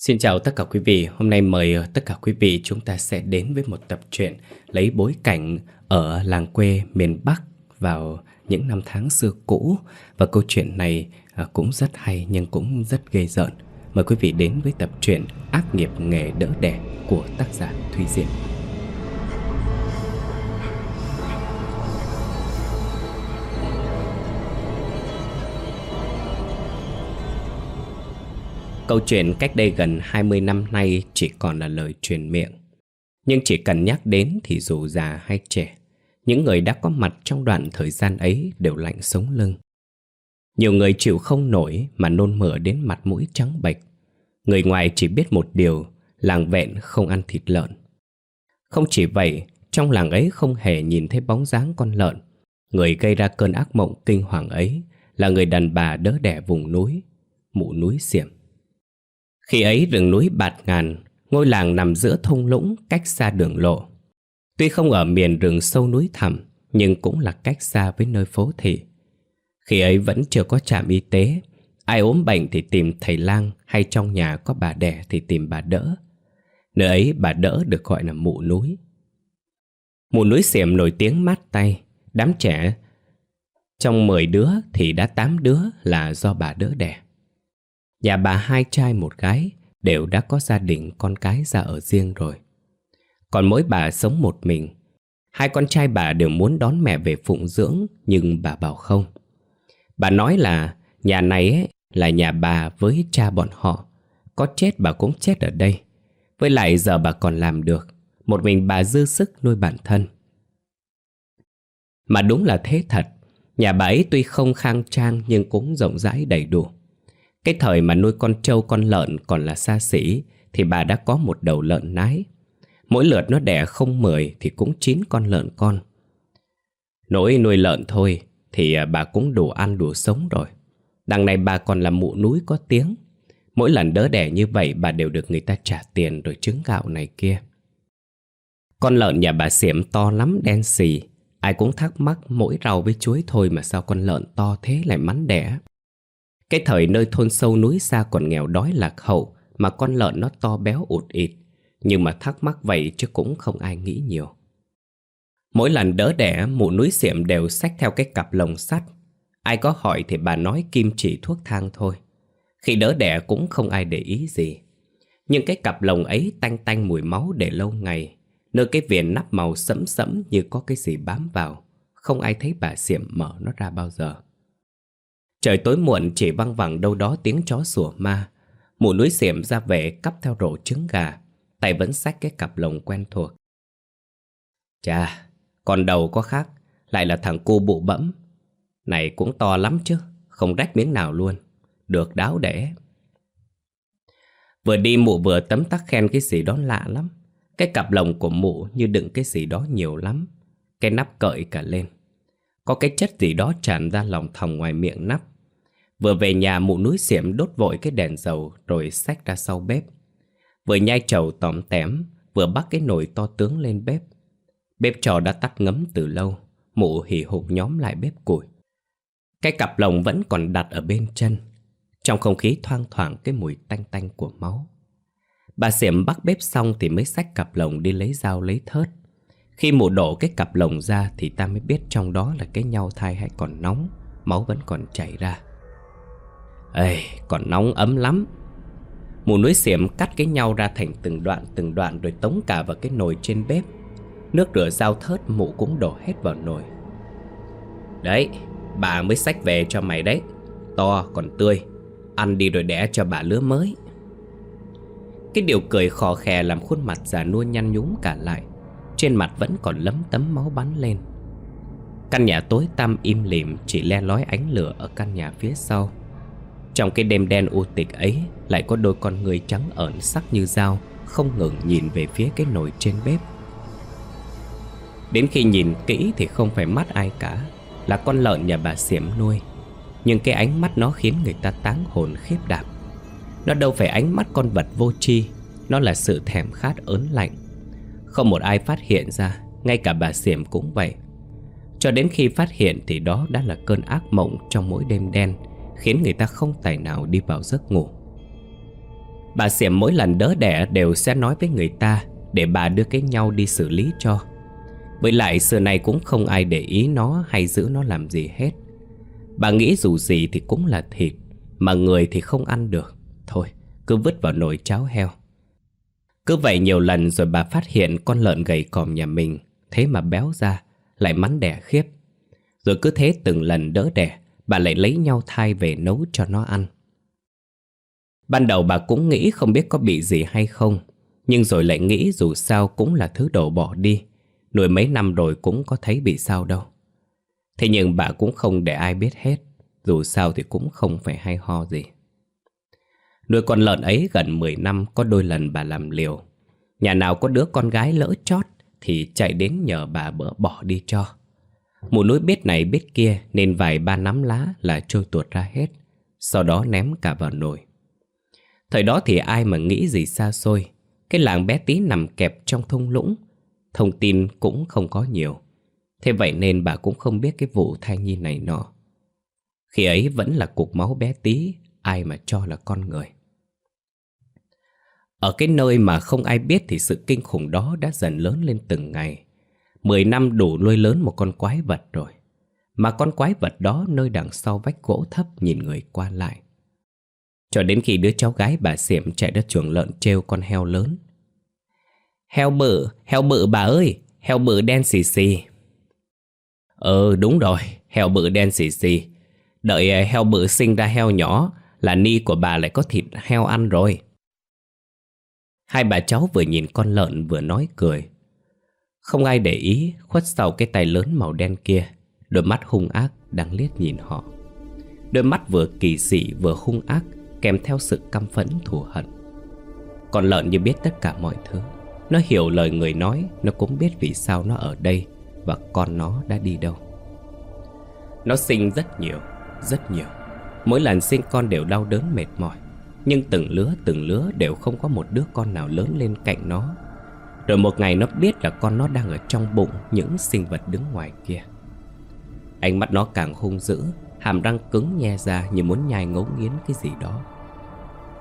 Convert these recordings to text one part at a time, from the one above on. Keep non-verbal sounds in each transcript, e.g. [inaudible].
Xin chào tất cả quý vị, hôm nay mời tất cả quý vị chúng ta sẽ đến với một tập truyện lấy bối cảnh ở làng quê miền Bắc vào những năm tháng xưa cũ và câu chuyện này à, cũng rất hay nhưng cũng rất ghê rợn. Mời quý vị đến với tập truyện Ác nghiệp nghề đỡ đẻ của tác giả Thùy Diệp. Câu chuyện cách đây gần 20 năm nay chỉ còn là lời truyền miệng. Nhưng chỉ cần nhắc đến thì dù già hay trẻ, những người đã có mặt trong đoạn thời gian ấy đều lạnh sống lưng. Nhiều người chịu không nổi mà nôn mửa đến mặt mũi trắng bệch. Người ngoài chỉ biết một điều, làng vẹn không ăn thịt lợn. Không chỉ vậy, trong làng ấy không hề nhìn thấy bóng dáng con lợn. Người gây ra cơn ác mộng kinh hoàng ấy là người đàn bà đỡ đẻ vùng núi, mụ núi xiểm. Khi ấy rừng núi bạt ngàn, ngôi làng nằm giữa thung lũng cách xa đường lộ. Tuy không ở miền rừng sâu núi thẳm, nhưng cũng là cách xa với nơi phố thị. Khi ấy vẫn chưa có trạm y tế, ai ốm bệnh thì tìm thầy lang hay trong nhà có bà đẻ thì tìm bà đỡ. Nơi ấy bà đỡ được gọi là mụ núi. Mụ núi xiểm nổi tiếng mát tay, đám trẻ trong 10 đứa thì đã 8 đứa là do bà đỡ đẻ. Nhà bà hai trai một gái đều đã có gia đình con cái ra ở riêng rồi. Còn mỗi bà sống một mình. Hai con trai bà đều muốn đón mẹ về phụng dưỡng nhưng bà bảo không. Bà nói là nhà này ấy, là nhà bà với cha bọn họ. Có chết bà cũng chết ở đây. Với lại giờ bà còn làm được. Một mình bà dư sức nuôi bản thân. Mà đúng là thế thật. Nhà bà ấy tuy không khang trang nhưng cũng rộng rãi đầy đủ. Cái thời mà nuôi con trâu, con lợn còn là xa xỉ, thì bà đã có một đầu lợn nái. Mỗi lượt nó đẻ không mười thì cũng chín con lợn con. Nỗi nuôi lợn thôi thì à, bà cũng đủ ăn đủ sống rồi. Đằng này bà còn là mụ núi có tiếng. Mỗi lần đỡ đẻ như vậy, bà đều được người ta trả tiền rồi trứng gạo này kia. Con lợn nhà bà xiểm to lắm, đen xì. Ai cũng thắc mắc mỗi rau với chuối thôi mà sao con lợn to thế lại mắn đẻ. Cái thời nơi thôn sâu núi xa còn nghèo đói lạc hậu mà con lợn nó to béo ụt ịt. Nhưng mà thắc mắc vậy chứ cũng không ai nghĩ nhiều. Mỗi lần đỡ đẻ, mụ núi xiểm đều xách theo cái cặp lồng sắt. Ai có hỏi thì bà nói kim chỉ thuốc thang thôi. Khi đỡ đẻ cũng không ai để ý gì. Nhưng cái cặp lồng ấy tanh tanh mùi máu để lâu ngày. Nơi cái viền nắp màu sẫm sẫm như có cái gì bám vào. Không ai thấy bà xiểm mở nó ra bao giờ. Trời tối muộn chỉ văng vẳng đâu đó tiếng chó sủa ma. Mụ núi xiểm ra về cắp theo rổ trứng gà. Tay vẫn xách cái cặp lồng quen thuộc. Chà, con đầu có khác, lại là thằng cu bụ bẫm. Này cũng to lắm chứ, không rách miếng nào luôn. Được đáo để. Vừa đi mụ vừa tấm tắc khen cái gì đó lạ lắm. Cái cặp lồng của mụ như đựng cái gì đó nhiều lắm. Cái nắp cởi cả lên. Có cái chất gì đó tràn ra lòng thòng ngoài miệng nắp. Vừa về nhà mụ núi xiểm đốt vội cái đèn dầu rồi xách ra sau bếp. Vừa nhai trầu tỏm tém, vừa bắt cái nồi to tướng lên bếp. Bếp trò đã tắt ngấm từ lâu, mụ hì hục nhóm lại bếp củi. Cái cặp lồng vẫn còn đặt ở bên chân. Trong không khí thoang thoảng cái mùi tanh tanh của máu. Bà xiểm bắt bếp xong thì mới xách cặp lồng đi lấy dao lấy thớt. Khi mụ đổ cái cặp lồng ra thì ta mới biết trong đó là cái nhau thai hay còn nóng, máu vẫn còn chảy ra. Ê, còn nóng ấm lắm. Mụ núi xiểm cắt cái nhau ra thành từng đoạn từng đoạn rồi tống cả vào cái nồi trên bếp. Nước rửa dao thớt mụ cũng đổ hết vào nồi. Đấy, bà mới xách về cho mày đấy. To còn tươi. Ăn đi rồi đẻ cho bà lứa mới. Cái điều cười khò khè làm khuôn mặt già nua nhăn nhúm cả lại. Trên mặt vẫn còn lấm tấm máu bắn lên. Căn nhà tối tăm im lìm chỉ le lói ánh lửa ở căn nhà phía sau. Trong cái đêm đen u tịch ấy, Lại có đôi con người trắng ẩn sắc như dao, Không ngừng nhìn về phía cái nồi trên bếp. Đến khi nhìn kỹ thì không phải mắt ai cả, Là con lợn nhà bà xiểm nuôi. Nhưng cái ánh mắt nó khiến người ta táng hồn khiếp đạp Nó đâu phải ánh mắt con vật vô tri, Nó là sự thèm khát ớn lạnh. Không một ai phát hiện ra, Ngay cả bà xiểm cũng vậy. Cho đến khi phát hiện thì đó đã là cơn ác mộng trong mỗi đêm đen. Khiến người ta không tài nào đi vào giấc ngủ. Bà Xiểm mỗi lần đỡ đẻ đều sẽ nói với người ta Để bà đưa cái nhau đi xử lý cho. Với lại xưa này cũng không ai để ý nó hay giữ nó làm gì hết. Bà nghĩ dù gì thì cũng là thịt, Mà người thì không ăn được. Thôi, cứ vứt vào nồi cháo heo. Cứ vậy nhiều lần rồi bà phát hiện con lợn gầy còm nhà mình, Thế mà béo ra, Lại mắn đẻ khiếp. Rồi cứ thế từng lần đỡ đẻ Bà lại lấy nhau thai về nấu cho nó ăn. Ban đầu bà cũng nghĩ không biết có bị gì hay không, Nhưng rồi lại nghĩ dù sao cũng là thứ đồ bỏ đi. Nuôi mấy năm rồi cũng có thấy bị sao đâu. Thế nhưng bà cũng không để ai biết hết, Dù sao thì cũng không phải hay ho gì. Nuôi con lợn ấy gần 10 năm có đôi lần bà làm liều. Nhà nào có đứa con gái lỡ chót Thì chạy đến nhờ bà bỡ bỏ đi cho. Mụ núi biết này biết kia, Nên vài ba nắm lá là trôi tuột ra hết, Sau đó ném cả vào nồi. Thời đó thì ai mà nghĩ gì xa xôi, Cái làng bé tí nằm kẹp trong thung lũng, Thông tin cũng không có nhiều. Thế vậy nên bà cũng không biết cái vụ thai nhi này nọ. Khi ấy vẫn là cục máu bé tí, Ai mà cho là con người. Ở cái nơi mà không ai biết Thì sự kinh khủng đó đã dần lớn lên từng ngày. Mười năm đủ nuôi lớn một con quái vật rồi Mà con quái vật đó nơi đằng sau vách gỗ thấp nhìn người qua lại cho đến khi đứa cháu gái bà Xiểm chạy ra chuồng lợn treo con heo lớn. Heo bự, heo bự bà ơi, heo bự đen xì xì. Ừ đúng rồi, heo bự đen xì xì. Đợi ờ, heo bự sinh ra heo nhỏ là ni của bà lại có thịt heo ăn rồi. Hai bà cháu vừa nhìn con lợn vừa nói cười. Không ai để ý khuất sau cái tay lớn màu đen kia, đôi mắt hung ác đang liếc nhìn họ. Đôi mắt vừa kỳ dị vừa hung ác kèm theo sự căm phẫn thù hận. còn lợn như biết tất cả mọi thứ. Nó hiểu lời người nói, nó cũng biết vì sao nó ở đây và con nó đã đi đâu. Nó sinh rất nhiều, rất nhiều. Mỗi lần sinh con đều đau đớn mệt mỏi. Nhưng từng lứa từng lứa đều không có một đứa con nào lớn lên cạnh nó. Rồi một ngày nó biết là con nó đang ở trong bụng những sinh vật đứng ngoài kia. Ánh mắt nó càng hung dữ, Hàm răng cứng nhe ra như muốn nhai ngấu nghiến cái gì đó.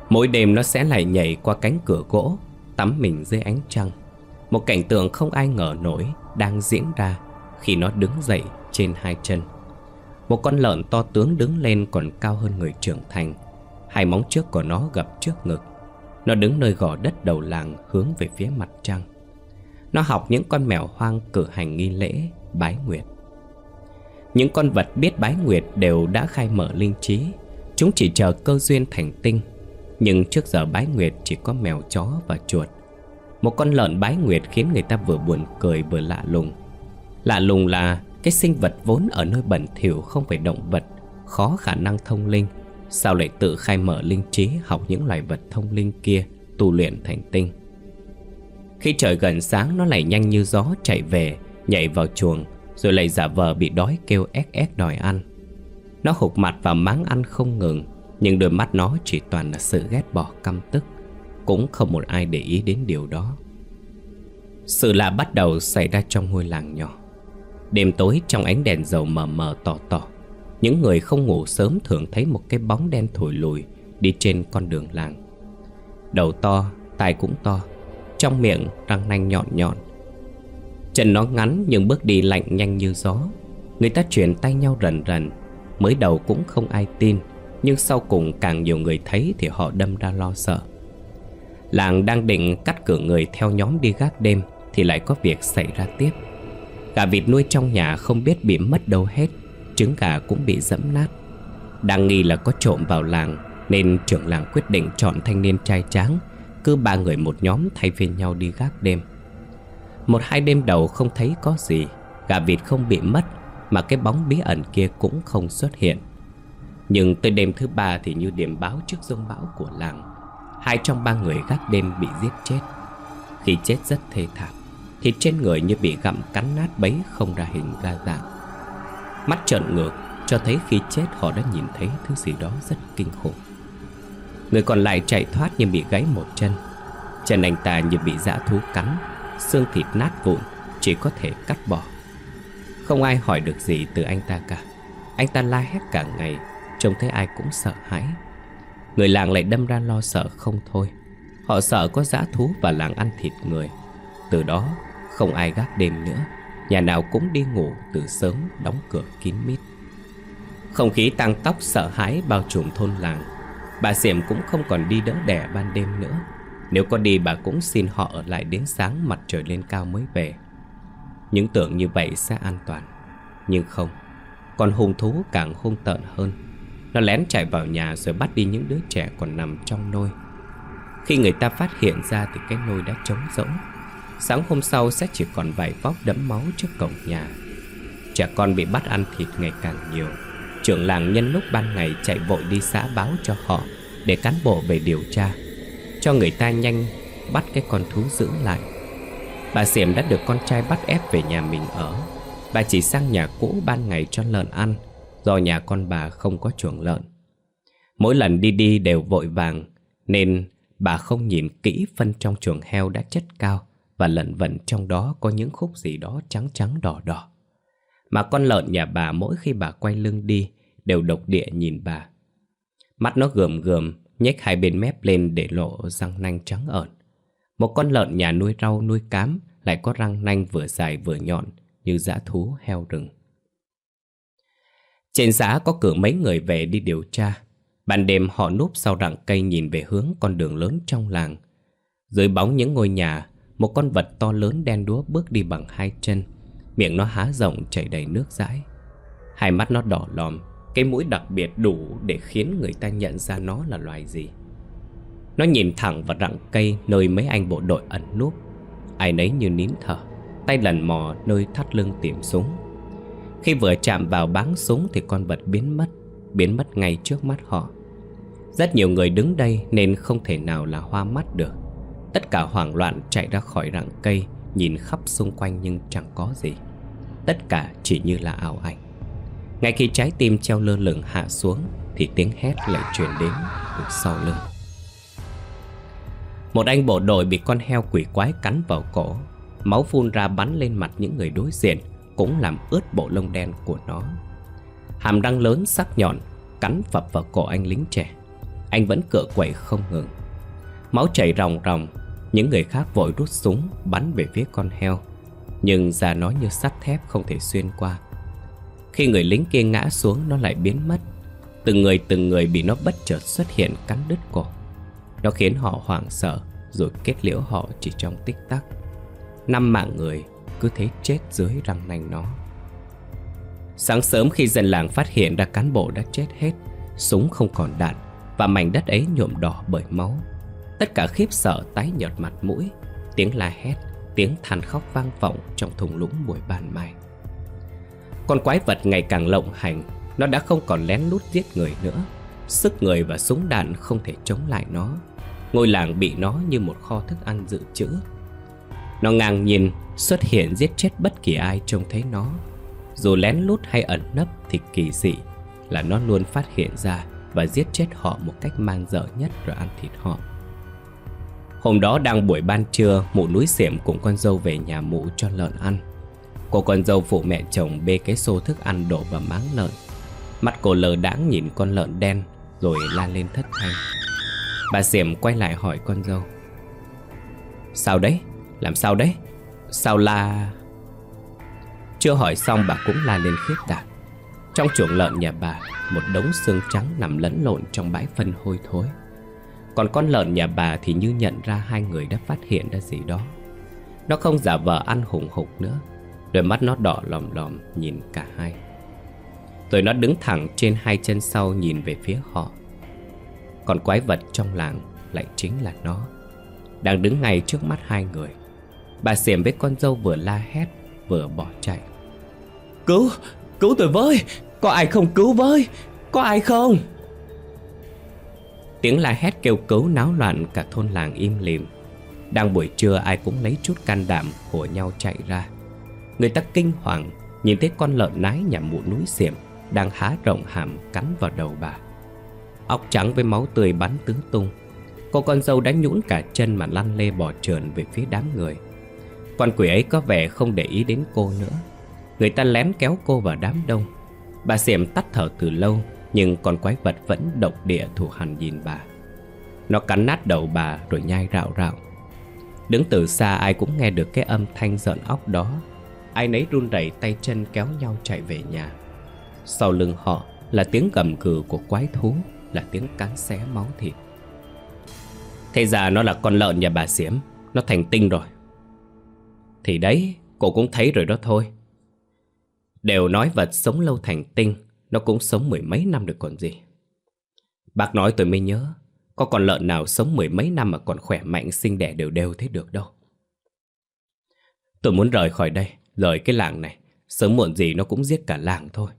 Mỗi đêm nó sẽ lại nhảy qua cánh cửa gỗ, Tắm mình dưới ánh trăng. Một cảnh tượng không ai ngờ nổi Đang diễn ra Khi nó đứng dậy trên hai chân. Một con lợn to tướng đứng lên còn cao hơn người trưởng thành. Hai móng trước của nó gập trước ngực nó đứng nơi gò đất đầu làng hướng về phía mặt trăng. Nó học những con mèo hoang cử hành nghi lễ, bái nguyệt. Những con vật biết bái nguyệt đều đã khai mở linh trí. Chúng chỉ chờ cơ duyên thành tinh. Nhưng trước giờ bái nguyệt chỉ có mèo chó và chuột. Một con lợn bái nguyệt khiến người ta vừa buồn cười vừa lạ lùng. Lạ lùng là cái sinh vật vốn ở nơi bẩn thỉu không phải động vật, Khó khả năng thông linh. Sao lại tự khai mở linh trí học những loài vật thông linh kia, Tu luyện thành tinh? Khi trời gần sáng, nó lại nhanh như gió chạy về, Nhảy vào chuồng, rồi lại giả vờ bị đói kêu ép ép đòi ăn. Nó hụt mặt và máng ăn không ngừng, Nhưng đôi mắt nó chỉ toàn là sự ghét bỏ căm tức, Cũng không một ai để ý đến điều đó. Sự lạ bắt đầu xảy ra trong ngôi làng nhỏ. Đêm tối, trong ánh đèn dầu mờ mờ tỏ tỏ những người không ngủ sớm thường thấy một cái bóng đen thổi lùi Đi trên con đường làng. Đầu to, tai cũng to Trong miệng răng nanh nhọn nhọn. Chân nó ngắn nhưng bước đi lạnh nhanh như gió. Người ta chuyển tay nhau rần rần Mới đầu cũng không ai tin Nhưng sau cùng càng nhiều người thấy Thì họ đâm ra lo sợ. Làng đang định cắt cử người theo nhóm đi gác đêm Thì lại có việc xảy ra tiếp. Gà vịt nuôi trong nhà không biết bị mất đâu hết. Trứng gà cũng bị dẫm nát. Đang nghi là có trộm vào làng, Nên trưởng làng quyết định chọn thanh niên trai tráng, Cứ ba người một nhóm thay phiên nhau đi gác đêm. Một hai đêm đầu không thấy có gì, Gà vịt không bị mất, Mà cái bóng bí ẩn kia cũng không xuất hiện. Nhưng tới đêm thứ ba thì như điểm báo trước rông bão của làng, Hai trong ba người gác đêm bị giết chết. Khi chết rất thê thảm thì trên người như bị gặm cắn nát bấy không ra hình ra dạng. Mắt trợn ngược, cho thấy khi chết họ đã nhìn thấy thứ gì đó rất kinh khủng. Người còn lại chạy thoát nhưng bị gãy một chân. Chân anh ta như bị dã thú cắn, Xương thịt nát vụn, Chỉ có thể cắt bỏ. Không ai hỏi được gì từ anh ta cả. Anh ta la hét cả ngày, Trông thấy ai cũng sợ hãi. Người làng lại đâm ra lo sợ không thôi. Họ sợ có dã thú và làng ăn thịt người. Từ đó, không ai gác đêm nữa. Nhà nào cũng đi ngủ từ sớm đóng cửa kín mít. Không khí tăng tóc sợ hãi bao trùm thôn làng. Bà Diệm cũng không còn đi đỡ đẻ ban đêm nữa. Nếu có đi, bà cũng xin họ ở lại đến sáng mặt trời lên cao mới về. Những tưởng như vậy sẽ an toàn. Nhưng không, Còn hung thú càng hung tợn hơn. Nó lén chạy vào nhà rồi bắt đi những đứa trẻ còn nằm trong nôi. Khi người ta phát hiện ra thì cái nôi đã trống rỗng. Sáng hôm sau sẽ chỉ còn vài vóc đẫm máu trước cổng nhà. Trẻ con bị bắt ăn thịt ngày càng nhiều. Trưởng làng nhân lúc ban ngày chạy vội đi xã báo cho họ Để cán bộ về điều tra, Cho người ta nhanh bắt cái con thú giữ lại. Bà Diệm đã được con trai bắt ép về nhà mình ở. Bà chỉ sang nhà cũ ban ngày cho lợn ăn, Do nhà con bà không có chuồng lợn. Mỗi lần đi đi đều vội vàng, Nên bà không nhìn kỹ phân trong chuồng heo đã chất cao. Và lẩn vẩn trong đó có những khúc gì đó trắng trắng đỏ đỏ. Mà con lợn nhà bà mỗi khi bà quay lưng đi Đều độc địa nhìn bà. Mắt nó gườm gườm, nhếch hai bên mép lên để lộ răng nanh trắng ợn. Một con lợn nhà nuôi rau nuôi cám Lại có răng nanh vừa dài vừa nhọn Như dã thú heo rừng. Trên xã có cử mấy người về đi điều tra. Ban đêm họ núp sau rặng cây nhìn về hướng con đường lớn trong làng. Dưới bóng những ngôi nhà một con vật to lớn đen đúa bước đi bằng hai chân. Miệng nó há rộng, chảy đầy nước dãi. Hai mắt nó đỏ lòm, Cái mũi đặc biệt đủ để khiến người ta nhận ra nó là loài gì. Nó nhìn thẳng vào rặng cây nơi mấy anh bộ đội ẩn núp. Ai nấy như nín thở, Tay lần mò nơi thắt lưng tìm súng. Khi vừa chạm vào báng súng thì con vật biến mất Biến mất ngay trước mắt họ. Rất nhiều người đứng đây nên không thể nào là hoa mắt được. Tất cả hoảng loạn chạy ra khỏi rặng cây, Nhìn khắp xung quanh nhưng chẳng có gì. Tất cả chỉ như là ảo ảnh. Ngay khi trái tim treo lơ lửng hạ xuống, Thì tiếng hét lại truyền đến từ sau lưng. Một anh bộ đội bị con heo quỷ quái cắn vào cổ, Máu phun ra bắn lên mặt những người đối diện, Cũng làm ướt bộ lông đen của nó. Hàm răng lớn sắc nhọn, Cắn phập vào cổ anh lính trẻ. Anh vẫn cựa quậy không ngừng. Máu chảy ròng ròng những người khác vội rút súng, Bắn về phía con heo. Nhưng da nó như sắt thép không thể xuyên qua. Khi người lính kia ngã xuống, nó lại biến mất. Từng người từng người bị nó bất chợt xuất hiện cắn đứt cổ. Nó khiến họ hoảng sợ, Rồi kết liễu họ chỉ trong tích tắc. Năm mạng người cứ thế chết dưới răng nanh nó. Sáng sớm khi dân làng phát hiện ra cán bộ đã chết hết, Súng không còn đạn Và mảnh đất ấy nhuộm đỏ bởi máu. Tất cả khiếp sợ tái nhợt mặt mũi, Tiếng la hét, Tiếng than khóc vang vọng trong thùng lũng buổi ban mai. Con quái vật ngày càng lộng hành, Nó đã không còn lén lút giết người nữa. Sức người và súng đạn không thể chống lại nó. Ngôi làng bị nó như một kho thức ăn dự trữ. Nó ngang nhìn xuất hiện giết chết bất kỳ ai trông thấy nó. Dù lén lút hay ẩn nấp thì kỳ dị Là nó luôn phát hiện ra và giết chết họ một cách mang dở nhất rồi ăn thịt họ. Hôm đó đang buổi ban trưa, Mụ núi xiểm cùng con dâu về nhà mụ cho lợn ăn. Cô con dâu phụ mẹ chồng bê cái xô thức ăn đổ vào máng lợn. Mắt cô lờ đãng nhìn con lợn đen, Rồi la lên thất thanh. Bà Diệm quay lại hỏi con dâu. Sao đấy? Làm sao đấy? Sao la... Chưa hỏi xong bà cũng la lên khiếp đảm. Trong chuồng lợn nhà bà, Một đống xương trắng nằm lẫn lộn trong bãi phân hôi thối. Còn con lợn nhà bà thì như nhận ra hai người đã phát hiện ra gì đó. Nó không giả vờ ăn hùng hục nữa. Đôi mắt nó đỏ lòm lòm nhìn cả hai. Rồi nó đứng thẳng trên hai chân sau nhìn về phía họ. Còn quái vật trong làng lại chính là nó. Đang đứng ngay trước mắt hai người. Bà xiểm với con dâu vừa la hét vừa bỏ chạy. Cứu, cứu tôi với! Có ai không cứu với? Có ai không? Tiếng la hét kêu cứu náo loạn cả thôn làng im lìm. Đang buổi trưa ai cũng lấy chút can đảm của nhau chạy ra. Người ta kinh hoàng, Nhìn thấy con lợn nái nhà mụ núi xiểm Đang há rộng hàm cắn vào đầu bà. Óc trắng với máu tươi bắn tứ tung. Cô con dâu đã nhũn cả chân mà lăn lê bò trườn về phía đám người. Con quỷ ấy có vẻ không để ý đến cô nữa. Người ta lén kéo cô vào đám đông. Bà xiểm tắt thở từ lâu nhưng con quái vật vẫn độc địa thủ hành nhìn bà. Nó cắn nát đầu bà rồi nhai rạo rạo. Đứng từ xa ai cũng nghe được cái âm thanh giận óc đó. Ai nấy run rẩy tay chân kéo nhau chạy về nhà. Sau lưng họ là tiếng gầm cừ của quái thú Là tiếng cắn xé máu thịt. Thế ra nó là con lợn nhà bà Xiểm Nó thành tinh rồi. Thì đấy, cô cũng thấy rồi đó thôi. Đều nói vật sống lâu thành tinh nó cũng sống mười mấy năm được còn gì. Bác nói tôi mới nhớ, Có con lợn nào sống mười mấy năm mà còn khỏe mạnh, sinh đẻ đều đều thế được đâu. Tôi muốn rời khỏi đây, Rời cái làng này. Sớm muộn gì nó cũng giết cả làng thôi.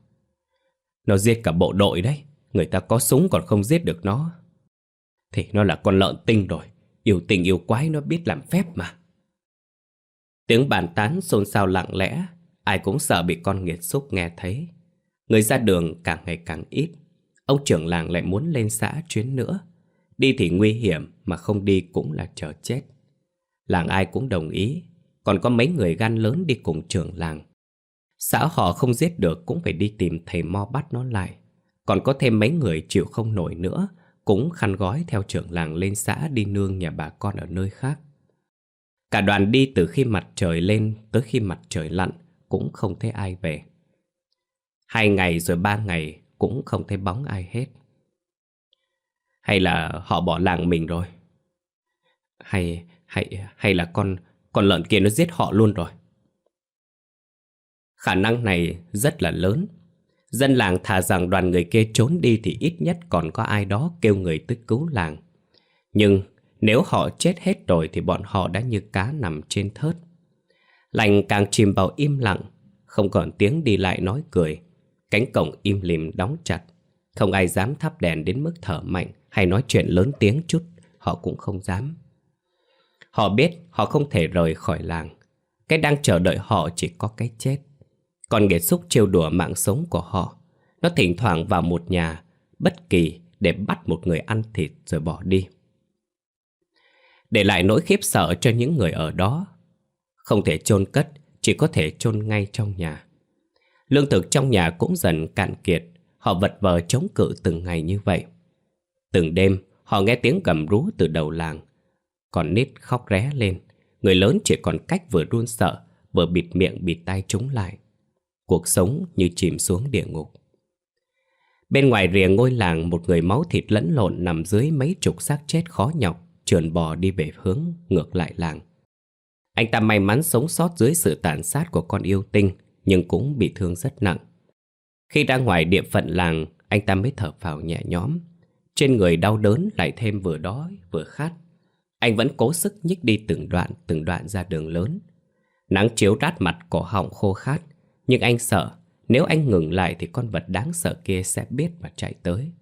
Nó giết cả bộ đội đấy. Người ta có súng còn không giết được nó. Thì nó là con lợn tinh rồi. Yêu tình yêu quái nó biết làm phép mà. Tiếng bàn tán xôn xao lặng lẽ. Ai cũng sợ bị con nghiệt xúc nghe thấy. Người ra đường càng ngày càng ít. Ông trưởng làng lại muốn lên xã chuyến nữa. Đi thì nguy hiểm, Mà không đi cũng là chờ chết. Làng ai cũng đồng ý. Còn có mấy người gan lớn đi cùng trưởng làng. Xã họ không giết được Cũng phải đi tìm thầy mo bắt nó lại. Còn có thêm mấy người chịu không nổi nữa, Cũng khăn gói theo trưởng làng lên xã Đi nương nhà bà con ở nơi khác. Cả đoàn đi từ khi mặt trời lên Tới khi mặt trời lặn, Cũng không thấy ai về. Hai ngày rồi ba ngày cũng không thấy bóng ai hết. Hay là họ bỏ làng mình rồi? Hay hay hay là con con lợn kia nó giết họ luôn rồi? Khả năng này rất là lớn. Dân làng thà rằng đoàn người kia trốn đi thì ít nhất còn có ai đó kêu người tới cứu làng. Nhưng nếu họ chết hết rồi thì bọn họ đã như cá nằm trên thớt. Lành càng chìm vào im lặng, không còn tiếng đi lại nói cười. Cánh cổng im lìm đóng chặt. Không ai dám thắp đèn đến mức thở mạnh Hay nói chuyện lớn tiếng chút, Họ cũng không dám. Họ biết họ không thể rời khỏi làng. Cái đang chờ đợi họ chỉ có cái chết. Còn nghệ xúc trêu đùa mạng sống của họ. Nó thỉnh thoảng vào một nhà, Bất kỳ để bắt một người ăn thịt rồi bỏ đi. Để lại nỗi khiếp sợ cho những người ở đó. Không thể chôn cất, Chỉ có thể chôn ngay trong nhà. Lương thực trong nhà cũng dần cạn kiệt. Họ vật vờ chống cự từng ngày như vậy. Từng đêm, Họ nghe tiếng cầm rú từ đầu làng. Còn nít khóc ré lên. Người lớn chỉ còn cách vừa run sợ, Vừa bịt miệng, bịt tay chúng lại. Cuộc sống như chìm xuống địa ngục. Bên ngoài rìa ngôi làng, Một người máu thịt lẫn lộn Nằm dưới mấy chục xác chết khó nhọc, Trườn bò đi về hướng ngược lại làng. Anh ta may mắn sống sót dưới sự tàn sát của con yêu tinh nhưng cũng bị thương rất nặng. Khi ra ngoài địa phận làng, anh ta mới thở phào nhẹ nhõm. Trên người đau đớn lại thêm vừa đói vừa khát. Anh vẫn cố sức nhích đi từng đoạn từng đoạn ra đường lớn. Nắng chiếu rát mặt cổ họng khô khát, nhưng anh sợ nếu anh ngừng lại thì con vật đáng sợ kia sẽ biết và chạy tới.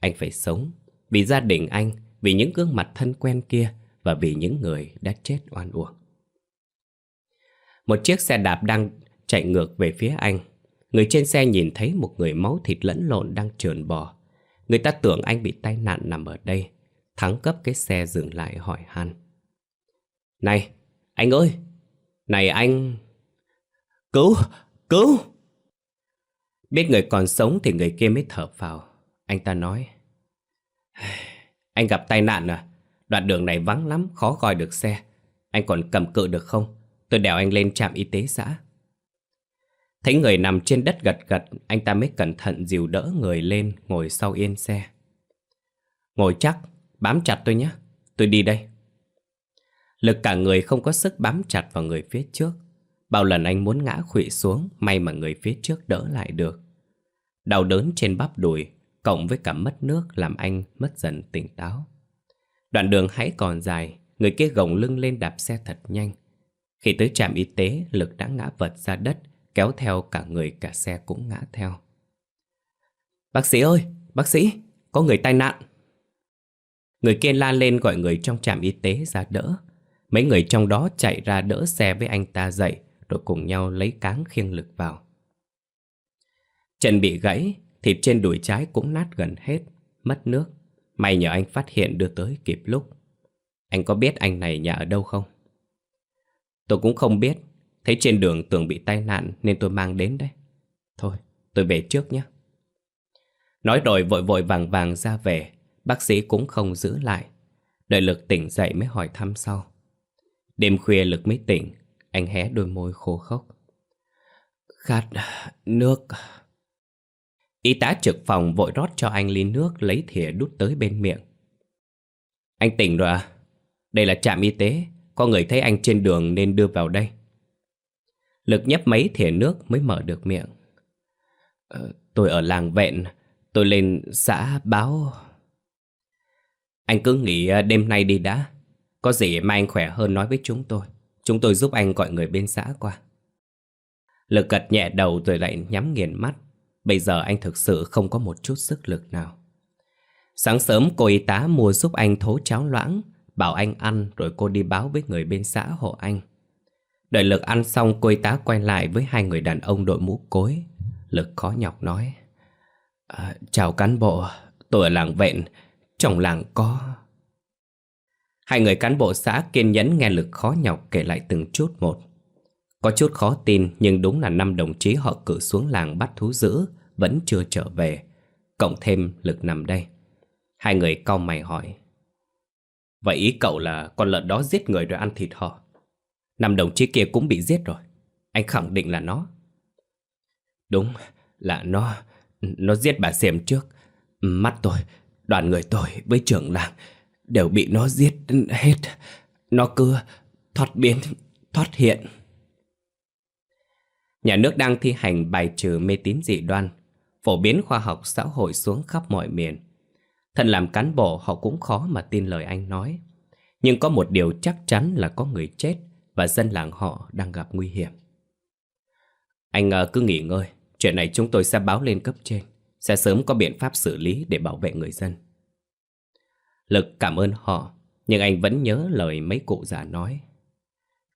Anh phải sống vì gia đình anh, vì những gương mặt thân quen kia và vì những người đã chết oan uổng. Một chiếc xe đạp đang chạy ngược về phía anh. Người trên xe nhìn thấy một người máu thịt lẫn lộn đang trườn bò. Người ta tưởng anh bị tai nạn nằm ở đây. Thắng cấp cái xe dừng lại hỏi han. Này, anh ơi! Này anh... Cứu! Cứu! Biết người còn sống thì người kia mới thở vào Anh ta nói. [sighs] Anh gặp tai nạn à? Đoạn đường này vắng lắm, khó gọi được xe. Anh còn cầm cự được không? Tôi đèo anh lên trạm y tế xã. Thấy người nằm trên đất gật gật, anh ta mới cẩn thận dìu đỡ người lên ngồi sau yên xe. Ngồi chắc, bám chặt tôi nhé, tôi đi đây. Lực cả người không có sức bám chặt vào người phía trước. Bao lần anh muốn ngã khụy xuống, may mà người phía trước đỡ lại được. Đau đớn trên bắp đùi, cộng với cả mất nước làm anh mất dần tỉnh táo. Đoạn đường hãy còn dài, người kia gồng lưng lên đạp xe thật nhanh. Khi tới trạm y tế, Lực đã ngã vật ra đất, Kéo theo cả người cả xe cũng ngã theo. Bác sĩ ơi, bác sĩ, có người tai nạn. Người kia la lên gọi người trong trạm y tế ra đỡ. Mấy người trong đó chạy ra đỡ xe với anh ta dậy Rồi cùng nhau lấy cáng khiêng lực vào. Chân bị gãy, thịt trên đùi trái cũng nát gần hết Mất nước. May nhờ anh phát hiện đưa tới kịp lúc. Anh có biết anh này nhà ở đâu không? Tôi cũng không biết Thấy trên đường tưởng bị tai nạn nên tôi mang đến đấy. Thôi, tôi về trước nhé. Nói rồi vội vội vàng vàng ra về, bác sĩ cũng không giữ lại, Đợi Lực tỉnh dậy mới hỏi thăm sau. Đêm khuya Lực mới tỉnh. Anh hé đôi môi khô khốc. Khát nước. Y tá trực phòng vội rót cho anh ly nước Lấy thìa đút tới bên miệng. Anh tỉnh rồi à? Đây là trạm y tế. Có người thấy anh trên đường nên đưa vào đây. Lực nhấp mấy thìa nước mới mở được miệng. Ờ, Tôi ở làng vẹn Tôi lên xã báo. Anh cứ nghỉ à, đêm nay đi đã. Có gì mai anh khỏe hơn nói với chúng tôi. Chúng tôi giúp anh gọi người bên xã qua. Lực gật nhẹ đầu rồi lại nhắm nghiền mắt. Bây giờ anh thực sự không có một chút sức lực nào. Sáng sớm cô y tá mua giúp anh thố cháo loãng Bảo anh ăn rồi cô đi báo với người bên xã hộ anh. Đợi Lực ăn xong cô y tá quay lại với hai người đàn ông đội mũ cối. Lực khó nhọc nói à, Chào cán bộ, tôi ở làng Vẹn, trong làng có... Hai người cán bộ xã kiên nhẫn nghe Lực khó nhọc kể lại từng chút một. Có chút khó tin nhưng đúng là năm đồng chí họ cử xuống làng bắt thú dữ Vẫn chưa trở về. Cộng thêm Lực nằm đây. Hai người cau mày hỏi Vậy ý cậu là con lợn đó giết người rồi ăn thịt họ? Năm đồng chí kia cũng bị giết rồi. Anh khẳng định là nó. Đúng là nó. Nó giết bà xem trước. Mắt tôi, đoàn người tôi với trưởng làng Đều bị nó giết hết. Nó cứ thoát biến, thoát hiện. Nhà nước đang thi hành bài trừ mê tín dị đoan Phổ biến khoa học xã hội xuống khắp mọi miền. Thân làm cán bộ họ cũng khó mà tin lời anh nói. Nhưng có một điều chắc chắn là có người chết. Và dân làng họ đang gặp nguy hiểm. Anh ờ, cứ nghỉ ngơi. Chuyện này chúng tôi sẽ báo lên cấp trên. Sẽ sớm có biện pháp xử lý để bảo vệ người dân. Lực cảm ơn họ, Nhưng anh vẫn nhớ lời mấy cụ già nói.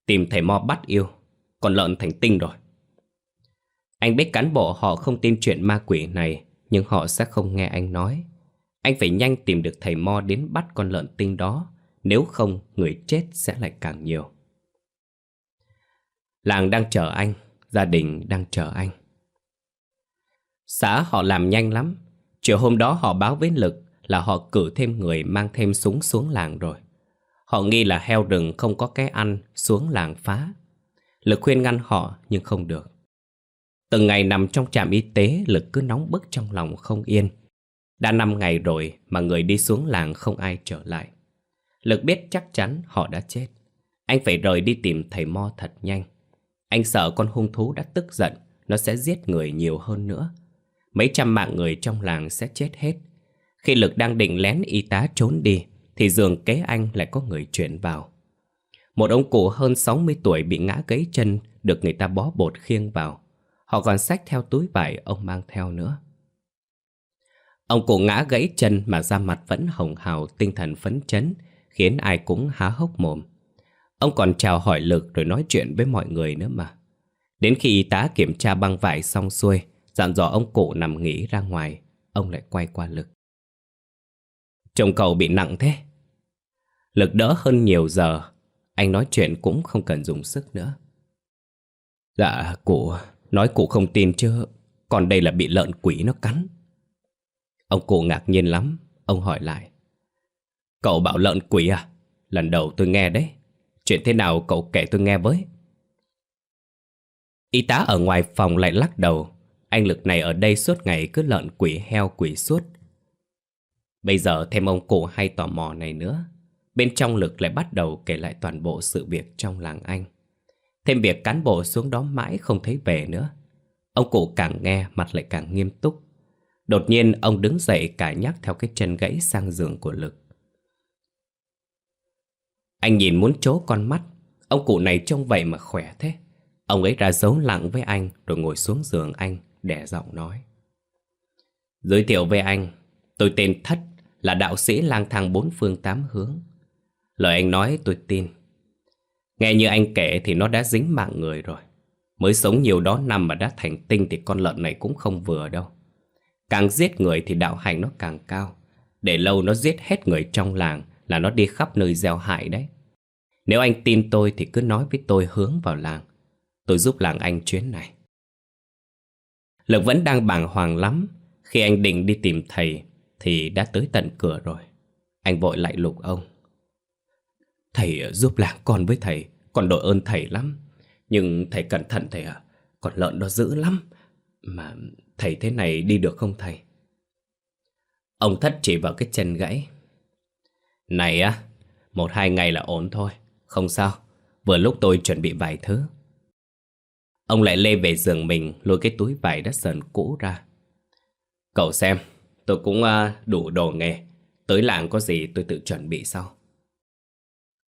Tìm thầy Mo bắt yêu, Còn lợn thành tinh rồi. Anh biết cán bộ họ không tin chuyện ma quỷ này, Nhưng họ sẽ không nghe anh nói. Anh phải nhanh tìm được thầy Mo đến bắt con lợn tinh đó. Nếu không, người chết sẽ lại càng nhiều. Làng đang chờ anh, Gia đình đang chờ anh Xã họ làm nhanh lắm Chiều hôm đó họ báo với Lực là họ cử thêm người mang thêm súng xuống làng rồi. Họ nghi là heo rừng không có cái ăn, xuống làng phá. Lực khuyên ngăn họ nhưng không được. Từng ngày nằm trong trạm y tế, Lực cứ nóng bức trong lòng không yên. Đã năm ngày rồi mà người đi xuống làng không ai trở lại. Lực biết chắc chắn họ đã chết. Anh phải rời đi tìm thầy Mo thật nhanh. Anh sợ con hung thú đã tức giận, nó sẽ giết người nhiều hơn nữa. Mấy trăm mạng người trong làng sẽ chết hết. Khi Lực đang định lén y tá trốn đi Thì giường kế anh lại có người chuyển vào. Một ông cụ hơn 60 tuổi bị ngã gãy chân Được người ta bó bột khiêng vào. Họ còn xách theo túi vải ông mang theo nữa. Ông cụ ngã gãy chân mà da mặt vẫn hồng hào tinh thần phấn chấn Khiến ai cũng há hốc mồm. Ông còn chào hỏi Lực rồi nói chuyện với mọi người nữa mà. Đến khi y tá kiểm tra băng vải xong xuôi, Dặn dò ông cụ nằm nghỉ ra ngoài, Ông lại quay qua Lực. Chồng cậu bị nặng thế. Lực đỡ hơn nhiều giờ, Anh nói chuyện cũng không cần dùng sức nữa. Dạ cụ Nói cụ không tin chứ, Còn đây là bị lợn quỷ nó cắn. Ông cụ ngạc nhiên lắm, Ông hỏi lại. Cậu bảo lợn quỷ à? Lần đầu tôi nghe đấy. Chuyện thế nào cậu kể tôi nghe với? Y tá ở ngoài phòng lại lắc đầu. Anh Lực này ở đây suốt ngày cứ lợn quỷ heo quỷ suốt. Bây giờ thêm ông cụ hay tò mò này nữa. Bên trong lực lại bắt đầu kể lại toàn bộ sự việc trong làng anh. Thêm việc cán bộ xuống đó mãi không thấy về nữa. Ông cụ càng nghe mặt lại càng nghiêm túc. Đột nhiên ông đứng dậy cả nhắc theo cái chân gãy sang giường của Lực. Anh nhìn muốn chố con mắt Ông cụ này trông vậy mà khỏe thế Ông ấy ra dấu lặng với anh Rồi ngồi xuống giường anh Đẻ giọng nói Giới thiệu với anh, Tôi tên Thất, là đạo sĩ lang thang bốn phương tám hướng. Lời anh nói tôi tin. Nghe như anh kể thì nó đã dính mạng người rồi. Mới sống nhiều đó năm mà đã thành tinh thì con lợn này cũng không vừa đâu. Càng giết người thì đạo hành nó càng cao. Để lâu nó giết hết người trong làng là nó đi khắp nơi gieo hại đấy. Nếu anh tin tôi thì cứ nói với tôi hướng vào làng. Tôi giúp làng anh chuyến này. Lực vẫn đang bàng hoàng lắm khi anh định đi tìm thầy thì đã tới tận cửa rồi. Anh vội lại lục ông. Thầy giúp làng con với thầy, Con đội ơn thầy lắm Nhưng thầy cẩn thận thầy ạ, Con lợn nó dữ lắm Mà thầy thế này đi được không thầy Ông thất chỉ vào cái chân gãy này á, Một hai ngày là ổn thôi, Không sao. Vừa lúc tôi chuẩn bị vài thứ. Ông lại lê về giường mình, Lôi cái túi vải đất sờn cũ ra. Cậu xem, Tôi cũng à, đủ đồ nghề. Tới làng có gì tôi tự chuẩn bị sau.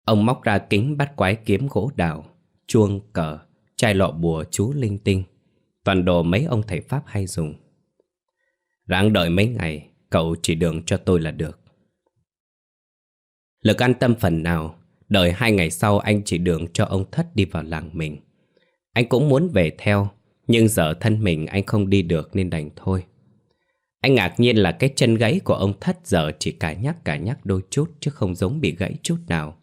Ông móc ra kính bắt quái kiếm gỗ đào, Chuông cờ, Chai lọ bùa chú linh tinh, Toàn đồ mấy ông thầy Pháp hay dùng. Ráng đợi mấy ngày, Cậu chỉ đường cho tôi là được. Lực an tâm phần nào, Đợi hai ngày sau anh chỉ đường cho ông Thất đi vào làng mình. Anh cũng muốn về theo, Nhưng giờ thân mình anh không đi được nên đành thôi. Anh ngạc nhiên là cái chân gãy của ông Thất giờ chỉ cả nhắc cả nhắc đôi chút Chứ không giống bị gãy chút nào.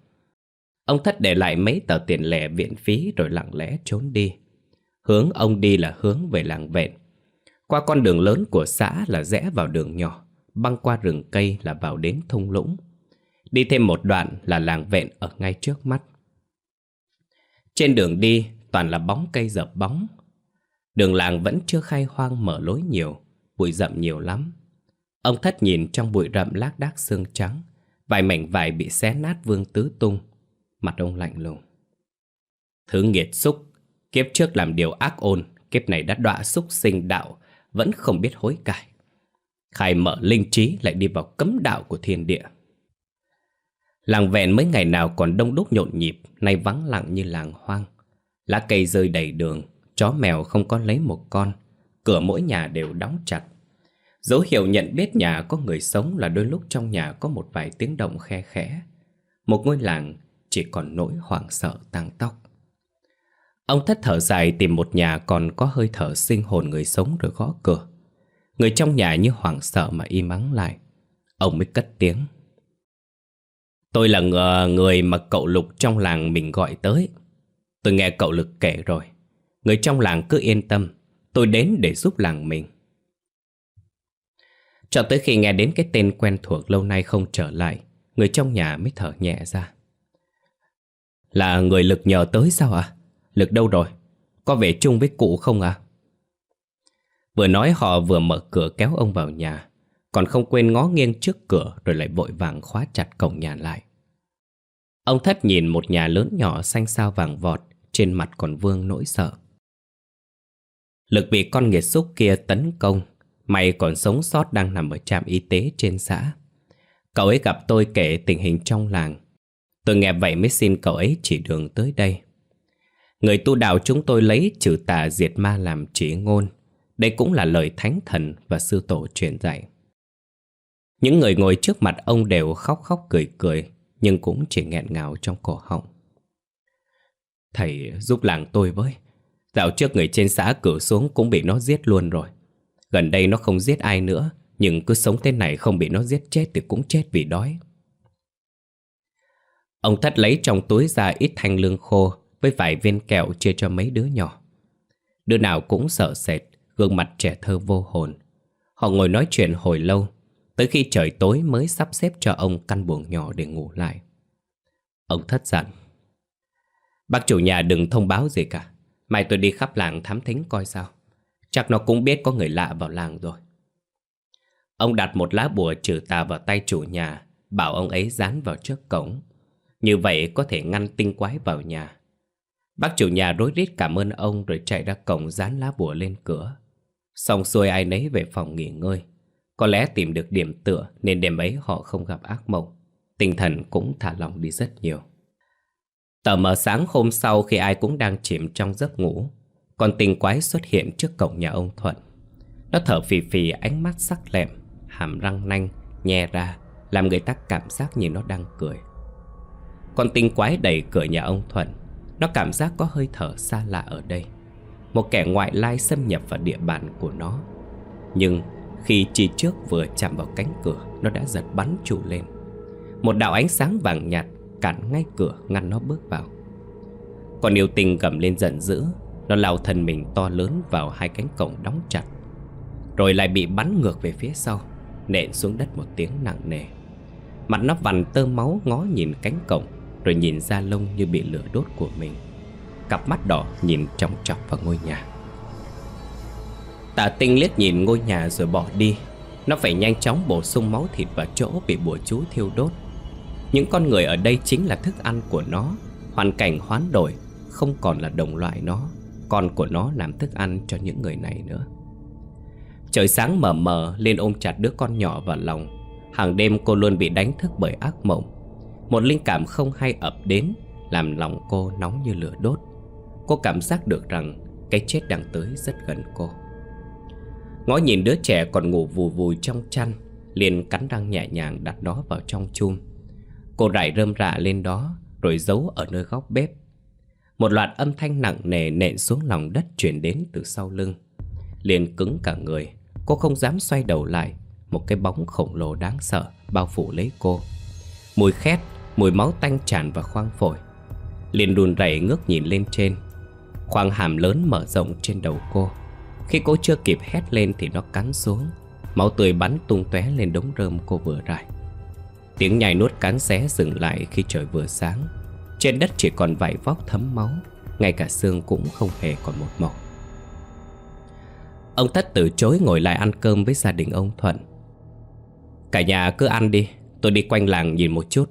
Ông Thất để lại mấy tờ tiền lẻ viện phí rồi lặng lẽ trốn đi. Hướng ông đi là hướng về làng vẹn. Qua con đường lớn của xã là rẽ vào đường nhỏ, Băng qua rừng cây là vào đến thung lũng. Đi thêm một đoạn là làng vẹn ở ngay trước mắt. Trên đường đi, toàn là bóng cây dập bóng. Đường làng vẫn chưa khai hoang mở lối nhiều, Bụi rậm nhiều lắm. Ông thất nhìn trong bụi rậm lác đác xương trắng, Vài mảnh vải bị xé nát vương tứ tung. Mặt ông lạnh lùng. Thứ nghiệt xúc, Kiếp trước làm điều ác ôn, Kiếp này đã đọa xúc sinh đạo, Vẫn không biết hối cải. Khai mở linh trí lại đi vào cấm đạo của thiên địa. Làng vẹn mấy ngày nào còn đông đúc nhộn nhịp, Nay vắng lặng như làng hoang. Lá cây rơi đầy đường, Chó mèo không có lấy một con, Cửa mỗi nhà đều đóng chặt. Dấu hiệu nhận biết nhà có người sống Là đôi lúc trong nhà có một vài tiếng động khe khẽ. Một ngôi làng chỉ còn nỗi hoảng sợ tăng tóc Ông thất thở dài tìm một nhà còn có hơi thở sinh hồn người sống rồi gõ cửa. Người trong nhà như hoảng sợ mà im ắng lại. Ông mới cất tiếng. Tôi là người mà cậu Lục trong làng mình gọi tới Tôi nghe cậu Lực kể rồi Người trong làng cứ yên tâm Tôi đến để giúp làng mình Cho tới khi nghe đến cái tên quen thuộc lâu nay không trở lại, Người trong nhà mới thở nhẹ ra Là người Lực nhờ tới sao ạ? À? Lực đâu rồi? Có về chung với cụ không à? Vừa nói họ vừa mở cửa kéo ông vào nhà Còn không quên ngó nghiêng trước cửa Rồi lại vội vàng khóa chặt cổng nhà lại Ông thất nhìn một nhà lớn nhỏ xanh sao vàng vọt Trên mặt còn vương nỗi sợ. Lực bị con nghiệt xúc kia tấn công Mày còn sống sót đang nằm ở trạm y tế trên xã. Cậu ấy gặp tôi kể tình hình trong làng. Tôi nghe vậy mới xin cậu ấy chỉ đường tới đây. Người tu đạo chúng tôi lấy trừ tà diệt ma làm chỉ ngôn. Đây cũng là lời thánh thần và sư tổ truyền dạy. Những người ngồi trước mặt ông đều khóc khóc cười cười, nhưng cũng chỉ nghẹn ngào trong cổ họng. Thầy giúp làng tôi với. Dạo trước người trên xã cử xuống cũng bị nó giết luôn rồi. Gần đây nó không giết ai nữa, nhưng cứ sống thế này không bị nó giết chết thì cũng chết vì đói. Ông thất lấy trong túi ra ít thanh lương khô với vài viên kẹo chia cho mấy đứa nhỏ. Đứa nào cũng sợ sệt, gương mặt trẻ thơ vô hồn. Họ ngồi nói chuyện hồi lâu, tới khi trời tối mới sắp xếp cho ông căn buồng nhỏ để ngủ lại. Ông thất dặn. Bác chủ nhà đừng thông báo gì cả, mai tôi đi khắp làng thám thính coi sao. Chắc nó cũng biết có người lạ vào làng rồi. Ông đặt một lá bùa trừ tà vào tay chủ nhà, bảo ông ấy dán vào trước cổng. Như vậy có thể ngăn tinh quái vào nhà. Bác chủ nhà rối rít cảm ơn ông rồi chạy ra cổng dán lá bùa lên cửa. Xong xuôi ai nấy về phòng nghỉ ngơi có lẽ tìm được điểm tựa Nên đêm ấy họ không gặp ác mộng. Tinh thần cũng thả lòng đi rất nhiều. Tờ mờ sáng hôm sau Khi ai cũng đang chìm trong giấc ngủ, Con tình quái xuất hiện trước cổng nhà ông Thuận. Nó thở phì phì, ánh mắt sắc lẹm, Hàm răng nanh, Nhe ra, Làm người ta cảm giác như nó đang cười. Con tinh quái đẩy cửa nhà ông Thuận. Nó cảm giác có hơi thở xa lạ ở đây. Một kẻ ngoại lai xâm nhập vào địa bàn của nó. Nhưng khi chỉ trước vừa chạm vào cánh cửa, Nó đã giật bắn trụ lên. Một đạo ánh sáng vàng nhạt cản ngay cửa ngăn nó bước vào. Còn yêu tình gầm lên giận dữ, Nó lao thân mình to lớn vào hai cánh cổng đóng chặt, Rồi lại bị bắn ngược về phía sau, Nện xuống đất một tiếng nặng nề. Mặt nó vằn tơ máu ngó nhìn cánh cổng, Rồi nhìn da lông như bị lửa đốt của mình. Cặp mắt đỏ nhìn trong chọc vào ngôi nhà. Tạ tinh liếc nhìn ngôi nhà rồi bỏ đi. Nó phải nhanh chóng bổ sung máu thịt vào chỗ bị bùa chú thiêu đốt. Những con người ở đây chính là thức ăn của nó. Hoàn cảnh hoán đổi, Không còn là đồng loại nó. Con của nó làm thức ăn cho những người này nữa. Trời sáng mờ mờ Lên ôm chặt đứa con nhỏ vào lòng. Hàng đêm cô luôn bị đánh thức bởi ác mộng. Một linh cảm không hay ập đến, Làm lòng cô nóng như lửa đốt. Cô cảm giác được rằng Cái chết đang tới rất gần cô. Ngó nhìn đứa trẻ còn ngủ vù vùi trong chăn liền cắn răng nhẹ nhàng đặt nó vào trong chum. Cô rải rơm rạ lên đó Rồi giấu ở nơi góc bếp. Một loạt âm thanh nặng nề nện xuống lòng đất chuyển đến từ sau lưng. Liền cứng cả người Cô không dám xoay đầu lại. Một cái bóng khổng lồ đáng sợ Bao phủ lấy cô. Mùi khét, mùi máu tanh tràn vào khoang phổi. Liền đùn rẩy ngước nhìn lên trên. Khoang hàm lớn mở rộng trên đầu cô. Khi cô chưa kịp hét lên thì nó cắn xuống. Máu tươi bắn tung tóe lên đống rơm cô vừa rải. Tiếng nhai nuốt cắn xé dừng lại khi trời vừa sáng. Trên đất chỉ còn vài vóc thấm máu, Ngay cả xương cũng không hề còn một màu. Ông Thất từ chối ngồi lại ăn cơm với gia đình ông Thuận. Cả nhà cứ ăn đi, Tôi đi quanh làng nhìn một chút.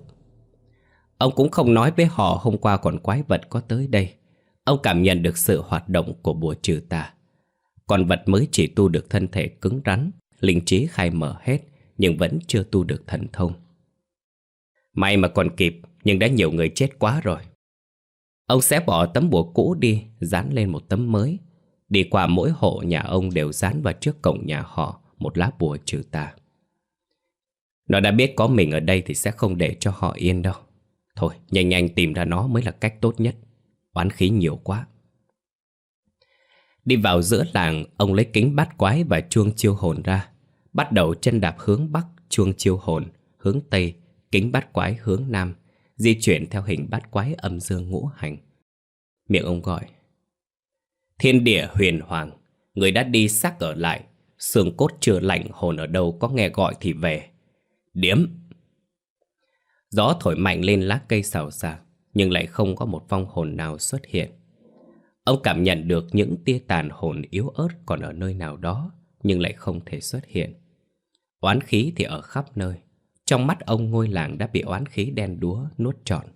Ông cũng không nói với họ hôm qua còn quái vật có tới đây. Ông cảm nhận được sự hoạt động của bùa trừ tà. Con vật mới chỉ tu được thân thể cứng rắn, Linh trí khai mở hết, Nhưng vẫn chưa tu được thần thông. May mà còn kịp, Nhưng đã nhiều người chết quá rồi. Ông sẽ bỏ tấm bùa cũ đi, Dán lên một tấm mới. Đi qua mỗi hộ nhà ông đều dán vào trước cổng nhà họ Một lá bùa trừ tà. Nó đã biết có mình ở đây Thì sẽ không để cho họ yên đâu. Thôi, nhanh nhanh tìm ra nó mới là cách tốt nhất. Oán khí nhiều quá. Đi vào giữa làng, Ông lấy kính bát quái và chuông chiêu hồn ra. Bắt đầu chân đạp hướng bắc, Chuông chiêu hồn, Hướng tây, Kính bát quái hướng nam, Di chuyển theo hình bát quái âm dương ngũ hành. Miệng ông gọi, Thiên địa huyền hoàng, Người đã đi xác ở lại, Xương cốt chưa lạnh, hồn ở đâu có nghe gọi thì về. Điếm. Gió thổi mạnh lên lá cây xào xạc, Nhưng lại không có một vong hồn nào xuất hiện. Ông cảm nhận được những tia tàn hồn yếu ớt còn ở nơi nào đó, Nhưng lại không thể xuất hiện Oán khí thì ở khắp nơi Trong mắt ông ngôi làng đã bị oán khí đen đúa nuốt trọn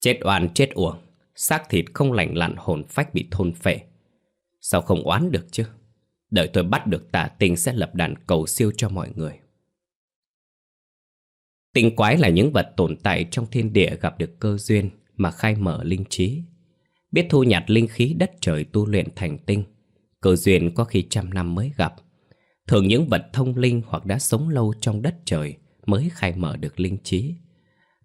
Chết oan, chết uổng xác thịt không lành lặn, hồn phách bị thôn phệ. Sao không oán được chứ? Đợi tôi bắt được tà tinh sẽ lập đàn cầu siêu cho mọi người. Tinh quái là những vật tồn tại trong thiên địa gặp được cơ duyên mà khai mở linh trí. Biết thu nhặt linh khí đất trời tu luyện thành tinh. Cơ duyên có khi trăm năm mới gặp. Thường những vật thông linh hoặc đã sống lâu trong đất trời mới khai mở được linh trí.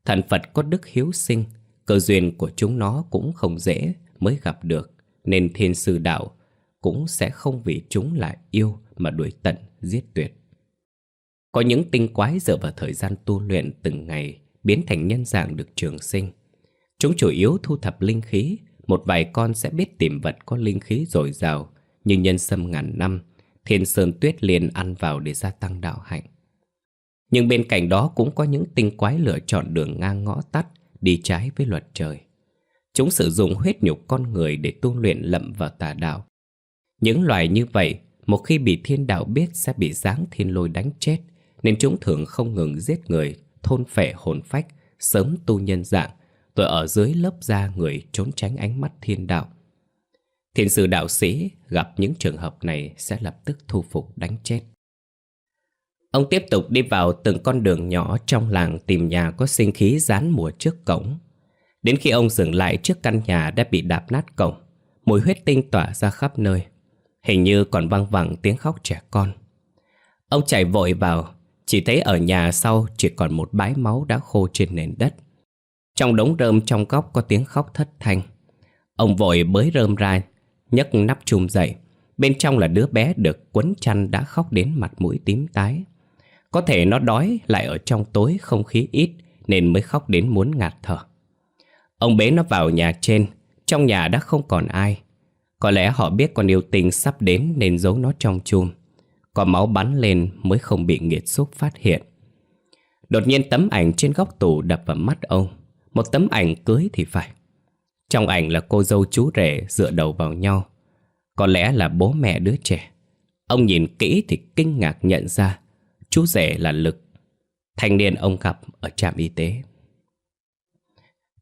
Thần Phật có đức hiếu sinh, Cơ duyên của chúng nó cũng không dễ mới gặp được Nên thiên sư đạo cũng sẽ không vì chúng là yêu mà đuổi tận giết tuyệt Có những tinh quái dựa vào thời gian tu luyện từng ngày Biến thành nhân dạng được trường sinh Chúng chủ yếu thu thập linh khí một vài con sẽ biết tìm vật có linh khí dồi dào Như nhân sâm ngàn năm Thiên sơn tuyết liền ăn vào để gia tăng đạo hạnh Nhưng bên cạnh đó cũng có những tinh quái lựa chọn đường ngang ngõ tắt đi trái với luật trời. Chúng sử dụng huyết nhục con người để tu luyện lậm vào tà đạo. Những loài như vậy, một khi bị thiên đạo biết sẽ bị giáng thiên lôi đánh chết, nên chúng thường không ngừng giết người, thôn phệ hồn phách, sớm tu nhân dạng, tôi ở dưới lớp da người trốn tránh ánh mắt thiên đạo. Thiên sư đạo sĩ gặp những trường hợp này sẽ lập tức thu phục đánh chết. Ông tiếp tục đi vào từng con đường nhỏ trong làng tìm nhà có sinh khí dán mùa trước cổng. Đến khi ông dừng lại trước căn nhà đã bị đạp nát cổng, mùi huyết tinh tỏa ra khắp nơi. Hình như còn văng vẳng tiếng khóc trẻ con. Ông chạy vội vào, chỉ thấy ở nhà sau chỉ còn một bãi máu đã khô trên nền đất. Trong đống rơm trong góc có tiếng khóc thất thanh. Ông vội bới rơm ra, nhấc nắp chùm dậy. Bên trong là đứa bé được quấn chăn đã khóc đến mặt mũi tím tái. Có thể nó đói lại ở trong tối không khí ít nên mới khóc đến muốn ngạt thở. Ông bế nó vào nhà trên, trong nhà đã không còn ai. Có lẽ họ biết con yêu tình sắp đến nên giấu nó trong chùm Có máu bắn lên mới không bị nghiệt xúc phát hiện. Đột nhiên tấm ảnh trên góc tủ đập vào mắt ông. Một tấm ảnh cưới thì phải. Trong ảnh là cô dâu chú rể dựa đầu vào nhau. Có lẽ là bố mẹ đứa trẻ. Ông nhìn kỹ thì kinh ngạc nhận ra Chú rể là Lực, Thanh niên ông gặp ở trạm y tế.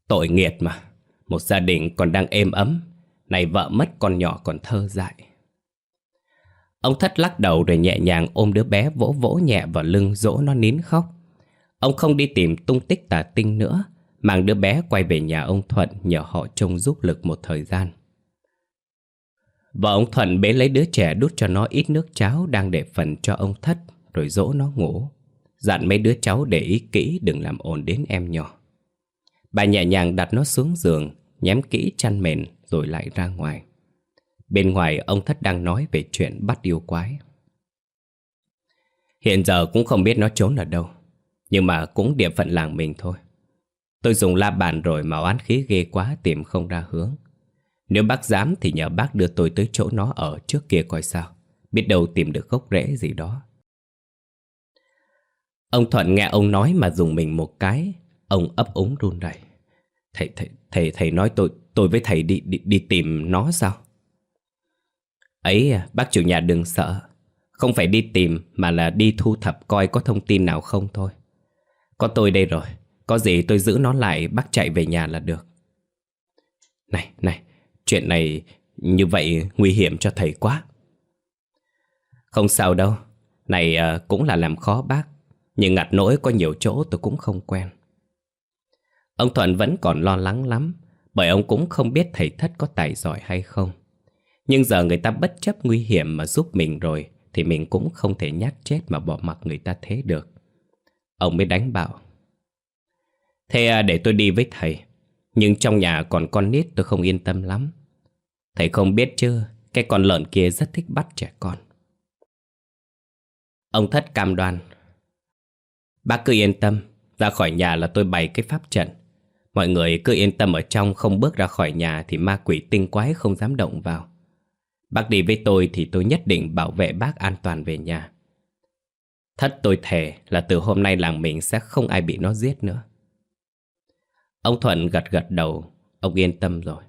Tội nghiệt mà, Một gia đình còn đang êm ấm Này vợ mất con nhỏ còn thơ dại. Ông thất lắc đầu rồi nhẹ nhàng ôm đứa bé vỗ vỗ nhẹ vào lưng dỗ nó nín khóc. Ông không đi tìm tung tích tà tinh nữa Mang đứa bé quay về nhà ông Thuận nhờ họ trông giúp lực một thời gian. Vợ ông Thuận bế lấy đứa trẻ đút cho nó ít nước cháo đang để phần cho ông thất, Rồi dỗ nó ngủ. Dặn mấy đứa cháu để ý kỹ, đừng làm ồn đến em nhỏ. Bà nhẹ nhàng đặt nó xuống giường Nhém kỹ chăn mền rồi lại ra ngoài. Bên ngoài, ông thất đang nói về chuyện bắt yêu quái. Hiện giờ cũng không biết nó trốn ở đâu, Nhưng mà cũng địa phận làng mình thôi. Tôi dùng la bàn rồi mà oán khí ghê quá tìm không ra hướng. Nếu bác dám thì nhờ bác đưa tôi tới chỗ nó ở trước kia coi sao. Biết đâu tìm được gốc rễ gì đó. Ông Thuận nghe ông nói mà dùng mình một cái Ông ấp úng run rẩy. Thầy, thầy, thầy, thầy nói tôi tôi với thầy đi, đi, đi tìm nó sao? Ấy à, bác chủ nhà đừng sợ. Không phải đi tìm mà là đi thu thập coi có thông tin nào không thôi. Có tôi đây rồi. Có gì tôi giữ nó lại bác chạy về nhà là được. Này, này, chuyện này như vậy nguy hiểm cho thầy quá. Không sao đâu. Này à, cũng là làm khó bác Nhưng ngặt nỗi có nhiều chỗ tôi cũng không quen. Ông Thuận vẫn còn lo lắng lắm Bởi ông cũng không biết thầy thất có tài giỏi hay không. Nhưng giờ người ta bất chấp nguy hiểm mà giúp mình rồi Thì mình cũng không thể nhát chết mà bỏ mặc người ta thế được. Ông mới đánh bảo Thế à, để tôi đi với thầy Nhưng trong nhà còn con nít tôi không yên tâm lắm Thầy không biết chưa Cái con lợn kia rất thích bắt trẻ con Ông thất cam đoan Bác cứ yên tâm, Ra khỏi nhà là tôi bày cái pháp trận Mọi người cứ yên tâm ở trong, không bước ra khỏi nhà thì ma quỷ tinh quái không dám động vào. Bác đi với tôi thì tôi nhất định bảo vệ bác an toàn về nhà. Thất tôi thề là từ hôm nay làng mình sẽ không ai bị nó giết nữa. Ông Thuận gật gật đầu, ông yên tâm rồi.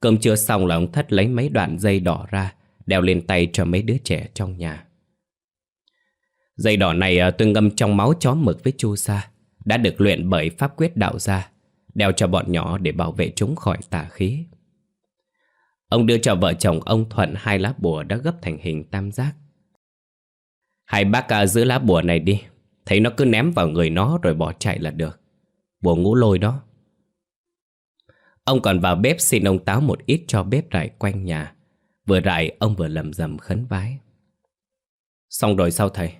Cơm chưa xong là ông Thất lấy mấy đoạn dây đỏ ra, đeo lên tay cho mấy đứa trẻ trong nhà. Dây đỏ này à, tôi ngâm trong máu chó mực với chu sa, đã được luyện bởi pháp quyết đạo gia đeo cho bọn nhỏ để bảo vệ chúng khỏi tà khí. Ông đưa cho vợ chồng ông Thuận hai lá bùa đã gấp thành hình tam giác. Hai bác à, giữ lá bùa này đi, thấy nó cứ ném vào người nó rồi bỏ chạy là được. Bùa ngũ lôi đó. Ông còn vào bếp xin ông Táo một ít cho bếp rải quanh nhà. Vừa rải ông vừa lầm rầm khấn vái. Xong rồi sao thầy?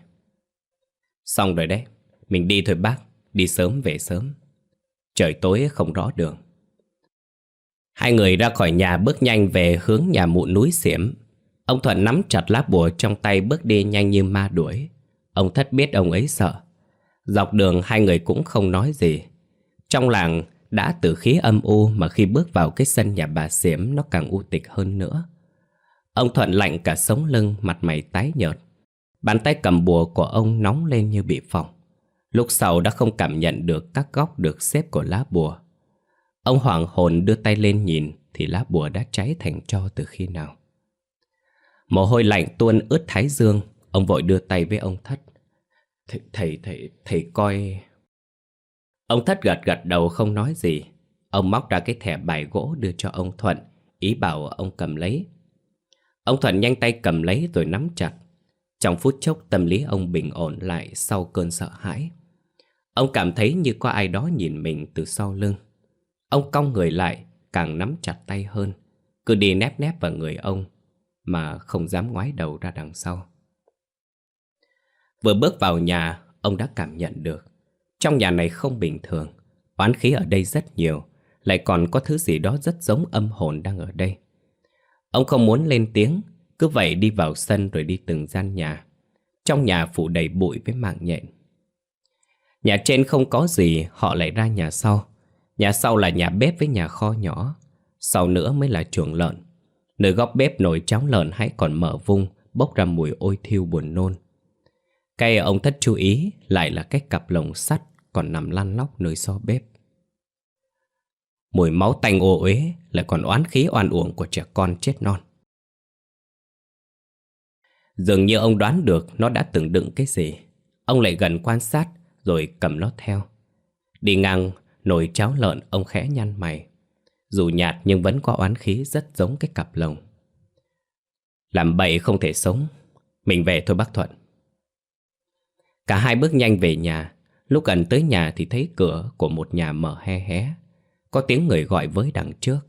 Xong rồi đấy, mình đi thôi bác, đi sớm về sớm. Trời tối không rõ đường Hai người ra khỏi nhà bước nhanh về hướng nhà mụ núi xiểm Ông Thuận nắm chặt lá bùa trong tay bước đi nhanh như ma đuổi Ông thất biết ông ấy sợ Dọc đường hai người cũng không nói gì Trong làng đã từ khí âm u mà khi bước vào cái sân nhà bà xiểm nó càng u tịch hơn nữa Ông Thuận lạnh cả sống lưng mặt mày tái nhợt Bàn tay cầm bùa của ông nóng lên như bị phỏng Lúc sau đã không cảm nhận được các góc được xếp của lá bùa. Ông hoàng hồn đưa tay lên nhìn thì lá bùa đã cháy thành tro từ khi nào. Mồ hôi lạnh tuôn ướt thái dương, ông vội đưa tay với ông thất. Thầy, thầy, thầy, thầy coi... Ông thất gật gật đầu không nói gì. Ông móc ra cái thẻ bài gỗ đưa cho ông Thuận, ý bảo ông cầm lấy. Ông Thuận nhanh tay cầm lấy rồi nắm chặt. Trong phút chốc tâm lý ông bình ổn lại sau cơn sợ hãi. Ông cảm thấy như có ai đó nhìn mình từ sau lưng. Ông cong người lại, càng nắm chặt tay hơn. Cứ đi nép nép vào người ông, mà không dám ngoái đầu ra đằng sau. Vừa bước vào nhà, ông đã cảm nhận được. Trong nhà này không bình thường, oán khí ở đây rất nhiều, lại còn có thứ gì đó rất giống âm hồn đang ở đây. Ông không muốn lên tiếng, cứ vậy đi vào sân rồi đi từng gian nhà. Trong nhà phủ đầy bụi với mạng nhện. Nhà trên không có gì, họ lại ra nhà sau. Nhà sau là nhà bếp với nhà kho nhỏ. Sau nữa mới là chuồng lợn. Nơi góc bếp nồi cháo lợn hãy còn mở vung, bốc ra mùi ôi thiêu buồn nôn. Cái ông thất chú ý lại là cái cặp lồng sắt còn nằm lăn lóc nơi xó bếp. Mùi máu tanh ô uế Lại còn oán khí oan uổng của trẻ con chết non. Dường như ông đoán được Nó đã từng đựng cái gì, Ông lại gần quan sát Rồi cầm nó theo. Đi ngang, nồi cháo lợn Ông khẽ nhăn mày, Dù nhạt nhưng vẫn có oán khí Rất giống cái cặp lồng. Làm bậy không thể sống, Mình về thôi bác Thuận. Cả hai bước nhanh về nhà Lúc gần tới nhà thì thấy cửa của một nhà mở hé hé. Có tiếng người gọi với đằng trước.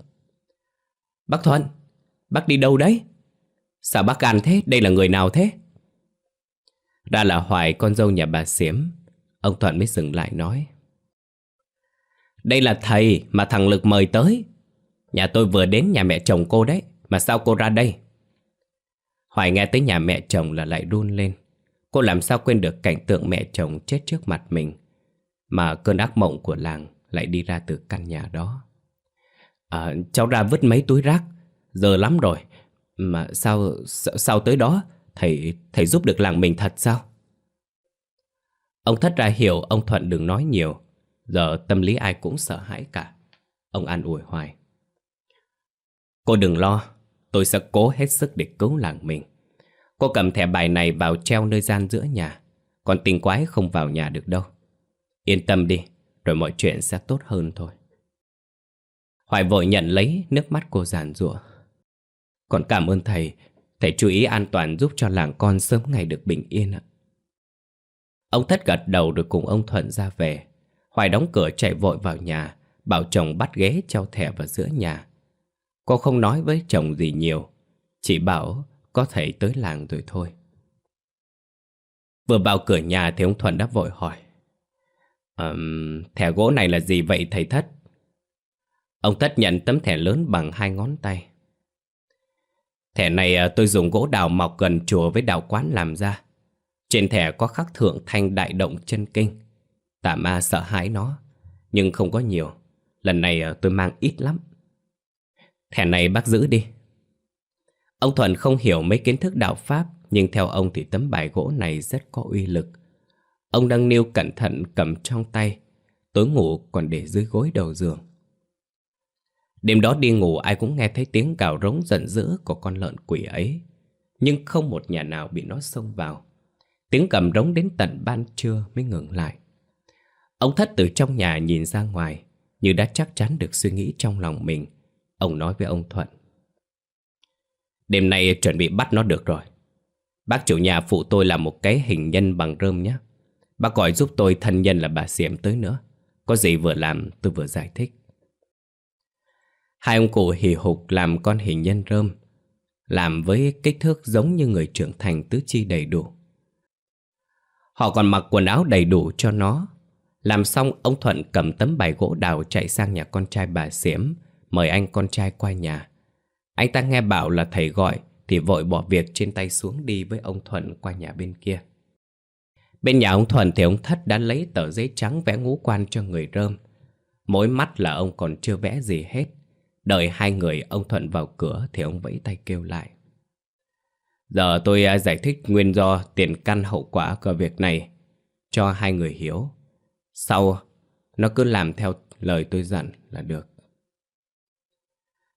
Bác Thuận, Bác đi đâu đấy? Sao bác ăn thế? Đây là người nào thế? Ra là Hoài con dâu nhà bà Xiếm. Ông Thuận mới dừng lại nói. Đây là thầy mà thằng Lực mời tới. Nhà tôi vừa đến nhà mẹ chồng cô đấy. Mà sao cô ra đây? Hoài nghe tới nhà mẹ chồng là lại run lên. Cô làm sao quên được cảnh tượng mẹ chồng chết trước mặt mình Mà cơn ác mộng của làng lại đi ra từ căn nhà đó? À, Cháu ra vứt mấy túi rác. Giờ lắm rồi. Mà sao sao tới đó? Thầy thầy giúp được làng mình thật sao? Ông thất ra hiểu ông Thuận đừng nói nhiều. Giờ tâm lý ai cũng sợ hãi cả. Ông an ủi hoài. Cô đừng lo Tôi sẽ cố hết sức để cứu làng mình. Cô cầm thẻ bài này vào treo nơi gian giữa nhà. Còn tình quái không vào nhà được đâu. Yên tâm đi, Rồi mọi chuyện sẽ tốt hơn thôi. Hoài vội nhận lấy Nước mắt cô giàn rủa Còn cảm ơn thầy. Thầy chú ý an toàn giúp cho làng con sớm ngày được bình yên ạ. Ông thất gật đầu rồi cùng ông Thuận ra về. Hoài đóng cửa chạy vội vào nhà, Bảo chồng bắt ghế treo thẻ vào giữa nhà. Cô không nói với chồng gì nhiều, Chỉ bảo có thể tới làng rồi thôi. Vừa vào cửa nhà thì ông Thuận đã vội hỏi um, Thẻ gỗ này là gì vậy thầy Thất? Ông Thất nhận tấm thẻ lớn bằng hai ngón tay. Thẻ này à, tôi dùng gỗ đào mọc gần chùa với đào quán làm ra. Trên thẻ có khắc thượng thanh đại động chân kinh. Tà ma sợ hãi nó Nhưng không có nhiều. Lần này à, tôi mang ít lắm. Thẻ này bác giữ đi. Ông Thuận không hiểu mấy kiến thức đạo Pháp, Nhưng theo ông thì tấm bài gỗ này rất có uy lực. Ông đang nêu cẩn thận cầm trong tay, Tối ngủ còn để dưới gối đầu giường. Đêm đó đi ngủ, ai cũng nghe thấy tiếng cào rống giận dữ của con lợn quỷ ấy, Nhưng không một nhà nào bị nó xông vào. Tiếng cầm rống đến tận ban trưa mới ngừng lại. Ông thất từ trong nhà nhìn ra ngoài, Như đã chắc chắn được suy nghĩ trong lòng mình. Ông nói với ông Thuận. Đêm nay chuẩn bị bắt nó được rồi. Bác chủ nhà phụ tôi làm một cái hình nhân bằng rơm nhé. Bác gọi giúp tôi thân nhân là bà Xiêm tới nữa. Có gì vừa làm, tôi vừa giải thích. Hai ông cụ hì hục làm con hình nhân rơm, Làm với kích thước giống như người trưởng thành tứ chi đầy đủ. Họ còn mặc quần áo đầy đủ cho nó. Làm xong, ông Thuận cầm tấm bài gỗ đào chạy sang nhà con trai bà Xiếm Mời anh con trai qua nhà anh ta nghe bảo là thầy gọi Thì vội bỏ việc trên tay xuống đi với ông Thuận qua nhà bên kia Bên nhà ông Thuận thì ông Thất đã lấy tờ giấy trắng vẽ ngũ quan cho người rơm Mỗi mắt là ông còn chưa vẽ gì hết Đợi hai người ông Thuận vào cửa thì ông vẫy tay kêu lại Giờ tôi à, giải thích nguyên do tiền căn hậu quả của việc này cho hai người hiểu. Sau, nó cứ làm theo lời tôi dặn là được.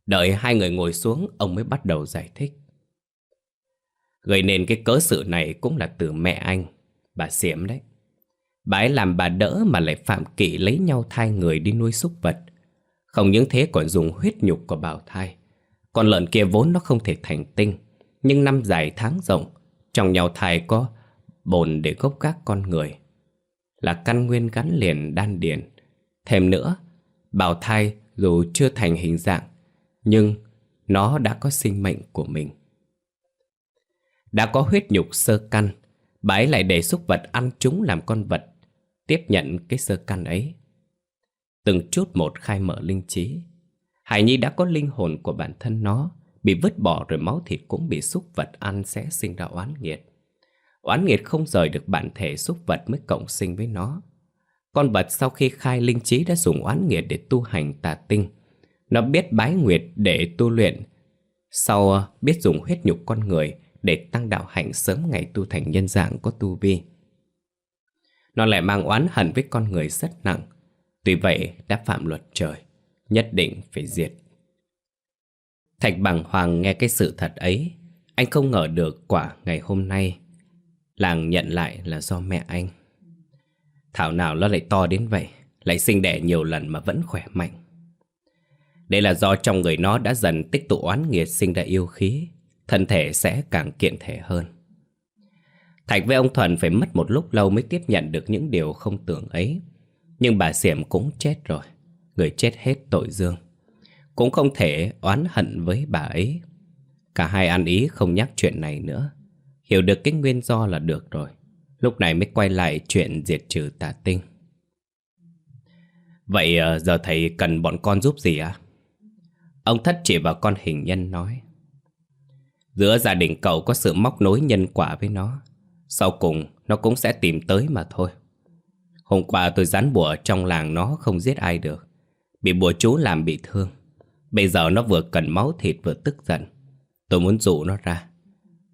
Đợi hai người ngồi xuống, Ông mới bắt đầu giải thích. Gây nên cái cớ sự này Cũng là từ mẹ anh, Bà Xiểm đấy. Bà ấy làm bà đỡ mà lại phạm kỵ lấy nhau thai người đi nuôi súc vật. Không những thế còn dùng huyết nhục của bào thai. Con lợn kia vốn nó không thể thành tinh, Nhưng năm dài tháng rộng, Trong nhau thai có bồn để gốc gác con người. Là căn nguyên gắn liền, đan điền. Thêm nữa, Bào thai dù chưa thành hình dạng nhưng nó đã có sinh mệnh của mình. Đã có huyết nhục sơ căn, bà ấy lại để xúc vật ăn chúng làm con vật, tiếp nhận cái sơ căn ấy. Từng chút một khai mở linh trí, Hải Nhi đã có linh hồn của bản thân nó, bị vứt bỏ rồi máu thịt cũng bị xúc vật ăn sẽ sinh ra oán nghiệt. Oán nghiệt không rời được bản thể xúc vật mới cộng sinh với nó. Con vật sau khi khai linh trí đã dùng oán nghiệt để tu hành tà tinh, nó biết bái nguyệt để tu luyện. Sau ờ, biết dùng huyết nhục con người Để tăng đạo hạnh sớm ngày tu thành nhân dạng có tu vi. Nó lại mang oán hận với con người rất nặng. Tuy vậy, đã phạm luật trời, Nhất định phải diệt. Thạch bằng hoàng nghe cái sự thật ấy, Anh không ngờ được quả ngày hôm nay. Làng nhận lại là do mẹ anh. Thảo nào nó lại to đến vậy, Lại sinh đẻ nhiều lần mà vẫn khỏe mạnh. Đây là do trong người nó đã dần tích tụ oán nghiệt sinh ra yêu khí, Thân thể sẽ càng kiện thể hơn. Thạch với ông Thuần phải mất một lúc lâu mới tiếp nhận được những điều không tưởng ấy. Nhưng bà Xiểm cũng chết rồi, Người chết hết tội dương. Cũng không thể oán hận với bà ấy. Cả hai ăn ý không nhắc chuyện này nữa. Hiểu được cái nguyên do là được rồi. Lúc này mới quay lại chuyện diệt trừ tà tinh. Vậy ờ, giờ thầy cần bọn con giúp gì à? Ông thất chỉ vào con hình nhân nói, Giữa gia đình cậu có sự móc nối nhân quả với nó, Sau cùng nó cũng sẽ tìm tới mà thôi. Hôm qua tôi dán bùa trong làng nó không giết ai được, Bị bùa chú làm bị thương. Bây giờ nó vừa cần máu thịt vừa tức giận. Tôi muốn dụ nó ra.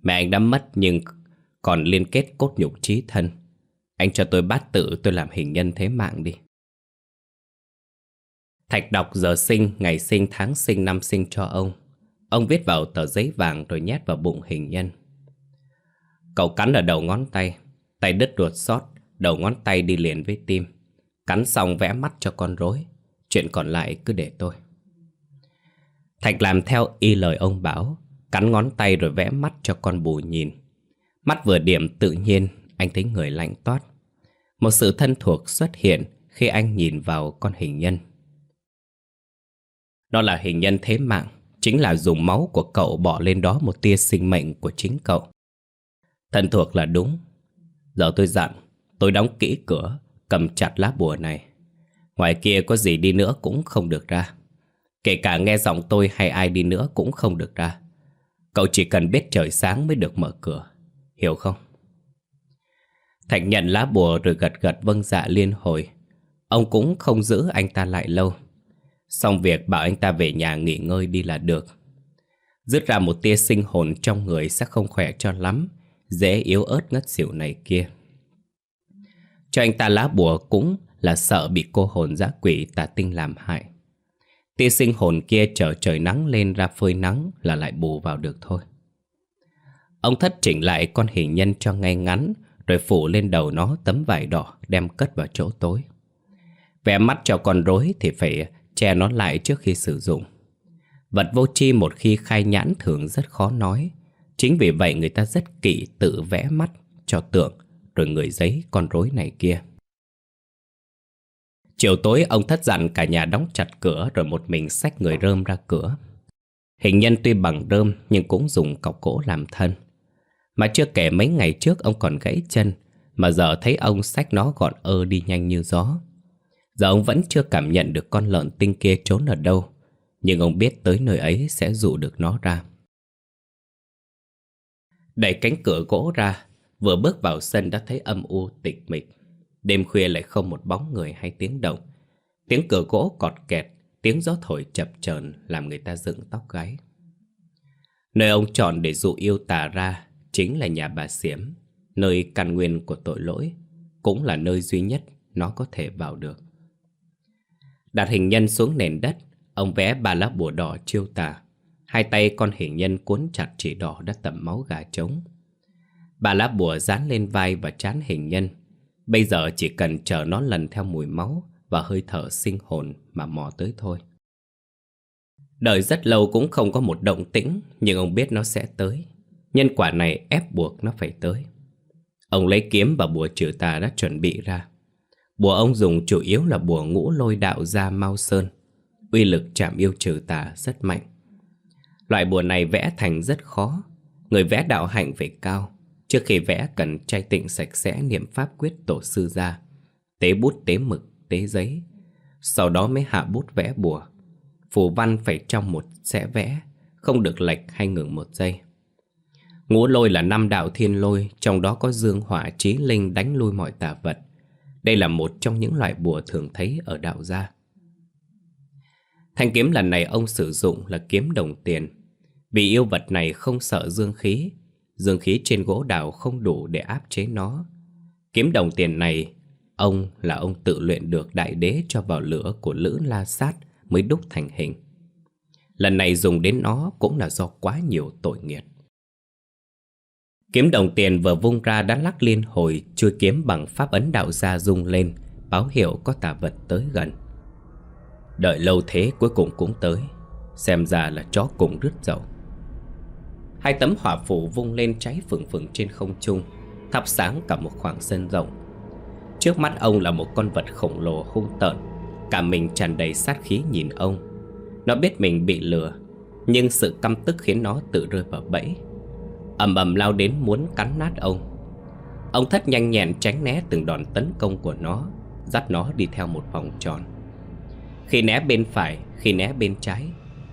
Mẹ anh đã mất nhưng còn liên kết cốt nhục trí thân. Anh cho tôi bát tự tôi làm hình nhân thế mạng đi. Thạch đọc giờ sinh, ngày sinh, tháng sinh, năm sinh cho ông. Ông viết vào tờ giấy vàng rồi nhét vào bụng hình nhân. Cậu cắn ở đầu ngón tay Tay đứt ruột sót Đầu ngón tay đi liền với tim. Cắn xong vẽ mắt cho con rối Chuyện còn lại cứ để tôi. Thạch làm theo y lời ông bảo Cắn ngón tay rồi vẽ mắt cho con bù nhìn. Mắt vừa điểm tự nhiên Anh thấy người lạnh toát. Một sự thân thuộc xuất hiện Khi anh nhìn vào con hình nhân đó là hình nhân thế mạng, Chính là dùng máu của cậu bỏ lên đó Một tia sinh mệnh của chính cậu. Thân thuộc là đúng. Giờ tôi dặn, Tôi đóng kỹ cửa, Cầm chặt lá bùa này. Ngoài kia có gì đi nữa cũng không được ra. Kể cả nghe giọng tôi hay ai đi nữa cũng không được ra. Cậu chỉ cần biết trời sáng mới được mở cửa, Hiểu không? Thạch nhận lá bùa rồi gật gật vâng dạ liên hồi. Ông cũng không giữ anh ta lại lâu. Xong việc bảo anh ta về nhà nghỉ ngơi đi là được. Dứt ra một tia sinh hồn trong người sẽ không khỏe cho lắm, Dễ yếu ớt ngất xỉu này kia. Cho anh ta lá bùa cũng là sợ bị cô hồn giã quỷ tà tinh làm hại. Tia sinh hồn kia chờ trời nắng lên ra phơi nắng là lại bù vào được thôi. Ông thất chỉnh lại con hình nhân cho ngay ngắn, Rồi phủ lên đầu nó tấm vải đỏ đem cất vào chỗ tối. Vẽ mắt cho con rối thì phải che nó lại trước khi sử dụng. Vật vô tri một khi khai nhãn thường rất khó nói. Chính vì vậy người ta rất kỹ tự vẽ mắt cho tượng, Rồi người giấy con rối này kia. Chiều tối, ông thất dặn cả nhà đóng chặt cửa Rồi một mình xách người rơm ra cửa. Hình nhân tuy bằng rơm, Nhưng cũng dùng cọc gỗ làm thân. Mà chưa kể mấy ngày trước ông còn gãy chân, Mà giờ thấy ông xách nó gọn ơ đi nhanh như gió. Giờ ông vẫn chưa cảm nhận được con lợn tinh kia trốn ở đâu, Nhưng ông biết tới nơi ấy sẽ dụ được nó ra. Đẩy cánh cửa gỗ ra, Vừa bước vào sân đã thấy âm u tịch mịch. Đêm khuya lại không một bóng người hay tiếng động. Tiếng cửa gỗ cọt kẹt, Tiếng gió thổi chập chờn Làm người ta dựng tóc gáy. Nơi ông chọn để dụ yêu tà ra Chính là nhà bà Xiểm, Nơi căn nguyên của tội lỗi Cũng là nơi duy nhất Nó có thể vào được. Đặt hình nhân xuống nền đất Ông vẽ ba lá bùa đỏ chiêu tà Hai tay con hình nhân cuốn chặt chỉ đỏ đã tẩm máu gà trống Ba lá bùa dán lên vai và chán hình nhân Bây giờ chỉ cần chờ nó lần theo mùi máu và hơi thở sinh hồn mà mò tới thôi. Đợi rất lâu cũng không có một động tĩnh, nhưng ông biết nó sẽ tới. Nhân quả này ép buộc nó phải tới. Ông lấy kiếm và bùa trừ tà đã chuẩn bị ra. Bùa ông dùng chủ yếu là bùa ngũ lôi đạo ra mau sơn. Uy lực chạm yêu trừ tà rất mạnh. Loại bùa này vẽ thành rất khó. Người vẽ đạo hạnh phải cao. Trước khi vẽ cần trai tịnh sạch sẽ niệm pháp quyết tổ sư ra Tế bút tế mực, tế giấy Sau đó mới hạ bút vẽ bùa Phù văn phải trong một sẽ vẽ Không được lệch hay ngừng một giây Ngũ lôi là năm đạo thiên lôi Trong đó có dương hỏa trí linh đánh lui mọi tà vật đây là một trong những loại bùa thường thấy ở đạo gia Thanh kiếm lần này ông sử dụng là kiếm đồng tiền Vì yêu vật này không sợ dương khí Dương khí trên gỗ đào không đủ để áp chế nó Kiếm đồng tiền này, Ông là ông tự luyện được đại đế cho vào lửa của Lữ La Sát mới đúc thành hình. Lần này dùng đến nó cũng là do quá nhiều tội nghiệt. Kiếm đồng tiền vừa vung ra đã lắc liên hồi chui kiếm bằng pháp ấn đạo gia rung lên, báo hiệu có tà vật tới gần. Đợi lâu thế cuối cùng cũng tới, xem ra là chó cùng rứt dầu. Hai tấm hỏa phủ vung lên cháy phừng phừng trên không trung, thắp sáng cả một khoảng sân rộng. Trước mắt ông là một con vật khổng lồ hung tợn, cả mình tràn đầy sát khí nhìn ông. Nó biết mình bị lừa, nhưng sự căm tức khiến nó tự rơi vào bẫy ầm ầm lao đến muốn cắn nát ông. Ông thất nhanh nhẹn tránh né từng đòn tấn công của nó Dắt nó đi theo một vòng tròn. Khi né bên phải, khi né bên trái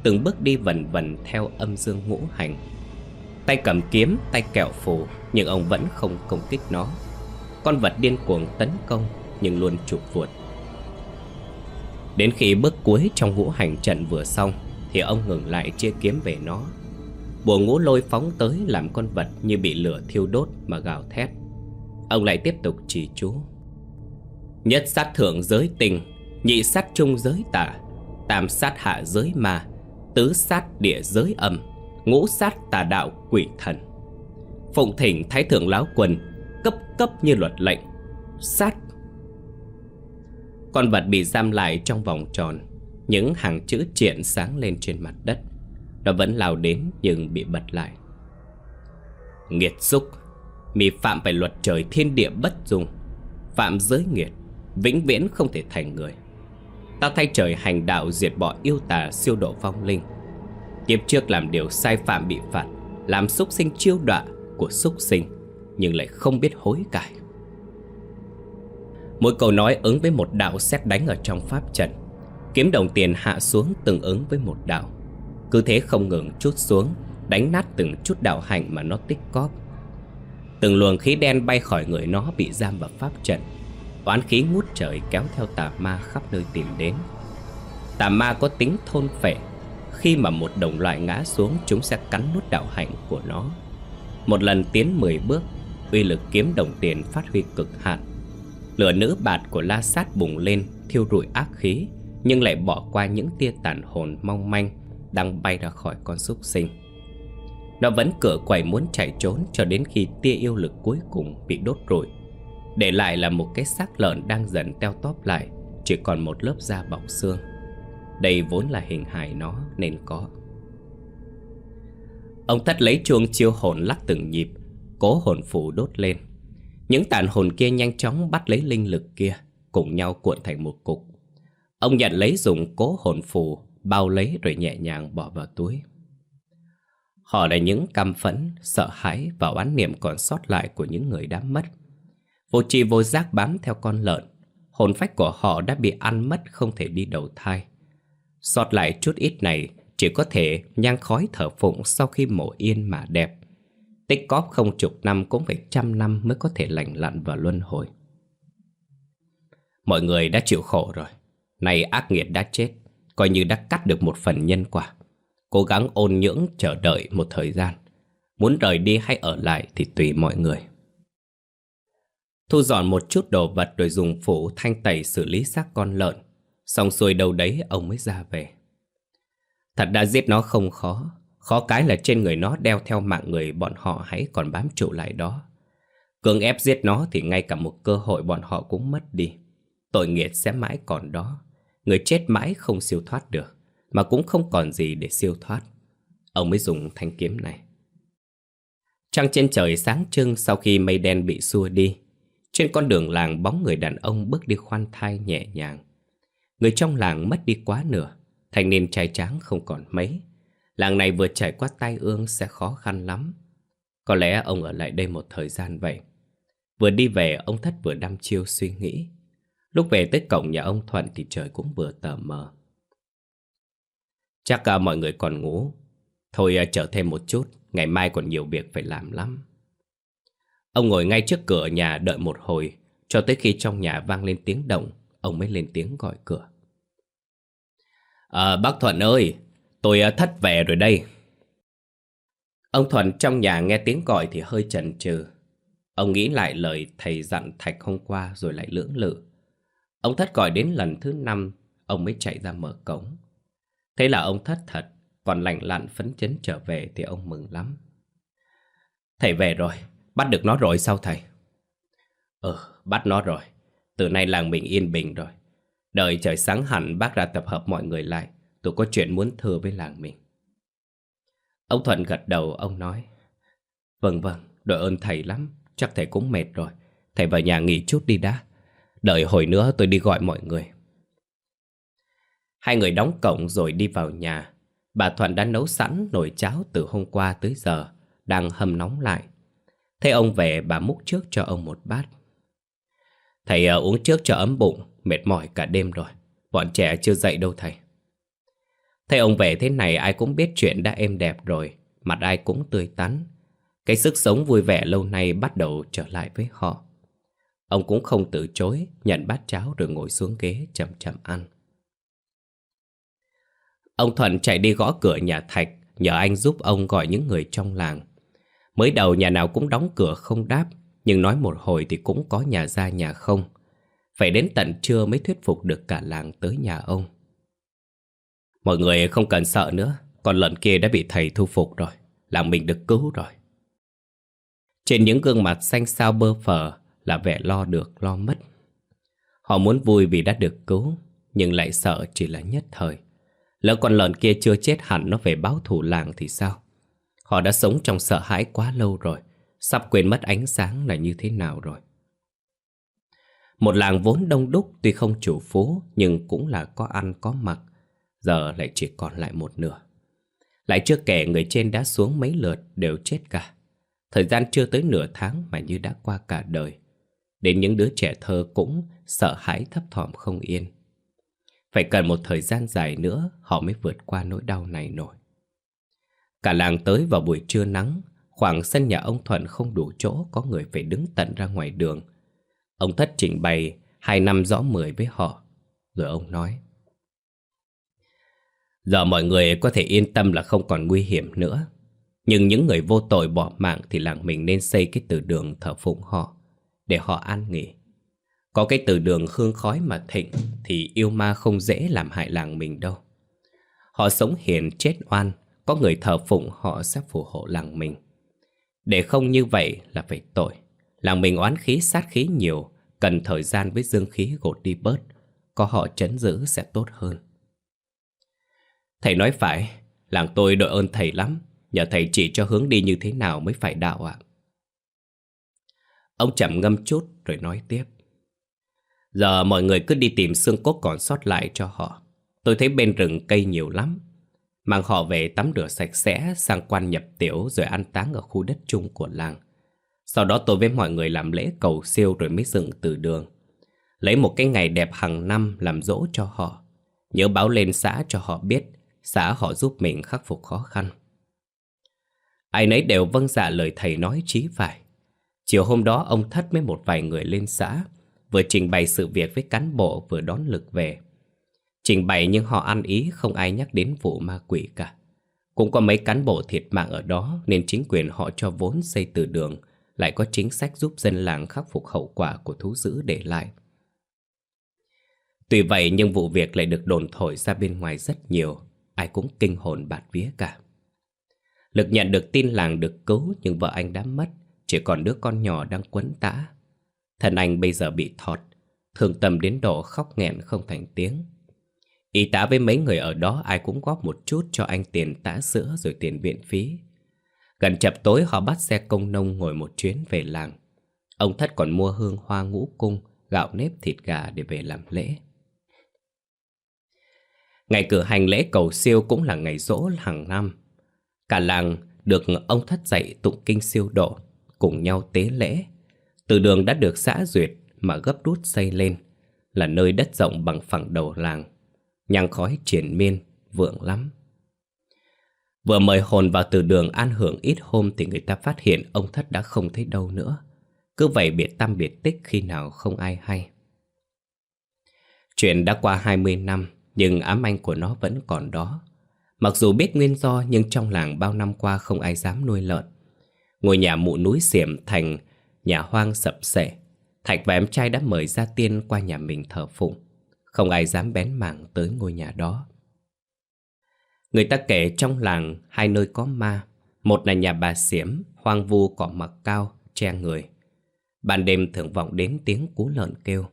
Từng bước đi vần vần theo âm dương ngũ hành. Tay cầm kiếm, tay kẹo phù Nhưng ông vẫn không công kích nó. Con vật điên cuồng tấn công Nhưng luôn chụp vuột Đến khi bước cuối trong ngũ hành trận vừa xong Thì ông ngừng lại chia kiếm về nó. Bùa ngũ lôi phóng tới làm con vật như bị lửa thiêu đốt mà gào thét. Ông lại tiếp tục chỉ chú. Nhất sát thượng giới tình, Nhị sát trung giới tả Tam sát hạ giới ma, Tứ sát địa giới âm Ngũ sát tà đạo quỷ thần. Phụng thỉnh thái thượng láo quần, Cấp cấp như luật lệnh, Sát. Con vật bị giam lại trong vòng tròn, Những hàng chữ triện sáng lên trên mặt đất nó vẫn lao đến nhưng bị bật lại. Nghiệt xúc, Mi phạm phải luật trời thiên địa bất dung. Phạm giới nghiệt, Vĩnh viễn không thể thành người. Ta thay trời hành đạo diệt bỏ yêu tà siêu độ phong linh. Kiếp trước làm điều sai phạm bị phạt, Làm xúc sinh chiêu đọa của xúc sinh, Nhưng lại không biết hối cải. Mỗi câu nói ứng với một đạo xét đánh ở trong pháp trận. Kiếm đồng tiền hạ xuống tương ứng với một đạo cứ thế không ngừng chút xuống, Đánh nát từng chút đạo hạnh mà nó tích cóp. Từng luồng khí đen bay khỏi người nó bị giam vào pháp trận. Oán khí ngút trời kéo theo tà ma khắp nơi tìm đến. Tà ma có tính thôn phệ. Khi mà một đồng loại ngã xuống, Chúng sẽ cắn nút đạo hạnh của nó. Một lần tiến 10 bước, Uy lực kiếm đồng tiền phát huy cực hạn. Lửa nữ bạt của la sát bùng lên, Thiêu rụi ác khí, Nhưng lại bỏ qua những tia tàn hồn mong manh đang bay ra khỏi con súc sinh. Nó vẫn cửa quẩy muốn chạy trốn cho đến khi tia yêu lực cuối cùng bị đốt rụi. Để lại là một cái xác lợn đang dần teo tóp lại, chỉ còn một lớp da bọc xương. Đây vốn là hình hài nó nên có. Ông Thất lấy chuông chiêu hồn lắc từng nhịp, cố hồn phù đốt lên. Những tàn hồn kia nhanh chóng bắt lấy linh lực kia, cùng nhau cuộn thành một cục. Ông nhận lấy dùng cố hồn phù bao lấy rồi nhẹ nhàng bỏ vào túi. Họ là những căm phẫn, sợ hãi và oán niệm còn sót lại của những người đã mất. Vô tri vô giác bám theo con lợn, hồn phách của họ đã bị ăn mất không thể đi đầu thai. Sót lại chút ít này chỉ có thể nhang khói thở phụng sau khi mổ yên mà đẹp. Tích cóp không chục năm cũng phải trăm năm mới có thể lành lặn và luân hồi. Mọi người đã chịu khổ rồi, này ác nghiệt đã chết. Coi như đã cắt được một phần nhân quả. Cố gắng ôn nhưỡng chờ đợi một thời gian. Muốn rời đi hay ở lại thì tùy mọi người. Thu dọn một chút đồ vật rồi dùng phủ thanh tẩy xử lý xác con lợn. Xong xuôi đâu đấy ông mới ra về. Thật đã giết nó không khó. Khó cái là trên người nó đeo theo mạng người bọn họ hãy còn bám trụ lại đó. Cưỡng ép giết nó thì ngay cả một cơ hội bọn họ cũng mất đi. Tội nghiệt sẽ mãi còn đó. Người chết mãi không siêu thoát được, Mà cũng không còn gì để siêu thoát. Ông mới dùng thanh kiếm này. Trăng trên trời sáng trưng sau khi mây đen bị xua đi, Trên con đường làng bóng người đàn ông bước đi khoan thai nhẹ nhàng. Người trong làng mất đi quá nửa Thành niên trai tráng không còn mấy. Làng này vừa trải qua tai ương sẽ khó khăn lắm. Có lẽ ông ở lại đây một thời gian vậy. Vừa đi về, ông thất vừa đăm chiêu suy nghĩ. Lúc về tới cổng nhà ông Thuận thì trời cũng vừa tờ mờ. Chắc à, mọi người còn ngủ. Thôi à, chờ thêm một chút, ngày mai còn nhiều việc phải làm lắm. Ông ngồi ngay trước cửa nhà đợi một hồi, cho tới khi trong nhà vang lên tiếng động, ông mới lên tiếng gọi cửa. À, bác Thuận ơi, tôi à, thất về rồi đây. Ông Thuận trong nhà nghe tiếng gọi thì hơi chần chừ. Ông nghĩ lại lời thầy dặn Thạch hôm qua rồi lại lưỡng lự. Ông Thất gọi đến lần thứ năm, Ông mới chạy ra mở cổng. Thế là ông thất thật Còn lành lặn phấn chấn trở về Thì ông mừng lắm. Thầy về rồi Bắt được nó rồi sao thầy? Ừ bắt nó rồi. Từ nay làng mình yên bình rồi. Đợi trời sáng hẳn bác ra tập hợp mọi người lại. Tôi có chuyện muốn thưa với làng mình. Ông Thuận gật đầu ông nói Vâng vâng đội ơn thầy lắm. Chắc thầy cũng mệt rồi. Thầy vào nhà nghỉ chút đi đã. Đợi hồi nữa tôi đi gọi mọi người. Hai người đóng cổng rồi đi vào nhà. Bà Thuận đã nấu sẵn nồi cháo từ hôm qua tới giờ Đang hầm nóng lại. Thấy ông về bà múc trước cho ông một bát. Thầy uh, uống trước cho ấm bụng Mệt mỏi cả đêm rồi. Bọn trẻ chưa dậy đâu thầy. Thấy ông về thế này ai cũng biết chuyện đã êm đẹp rồi Mặt ai cũng tươi tắn. Cái sức sống vui vẻ lâu nay bắt đầu trở lại với họ. Ông cũng không từ chối, Nhận bát cháo rồi ngồi xuống ghế chậm chậm ăn. Ông Thuận chạy đi gõ cửa nhà Thạch, Nhờ anh giúp ông gọi những người trong làng. Mới đầu nhà nào cũng đóng cửa không đáp, Nhưng nói một hồi thì cũng có nhà ra nhà không. Phải đến tận trưa mới thuyết phục được cả làng tới nhà ông. Mọi người không cần sợ nữa, Con lợn kia đã bị thầy thu phục rồi, Làng mình được cứu rồi. Trên những gương mặt xanh xao bơ phờ là vẻ lo được, lo mất. Họ muốn vui vì đã được cứu, Nhưng lại sợ chỉ là nhất thời. Lỡ con lợn kia chưa chết hẳn nó về báo thù làng thì sao? Họ đã sống trong sợ hãi quá lâu rồi, Sắp quên mất ánh sáng là như thế nào rồi. Một làng vốn đông đúc tuy không chủ phú, Nhưng cũng là có ăn, có mặc. Giờ lại chỉ còn lại một nửa. Lại chưa kể người trên đã xuống mấy lượt đều chết cả. Thời gian chưa tới nửa tháng mà như đã qua cả đời. Đến những đứa trẻ thơ cũng sợ hãi thấp thỏm không yên. Phải cần một thời gian dài nữa, họ mới vượt qua nỗi đau này nổi. Cả làng tới vào buổi trưa nắng, Khoảng sân nhà ông Thuận không đủ chỗ Có người phải đứng tận ra ngoài đường. Ông Thất trình bày Hai năm rõ mười với họ, Rồi ông nói, Giờ mọi người có thể yên tâm là không còn nguy hiểm nữa. Nhưng những người vô tội bỏ mạng Thì làng mình nên xây cái từ đường thờ phụng họ. Để họ an nghỉ. Có cái từ đường hương khói mà thịnh Thì yêu ma không dễ làm hại làng mình đâu. Họ sống hiền chết oan Có người thờ phụng họ sẽ phù hộ làng mình. Để không như vậy là phải tội. Làng mình oán khí sát khí nhiều Cần thời gian với dương khí gột đi bớt Có họ chấn giữ sẽ tốt hơn. Thầy nói phải, làng tôi đội ơn thầy lắm, nhờ thầy chỉ cho hướng đi như thế nào mới phải đạo ạ. Ông chậm ngâm chút rồi nói tiếp. Giờ mọi người cứ đi tìm xương cốt còn sót lại cho họ. Tôi thấy bên rừng cây nhiều lắm. Mang họ về tắm rửa sạch sẽ, sang quan nhập tiểu rồi ăn táng ở khu đất chung của làng. Sau đó tôi với mọi người làm lễ cầu siêu rồi mới dựng từ đường. Lấy một cái ngày đẹp hàng năm làm dỗ cho họ. Nhớ báo lên xã cho họ biết, xã họ giúp mình khắc phục khó khăn. Ai nấy đều vâng dạ lời thầy nói chí phải. Chiều hôm đó ông Thất với một vài người lên xã, vừa trình bày sự việc với cán bộ vừa đón lực về. Trình bày nhưng họ ăn ý không ai nhắc đến vụ ma quỷ cả. Cũng có mấy cán bộ thiệt mạng ở đó nên chính quyền họ cho vốn xây từ đường, lại có chính sách giúp dân làng khắc phục hậu quả của thú dữ để lại. Tuy vậy nhưng vụ việc lại được đồn thổi ra bên ngoài rất nhiều, ai cũng kinh hồn bạt vía cả. Lực nhận được tin làng được cứu nhưng vợ anh đã mất, chỉ còn đứa con nhỏ đang quấn tã. Thần anh bây giờ bị thọt, thường tầm đến độ khóc nghẹn không thành tiếng. Y tá với mấy người ở đó ai cũng góp một chút cho anh tiền tã sữa rồi tiền viện phí. Gần chập tối họ bắt xe công nông ngồi một chuyến về làng. Ông Thất còn mua hương hoa ngũ cung, gạo nếp thịt gà để về làm lễ. Ngày cử hành lễ cầu siêu cũng là ngày rỗ hàng năm. Cả làng được ông thất dạy tụng kinh siêu độ, cùng nhau tế lễ. Từ đường đã được xã duyệt mà gấp rút xây lên, là nơi đất rộng bằng phẳng đầu làng. Nhang khói triển miên, vượng lắm. Vừa mời hồn vào từ đường an hưởng ít hôm thì người ta phát hiện ông thất đã không thấy đâu nữa. Cứ vậy biệt tâm biệt tích khi nào không ai hay. Chuyện đã qua 20 năm, nhưng ám ảnh của nó vẫn còn đó Mặc dù biết nguyên do nhưng trong làng bao năm qua không ai dám nuôi lợn Ngôi nhà mụ núi xiểm thành nhà hoang sập sệ. Thạch và em trai đã mời gia tiên qua nhà mình thờ phụng. Không ai dám bén mảng tới ngôi nhà đó. Người ta kể trong làng hai nơi có ma. Một là nhà bà Xiểm, hoang vu cỏ mặc cao, che người. Ban đêm thường vọng đến tiếng cú lợn kêu.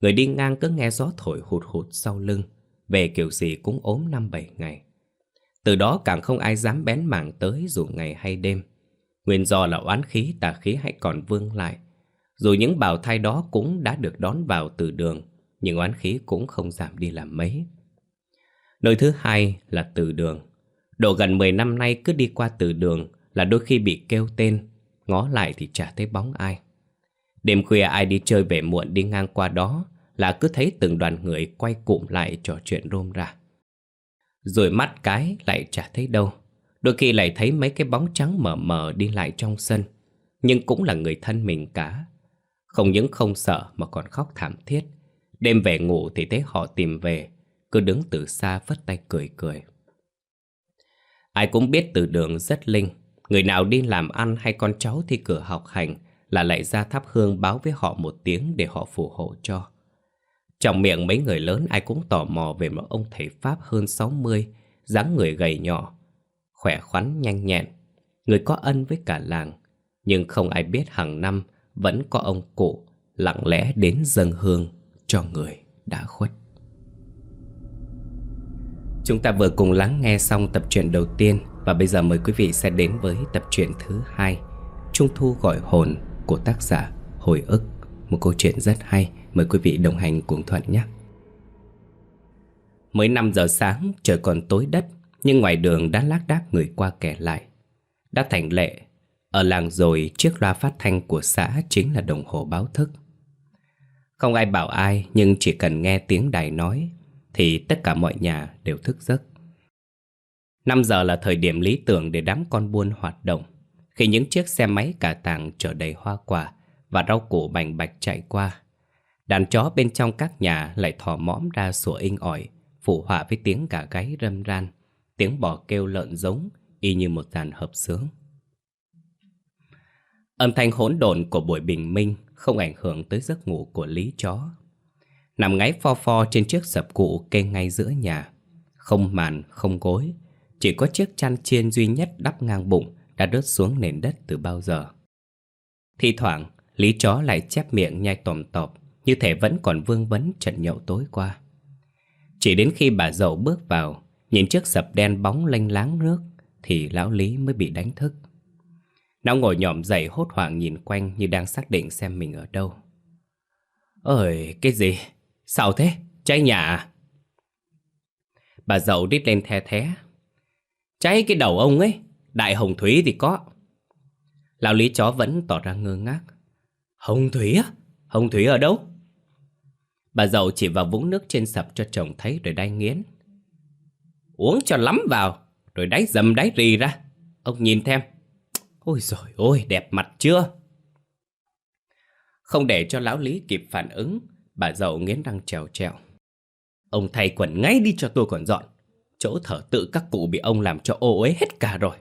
Người đi ngang cứ nghe gió thổi hụt hụt sau lưng. Về kiểu gì cũng ốm năm bảy ngày. Từ đó càng không ai dám bén mảng tới dù ngày hay đêm. Nguyên do là oán khí tà khí hãy còn vương lại. Dù những bào thai đó cũng đã được đón vào từ đường, Nhưng oán khí cũng không giảm đi làm mấy. Nơi thứ hai là từ đường. Độ gần 10 năm nay cứ đi qua từ đường Là đôi khi bị kêu tên, Ngó lại thì chả thấy bóng ai. Đêm khuya ai đi chơi về muộn đi ngang qua đó Là cứ thấy từng đoàn người quay cụm lại trò chuyện rôm ra Rồi mắt cái lại chả thấy đâu. Đôi khi lại thấy mấy cái bóng trắng mờ mờ đi lại trong sân, Nhưng cũng là người thân mình cả. Không những không sợ mà còn khóc thảm thiết. Đêm về ngủ thì thấy họ tìm về, Cứ đứng từ xa vất tay cười cười. Ai cũng biết từ đường rất linh, Người nào đi làm ăn hay con cháu thi cửa học hành Là lại ra thắp hương báo với họ một tiếng để họ phù hộ cho. Trong miệng mấy người lớn ai cũng tò mò về một ông thầy Pháp hơn 60 dáng người gầy nhỏ khỏe khoắn nhanh nhẹn, người có ân với cả làng, nhưng không ai biết hàng năm vẫn có ông cụ lặng lẽ đến dâng hương cho người đã khuất. Chúng ta vừa cùng lắng nghe xong tập truyện đầu tiên và bây giờ mời quý vị sẽ đến với tập truyện thứ hai Trung thu gọi hồn của tác giả Hồi ức. Một câu chuyện rất hay Mời quý vị đồng hành cùng Thuận nhé. Mới 5 giờ sáng trời còn tối đất nhưng ngoài đường đã lác đác người qua kẻ lại. Đã thành lệ, Ở làng rồi chiếc loa phát thanh của xã chính là đồng hồ báo thức. Không ai bảo ai, nhưng chỉ cần nghe tiếng đài nói, Thì tất cả mọi nhà đều thức giấc. 5 giờ là thời điểm lý tưởng để đám con buôn hoạt động. Khi những chiếc xe máy cả tàng chở đầy hoa quả Và rau củ bành bạch chạy qua, Đàn chó bên trong các nhà lại thò mõm ra sủa inh ỏi Phụ họa với tiếng cả gáy râm ran tiếng bò kêu lợn giống, y như một dàn hợp sướng. Âm thanh hỗn độn của buổi bình minh không ảnh hưởng tới giấc ngủ của Lý chó. Nằm ngáy pho pho trên chiếc sập cụ kê ngay giữa nhà. Không màn, không gối, chỉ có chiếc chăn chiên duy nhất đắp ngang bụng đã rớt xuống nền đất từ bao giờ. Thì thoảng, Lý chó lại chép miệng nhai tòm tọp, như thể vẫn còn vương vấn trận nhậu tối qua. Chỉ đến khi bà dậu bước vào, Nhìn chiếc sập đen bóng lanh láng nước Thì lão Lý mới bị đánh thức. Nó ngồi nhòm dậy hốt hoảng nhìn quanh Như đang xác định xem mình ở đâu. Ơi cái gì? Sao thế? Cháy nhà à? Bà dậu đít lên the thé. Cháy cái đầu ông ấy, Đại hồng thúy thì có. Lão Lý chó vẫn tỏ ra ngơ ngác. Hồng thúy á? Hồng thúy ở đâu? Bà dậu chỉ vào vũng nước trên sập cho chồng thấy rồi đai nghiến. Uống cho lắm vào, Rồi đáy dầm đáy rì ra. Ông nhìn thêm. Ôi rồi ôi, đẹp mặt chưa? Không để cho lão Lý kịp phản ứng, Bà giàu nghiến răng trèo trèo. Ông thay quần ngay đi cho tôi còn dọn. Chỗ thở tự các cụ bị ông làm cho ô uế hết cả rồi.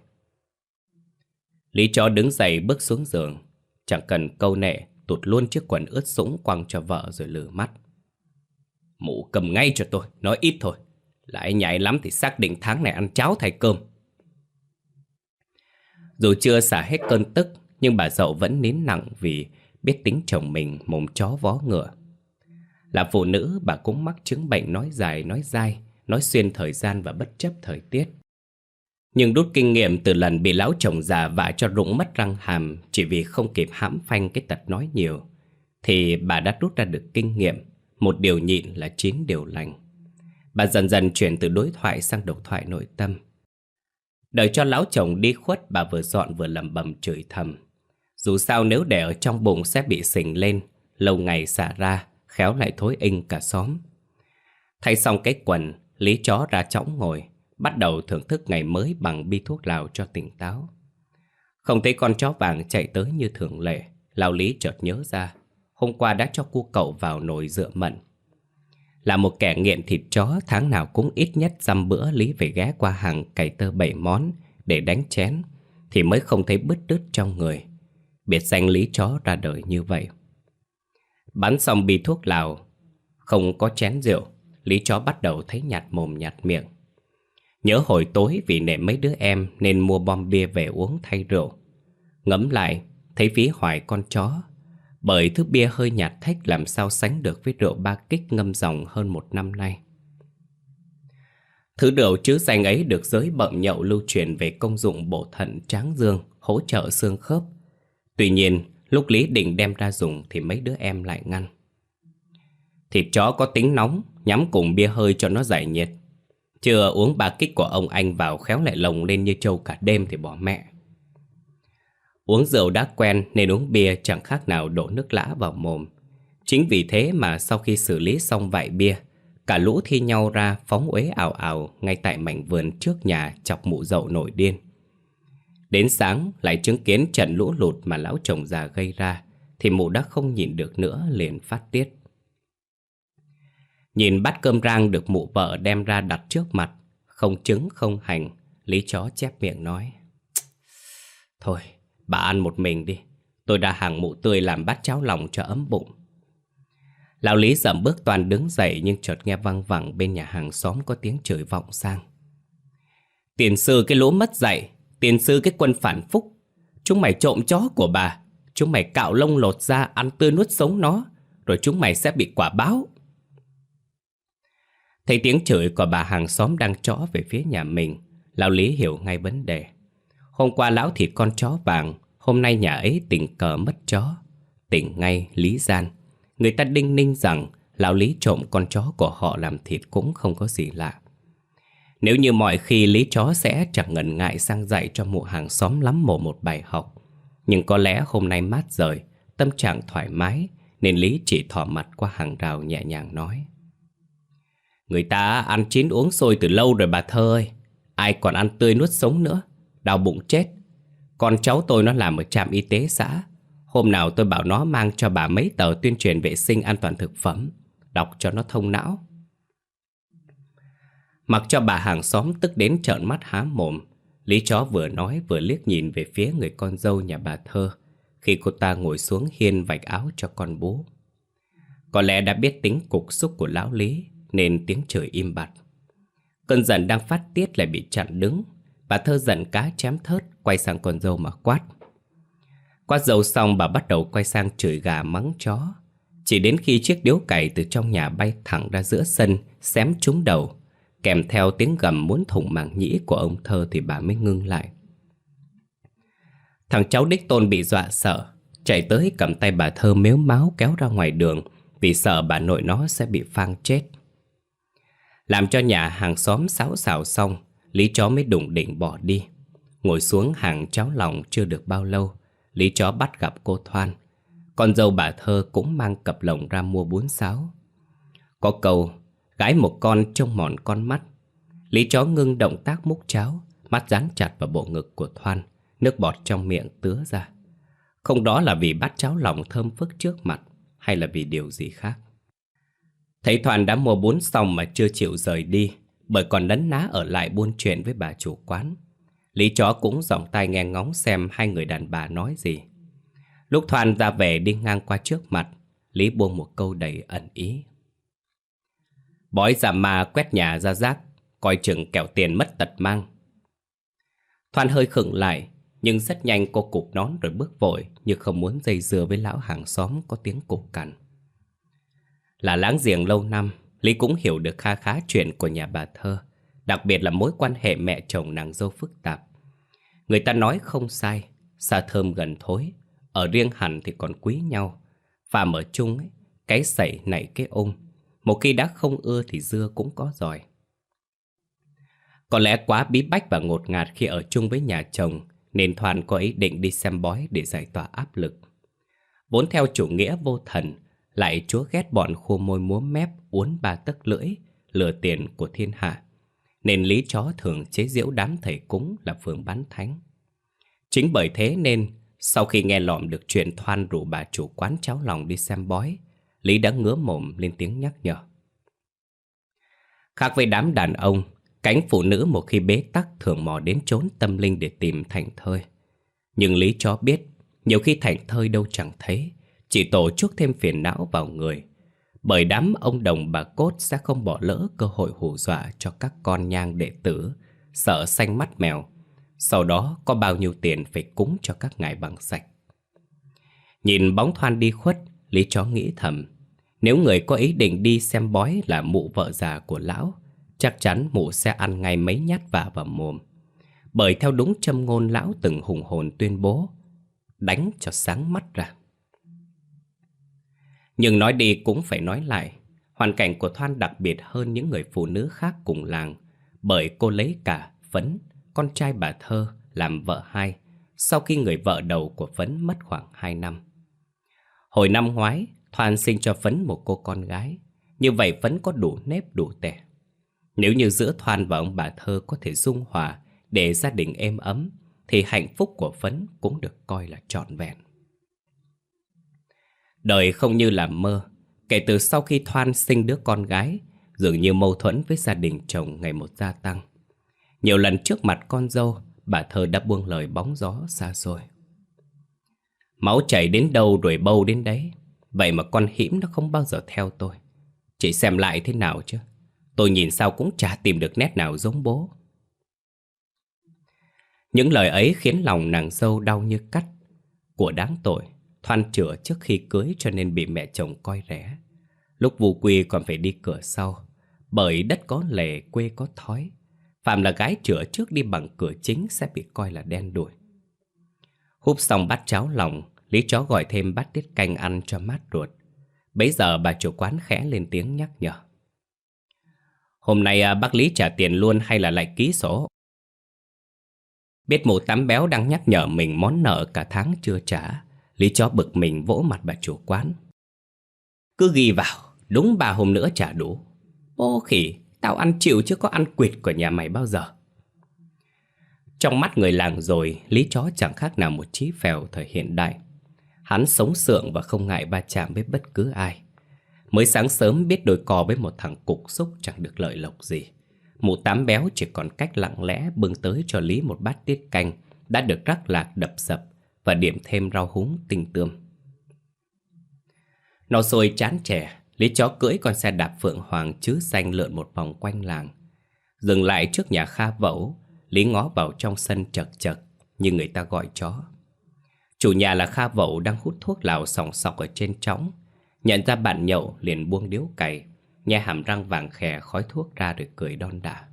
Lý chó đứng dậy bước xuống giường. Chẳng cần câu nệ, Tụt luôn chiếc quần ướt sũng quăng cho vợ rồi lử mắt. Mụ cầm ngay cho tôi, Nói ít thôi lại nhảy lắm thì xác định tháng này ăn cháo thay cơm. Dù chưa xả hết cơn tức, Nhưng bà dậu vẫn nín nặng vì biết tính chồng mình mồm chó vó ngựa. Là phụ nữ, bà cũng mắc chứng bệnh nói dài, nói dai, Nói xuyên thời gian và bất chấp thời tiết. Nhưng rút kinh nghiệm từ lần bị lão chồng già vạ cho rụng mất răng hàm Chỉ vì không kịp hãm phanh cái tật nói nhiều, Thì bà đã rút ra được kinh nghiệm. Một điều nhịn là chín điều lành. Bà dần dần chuyển từ đối thoại sang độc thoại nội tâm. Đợi cho lão chồng đi khuất bà vừa dọn vừa lầm bầm chửi thầm. Dù sao nếu để ở trong bụng sẽ bị sình lên, lâu ngày xả ra, khéo lại thối inh cả xóm. Thay xong cái quần, Lý chó ra chõng ngồi, bắt đầu thưởng thức ngày mới bằng bi thuốc lào cho tỉnh táo. Không thấy con chó vàng chạy tới như thường lệ, Lão Lý chợt nhớ ra, hôm qua đã cho cu cậu vào nồi dựa mận, là một kẻ nghiện thịt chó tháng nào cũng ít nhất dăm bữa Lý phải ghé qua hàng cày tơ bảy món để đánh chén thì mới không thấy bứt đứt trong người. Biệt danh Lý chó ra đời như vậy. Bắn xong bi thuốc lào, Không có chén rượu, Lý chó bắt đầu thấy nhạt mồm nhạt miệng. Nhớ hồi tối vì nể mấy đứa em nên mua bom bia về uống thay rượu. Ngẫm lại, thấy ví hoài con chó. Bởi thứ bia hơi nhạt thách làm sao sánh được với rượu ba kích ngâm dòng hơn một năm nay. Thứ rượu chứa danh ấy được giới bậm nhậu lưu truyền về công dụng bổ thận tráng dương, hỗ trợ xương khớp. Tuy nhiên, lúc Lý định đem ra dùng thì mấy đứa em lại ngăn. Thịt chó có tính nóng, nhắm cùng bia hơi cho nó giải nhiệt. Chưa uống ba kích của ông anh vào khéo lại lồng lên như trâu cả đêm thì bỏ mẹ. Uống rượu đã quen nên uống bia chẳng khác nào đổ nước lã vào mồm. Chính vì thế mà sau khi xử lý xong vại bia, cả lũ thi nhau ra phóng uế ảo ảo ngay tại mảnh vườn trước nhà chọc mụ dậu nổi điên. Đến sáng lại chứng kiến trận lũ lụt mà lão chồng già gây ra, thì mụ đã không nhìn được nữa liền phát tiết. Nhìn bát cơm rang được mụ vợ đem ra đặt trước mặt, không trứng không hành, Lý chó chép miệng nói. Thôi, bà ăn một mình đi, tôi đã hàng mụ tươi làm bát cháo lòng cho ấm bụng. Lão Lý dậm bước toàn đứng dậy nhưng chợt nghe văng vẳng bên nhà hàng xóm có tiếng chửi vọng sang. Tiền sư cái lỗ mất dạy, tiền sư cái quân phản phúc. Chúng mày trộm chó của bà, chúng mày cạo lông lột ra ăn tươi nuốt sống nó, rồi chúng mày sẽ bị quả báo. Thấy tiếng chửi của bà hàng xóm đang chó về phía nhà mình, Lão Lý hiểu ngay vấn đề. Hôm qua lão thịt con chó vàng, hôm nay nhà ấy tình cờ mất chó. Tỉnh ngay Lý Gian. Người ta đinh ninh rằng lão Lý trộm con chó của họ làm thịt cũng không có gì lạ. Nếu như mọi khi Lý chó sẽ chẳng ngần ngại sang dạy cho mụ hàng xóm lắm mổ một bài học. Nhưng có lẽ hôm nay mát rời, tâm trạng thoải mái, nên Lý chỉ thỏ mặt qua hàng rào nhẹ nhàng nói. Người ta ăn chín uống sôi từ lâu rồi bà thơ ơi. Ai còn ăn tươi nuốt sống nữa. Đau bụng chết. Con cháu tôi nó làm ở trạm y tế xã. Hôm nào tôi bảo nó mang cho bà mấy tờ tuyên truyền vệ sinh an toàn thực phẩm. Đọc cho nó thông não. Mặc cho bà hàng xóm tức đến trợn mắt há mồm. Lý chó vừa nói vừa liếc nhìn về phía người con dâu nhà bà thơ. Khi cô ta ngồi xuống hiên vạch áo cho con bố. Có lẽ đã biết tính cục xúc của lão Lý, nên tiếng trời im bặt. Cơn giận đang phát tiết lại bị chặn đứng. Bà thơ giận cá chém thớt quay sang con dâu mà quát. Quát dâu xong bà bắt đầu quay sang chửi gà mắng chó. Chỉ đến khi chiếc điếu cày từ trong nhà bay thẳng ra giữa sân xém trúng đầu. Kèm theo tiếng gầm muốn thủng màng nhĩ của ông thơ thì bà mới ngưng lại. Thằng cháu đích tôn bị dọa sợ, chạy tới cầm tay bà thơ mếu máu kéo ra ngoài đường vì sợ bà nội nó sẽ bị phang chết. Làm cho nhà hàng xóm xáo xào xong Lý chó mới đụng định bỏ đi. Ngồi xuống hàng cháo lòng chưa được bao lâu, Lý chó bắt gặp cô Thoan. Con dâu bà thơ cũng mang cặp lồng ra mua bún sáo. Có câu, Gái một con trông mòn con mắt. Lý chó ngưng động tác múc cháo, Mắt dán chặt vào bộ ngực của Thoan, Nước bọt trong miệng tứa ra. Không đó là vì bát cháo lòng thơm phức trước mặt, Hay là vì điều gì khác? Thấy Thoàn đã mua bún xong mà chưa chịu rời đi bởi còn đấn ná ở lại buôn chuyện với bà chủ quán. Lý chó cũng giọng tai nghe ngóng xem hai người đàn bà nói gì. Lúc Thoan ra về đi ngang qua trước mặt Lý buông một câu đầy ẩn ý. Bói giả ma quét nhà ra rác Coi chừng kẹo tiền mất tật mang. Thoan hơi khựng lại Nhưng rất nhanh cô cụp nón rồi bước vội Như không muốn dây dưa với lão hàng xóm có tiếng cục cằn. Là láng giềng lâu năm, Lý cũng hiểu được kha khá chuyện của nhà bà Thơ, đặc biệt là mối quan hệ mẹ chồng nàng dâu phức tạp. Người ta nói không sai, xa thơm gần thối, ở riêng hẳn thì còn quý nhau. và ở chung, ấy, cái sẩy nảy cái ung, một khi đã không ưa thì dưa cũng có rồi. Có lẽ quá bí bách và ngột ngạt khi ở chung với nhà chồng, nên Thoan có ý định đi xem bói để giải tỏa áp lực. Vốn theo chủ nghĩa vô thần, lại chúa ghét bọn khô môi múa mép uốn ba tấc lưỡi, lừa tiền của thiên hạ. Nên lý chó thường chế giễu đám thầy cúng là phường bán thánh. Chính bởi thế nên, sau khi nghe lọm được chuyện Thoan rủ bà chủ quán cháo lòng đi xem bói, Lý đã ngứa mồm lên tiếng nhắc nhở. Khác với đám đàn ông, cánh phụ nữ một khi bế tắc thường mò đến trốn tâm linh để tìm thành thơi. Nhưng Lý chó biết, nhiều khi thành thơi đâu chẳng thấy, chỉ tổ chuốc thêm phiền não vào người. Bởi đám ông đồng bà cốt sẽ không bỏ lỡ cơ hội hù dọa cho các con nhang đệ tử, sợ xanh mắt mèo. Sau đó có bao nhiêu tiền phải cúng cho các ngài bằng sạch. Nhìn bóng thoan đi khuất, Lý chó nghĩ thầm. Nếu người có ý định đi xem bói là mụ vợ già của lão, chắc chắn mụ sẽ ăn ngay mấy nhát vả vào mồm. Bởi theo đúng châm ngôn lão từng hùng hồn tuyên bố, đánh cho sáng mắt ra. Nhưng nói đi cũng phải nói lại, hoàn cảnh của Thoan đặc biệt hơn những người phụ nữ khác cùng làng, bởi cô lấy cả Phấn, con trai bà Thơ, làm vợ hai, sau khi người vợ đầu của Phấn mất khoảng 2 năm. Hồi năm ngoái, Thoan sinh cho Phấn một cô con gái, như vậy Phấn có đủ nếp đủ tẻ. Nếu như giữa Thoan và ông bà Thơ có thể dung hòa để gia đình êm ấm, thì hạnh phúc của Phấn cũng được coi là trọn vẹn. Đời không như là mơ, kể từ sau khi Thoan sinh đứa con gái, dường như mâu thuẫn với gia đình chồng ngày một gia tăng. Nhiều lần trước mặt con dâu, bà Thơ đã buông lời bóng gió xa xôi. Máu chảy đến đâu đuổi bâu đến đấy, vậy mà con hiểm nó không bao giờ theo tôi. Chị xem lại thế nào chứ, tôi nhìn sao cũng chả tìm được nét nào giống bố. Những lời ấy khiến lòng nàng dâu đau như cắt. Của đáng tội, Thoan chữa trước khi cưới cho nên bị mẹ chồng coi rẻ. Lúc vu quy còn phải đi cửa sau, bởi đất có lề quê có thói. Phạm là gái chữa trước đi bằng cửa chính sẽ bị coi là đen đuổi. Húp xong bát cháo lòng, Lý chó gọi thêm bát tiết canh ăn cho mát ruột. Bấy giờ bà chủ quán khẽ lên tiếng nhắc nhở. Hôm nay à, bác Lý trả tiền luôn hay là lại ký sổ? Biết mụ tắm béo đang nhắc nhở mình món nợ cả tháng chưa trả Lý chó bực mình vỗ mặt bà chủ quán. Cứ ghi vào, Đúng ba hôm nữa trả đủ. Ô khỉ, Tao ăn chịu chứ có ăn quỵt của nhà mày bao giờ. Trong mắt người làng rồi, Lý chó chẳng khác nào một trí phèo thời hiện đại. Hắn sống sượng và không ngại va chạm với bất cứ ai. Mới sáng sớm biết đôi cò với một thằng cục xúc chẳng được lợi lộc gì. Mụ tám béo chỉ còn cách lặng lẽ bưng tới cho Lý một bát tiết canh đã được rắc lạc đập sập và điểm thêm rau húng tinh tươm. Nó sôi chán trẻ, Lý chó cưỡi con xe đạp phượng hoàng chứ xanh lượn một vòng quanh làng. Dừng lại trước nhà Kha Vẩu, Lý ngó vào trong sân chật chật như người ta gọi chó. Chủ nhà là Kha Vẩu đang hút thuốc lào sòng sọc ở trên trống. Nhận ra bạn nhậu liền buông điếu cày nghe hàm răng vàng khè khói thuốc ra rồi cười đon đả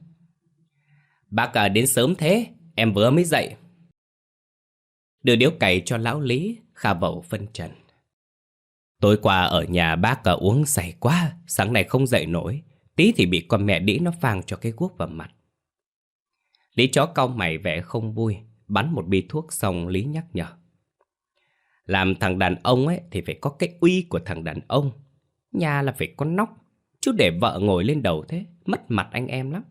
Bác à, đến sớm thế Em vừa mới dậy Đưa điếu cày cho lão Lý Kha bậu phân trần. Tối qua ở nhà bác à, uống say quá Sáng nay không dậy nổi. Tí thì bị con mẹ đĩ nó phang cho cái guốc vào mặt. Lý chó cau mày vẻ không vui Bắn một bi thuốc xong Lý nhắc nhở. Làm thằng đàn ông ấy Thì phải có cái uy của thằng đàn ông. Nhà là phải có nóc Chứ để vợ ngồi lên đầu thế Mất mặt anh em lắm.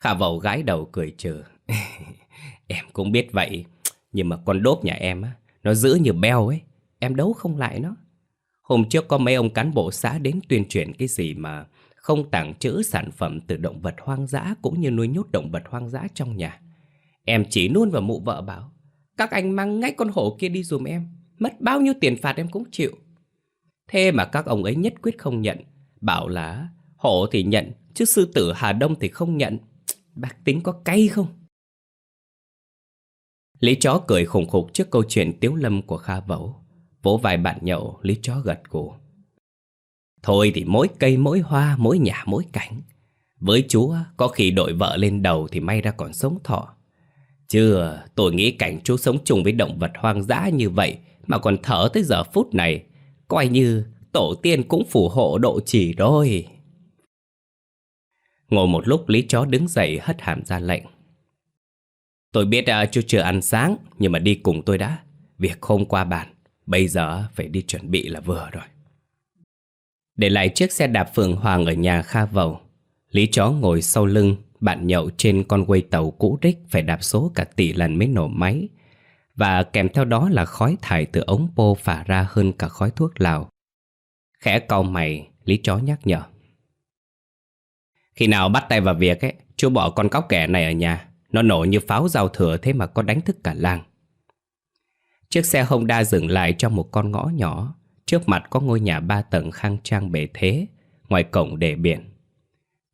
Khả vẩu gái đầu cười trừ. [laughs] Em cũng biết vậy, Nhưng mà con đốp nhà em á, Nó giữ như beo ấy, Em đấu không lại nó. Hôm trước có mấy ông cán bộ xã đến tuyên truyền cái gì mà Không tàng trữ sản phẩm từ động vật hoang dã Cũng như nuôi nhốt động vật hoang dã trong nhà. Em chỉ luôn vào mụ vợ bảo, Các anh mang ngay con hổ kia đi dùm em, Mất bao nhiêu tiền phạt em cũng chịu. Thế mà các ông ấy nhất quyết không nhận, Bảo là, hổ thì nhận, Chứ sư tử Hà Đông thì không nhận. Bác tính có cay không? Lý chó cười khủng khục trước câu chuyện tiếu lâm của Kha Vẩu Vỗ vài bạn nhậu, Lý chó gật gù Thôi thì mỗi cây mỗi hoa, mỗi nhà mỗi cảnh Với chú có khi đội vợ lên đầu thì may ra còn sống thọ Chưa, tôi nghĩ cảnh chú sống chung với động vật hoang dã như vậy Mà còn thở tới giờ phút này Coi như tổ tiên cũng phù hộ độ chỉ đôi. Ngồi một lúc Lý Chó đứng dậy hất hàm ra lệnh. Tôi biết uh, chú chưa ăn sáng, nhưng mà đi cùng tôi đã. Việc không qua bàn, bây giờ phải đi chuẩn bị là vừa rồi. Để lại chiếc xe đạp phượng hoàng ở nhà Kha Vầu, Lý Chó ngồi sau lưng, bạn nhậu trên con quay tàu cũ rích phải đạp số cả tỷ lần mới nổ máy, và kèm theo đó là khói thải từ ống pô phả ra hơn cả khói thuốc lào. Khẽ cau mày, Lý Chó nhắc nhở. Khi nào bắt tay vào việc ấy, chú bỏ con cóc kẻ này ở nhà. Nó nổ như pháo giao thừa thế mà có đánh thức cả làng. Chiếc xe Honda dừng lại trong một con ngõ nhỏ. Trước mặt có ngôi nhà ba tầng khang trang bề thế, Ngoài cổng đề biển.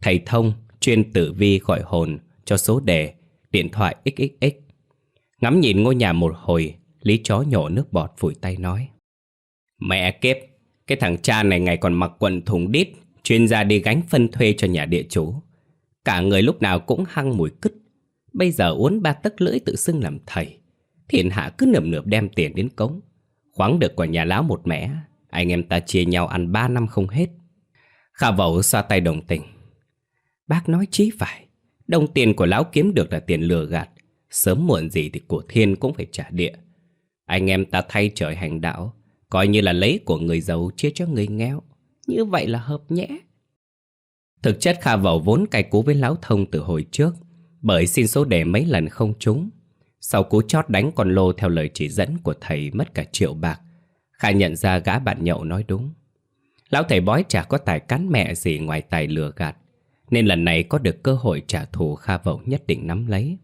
Thầy thông chuyên tử vi gọi hồn Cho số đề Điện thoại XXX Ngắm nhìn ngôi nhà một hồi, Lý chó nhổ nước bọt phủi tay nói. Mẹ kiếp, Cái thằng cha này ngày còn mặc quần thùng đít, Chuyên ra đi gánh phân thuê cho nhà địa chủ. Cả người lúc nào cũng hăng mùi cứt. Bây giờ uốn ba tấc lưỡi tự xưng làm thầy. Thiện hạ cứ nườm nượp đem tiền đến cống. Khoáng được của nhà láo một mẻ, Anh em ta chia nhau ăn ba năm không hết. Khả vẩu xoa tay đồng tình. Bác nói chí phải, Đồng tiền của lão kiếm được là tiền lừa gạt. Sớm muộn gì thì của thiên cũng phải trả địa. Anh em ta thay trời hành đạo, Coi như là lấy của người giàu chia cho người nghèo. Như vậy là hợp nhẽ. Thực chất Kha Vẩu vốn cay cú với Lão Thông từ hồi trước. Bởi xin số đề mấy lần không trúng. Sau cú chót đánh con lô theo lời chỉ dẫn của thầy mất cả triệu bạc Kha nhận ra gã bạn nhậu nói đúng. Lão thầy bói chả có tài cắn mẹ gì ngoài tài lừa gạt, Nên lần này có được cơ hội trả thù Kha Vậu nhất định nắm lấy.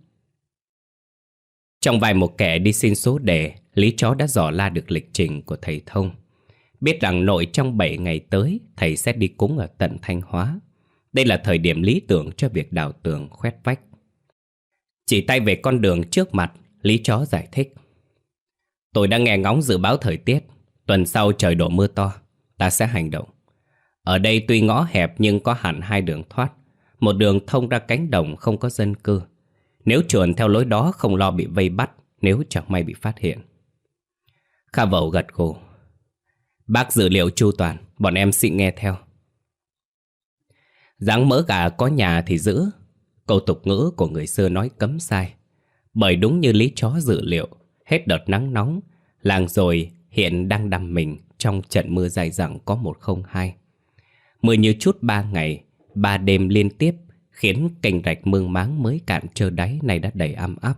Trong vài một kẻ đi xin số đề, Lý chó đã dò la được lịch trình của thầy Thông. Biết rằng nội trong 7 ngày tới, Thầy sẽ đi cúng ở tận Thanh Hóa. Đây là thời điểm lý tưởng cho việc đào tường khoét vách. Chỉ tay về con đường trước mặt, Lý Chó giải thích. Tôi đã nghe ngóng dự báo thời tiết. Tuần sau trời đổ mưa to, ta sẽ hành động. Ở đây tuy ngõ hẹp nhưng có hẳn hai đường thoát. Một đường thông ra cánh đồng không có dân cư. Nếu chuồn theo lối đó không lo bị vây bắt nếu chẳng may bị phát hiện. Kha vẩu gật gù. Bác dự liệu chu toàn, bọn em xin nghe theo. Dáng mỡ gà có nhà thì giữ Câu tục ngữ của người xưa nói cấm sai. Bởi đúng như lý chó dự liệu Hết đợt nắng nóng Làng rồi hiện đang đầm mình Trong trận mưa dài dẳng có một không hai. Mưa như chút ba ngày Ba đêm liên tiếp Khiến cành rạch mương máng mới cạn trơ đáy Này đã đầy âm áp.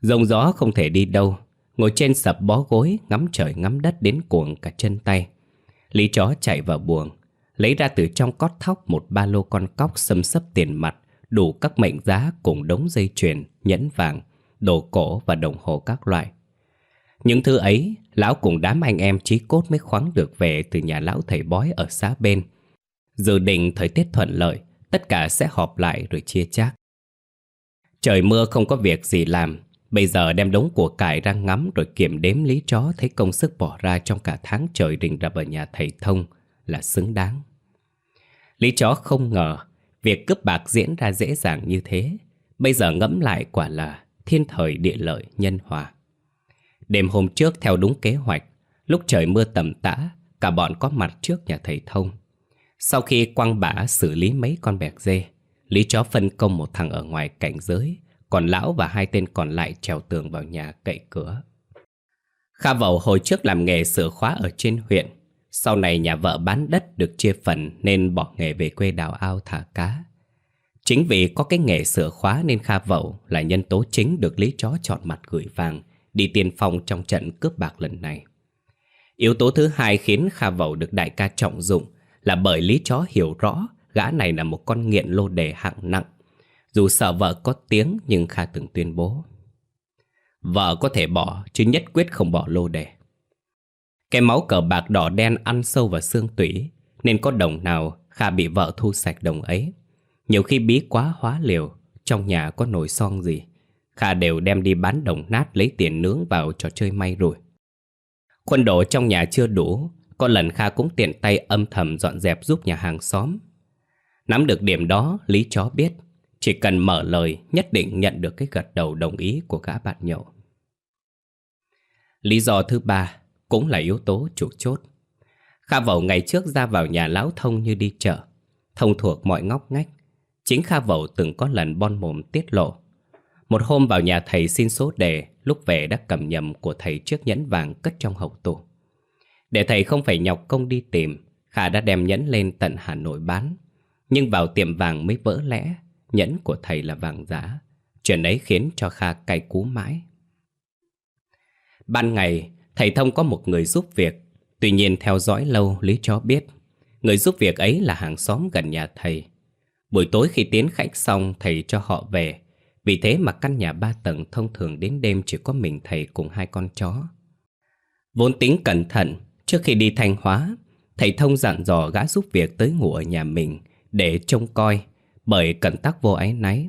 Rồng gió không thể đi đâu Ngồi trên sập bó gối Ngắm trời ngắm đất đến cuồng cả chân tay. Lý chó chạy vào buồng Lấy ra từ trong cót thóc một ba lô con cóc xâm sấp tiền mặt, đủ các mệnh giá cùng đống dây chuyền, nhẫn vàng, đồ cổ và đồng hồ các loại. Những thứ ấy, lão cùng đám anh em trí cốt mới khoáng được về từ nhà lão thầy bói ở xã bên. Dự định thời tiết thuận lợi, tất cả sẽ họp lại rồi chia chác. Trời mưa không có việc gì làm, bây giờ đem đống của cải ra ngắm rồi kiểm đếm lý chó thấy công sức bỏ ra trong cả tháng trời rình rập ở nhà thầy thông là xứng đáng. Lý chó không ngờ việc cướp bạc diễn ra dễ dàng như thế. Bây giờ ngẫm lại quả là thiên thời địa lợi nhân hòa. Đêm hôm trước theo đúng kế hoạch, lúc trời mưa tầm tã, cả bọn có mặt trước nhà thầy Thông. Sau khi quăng bả xử lý mấy con bẹc dê, Lý chó phân công một thằng ở ngoài cảnh giới, còn lão và hai tên còn lại trèo tường vào nhà cậy cửa. Kha Vậu hồi trước làm nghề sửa khóa ở trên huyện, sau này nhà vợ bán đất được chia phần nên bỏ nghề về quê đào ao thả cá. Chính vì có cái nghề sửa khóa nên Kha Vậu là nhân tố chính được Lý Chó chọn mặt gửi vàng, đi tiên phong trong trận cướp bạc lần này. Yếu tố thứ hai khiến Kha Vậu được đại ca trọng dụng là bởi Lý Chó hiểu rõ gã này là một con nghiện lô đề hạng nặng. Dù sợ vợ có tiếng nhưng Kha từng tuyên bố. Vợ có thể bỏ, chứ nhất quyết không bỏ lô đề. Cái máu cờ bạc đỏ đen ăn sâu vào xương tủy, Nên có đồng nào Kha bị vợ thu sạch đồng ấy. Nhiều khi bí quá hóa liều, Trong nhà có nồi son gì, Kha đều đem đi bán đồng nát Lấy tiền nướng vào trò chơi may rồi Quân đồ trong nhà chưa đủ, Có lần Kha cũng tiện tay âm thầm dọn dẹp giúp nhà hàng xóm. Nắm được điểm đó, Lý chó biết, Chỉ cần mở lời nhất định nhận được cái gật đầu đồng ý của gã bạn nhậu. Lý do thứ ba cũng là yếu tố chủ chốt. Kha Vẩu ngày trước ra vào nhà lão thông như đi chợ, thông thuộc mọi ngóc ngách. Chính Kha Vẩu từng có lần bon mồm tiết lộ. Một hôm vào nhà thầy xin số đề, lúc về đã cầm nhầm của thầy chiếc nhẫn vàng cất trong hậu tủ. Để thầy không phải nhọc công đi tìm, Kha đã đem nhẫn lên tận Hà Nội bán. Nhưng vào tiệm vàng mới vỡ lẽ, nhẫn của thầy là vàng giả. Chuyện ấy khiến cho Kha cay cú mãi. Ban ngày, Thầy Thông có một người giúp việc Tuy nhiên theo dõi lâu Lý cho biết Người giúp việc ấy là hàng xóm gần nhà thầy Buổi tối khi tiến khách xong Thầy cho họ về Vì thế mà căn nhà ba tầng thông thường đến đêm Chỉ có mình thầy cùng hai con chó Vốn tính cẩn thận Trước khi đi Thanh Hóa, thầy Thông dặn dò gã giúp việc tới ngủ ở nhà mình để trông coi bởi cẩn tắc vô ái náy.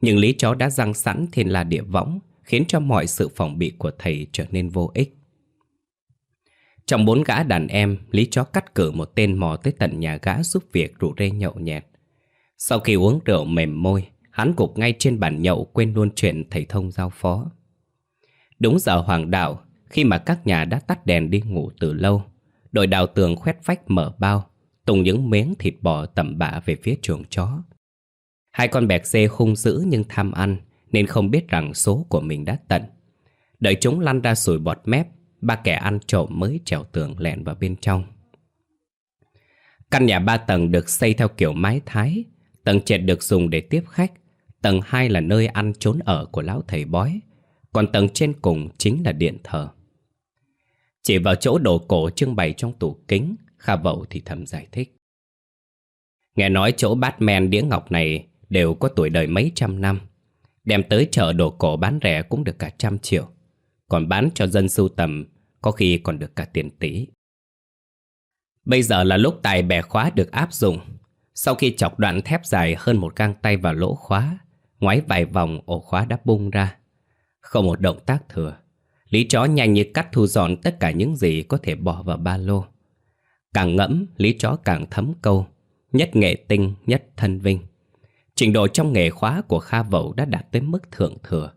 Nhưng lý chó đã răng sẵn thiên la địa võng khiến cho mọi sự phòng bị của thầy trở nên vô ích. Trong bốn gã đàn em, Lý Chó cắt cử một tên mò tới tận nhà gã giúp việc rủ rê nhậu nhẹt. Sau khi uống rượu mềm môi, hắn gục ngay trên bàn nhậu quên luôn chuyện thầy thông giao phó. Đúng giờ hoàng đạo, khi mà các nhà đã tắt đèn đi ngủ từ lâu, đội đào tường khoét vách mở bao, tung những miếng thịt bò tầm bạ về phía chuồng chó. Hai con bẹc dê hung dữ nhưng tham ăn, nên không biết rằng số của mình đã tận. Đợi chúng lăn ra sủi bọt mép, ba kẻ ăn trộm mới trèo tường lẻn vào bên trong. Căn nhà ba tầng được xây theo kiểu mái thái, tầng trệt được dùng để tiếp khách, tầng hai là nơi ăn trốn ở của lão thầy bói, còn tầng trên cùng chính là điện thờ. Chỉ vào chỗ đồ cổ trưng bày trong tủ kính, Kha Vậu thì thầm giải thích. Nghe nói chỗ bát men đĩa ngọc này đều có tuổi đời mấy trăm năm. Đem tới chợ đồ cổ bán rẻ cũng được cả trăm triệu. Còn bán cho dân sưu tầm có khi còn được cả tiền tỷ. Bây giờ là lúc tài bẻ khóa được áp dụng. Sau khi chọc đoạn thép dài hơn một gang tay vào lỗ khóa, ngoái vài vòng ổ khóa đã bung ra. Không một động tác thừa. Lý chó nhanh như cắt thu dọn tất cả những gì có thể bỏ vào ba lô. Càng ngẫm, lý chó càng thấm câu. Nhất nghệ tinh, nhất thân vinh. Trình độ trong nghề khóa của Kha Vậu đã đạt tới mức thượng thừa.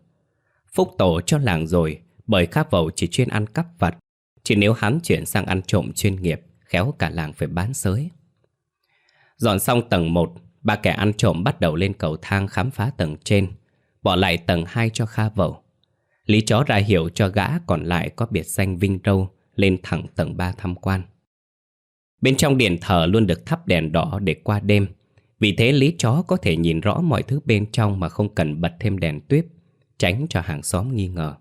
Phúc tổ cho làng rồi, bởi Kha Vậu chỉ chuyên ăn cắp vặt. Chỉ nếu hắn chuyển sang ăn trộm chuyên nghiệp, khéo cả làng phải bán sới. Dọn xong tầng 1, ba kẻ ăn trộm bắt đầu lên cầu thang khám phá tầng trên, bỏ lại tầng 2 cho Kha Vậu. Lý chó ra hiểu cho gã còn lại có biệt danh Vinh Râu lên thẳng tầng 3 tham quan. Bên trong điện thờ luôn được thắp đèn đỏ để qua đêm, vì thế Lý chó có thể nhìn rõ mọi thứ bên trong mà không cần bật thêm đèn tuyếp, tránh cho hàng xóm nghi ngờ.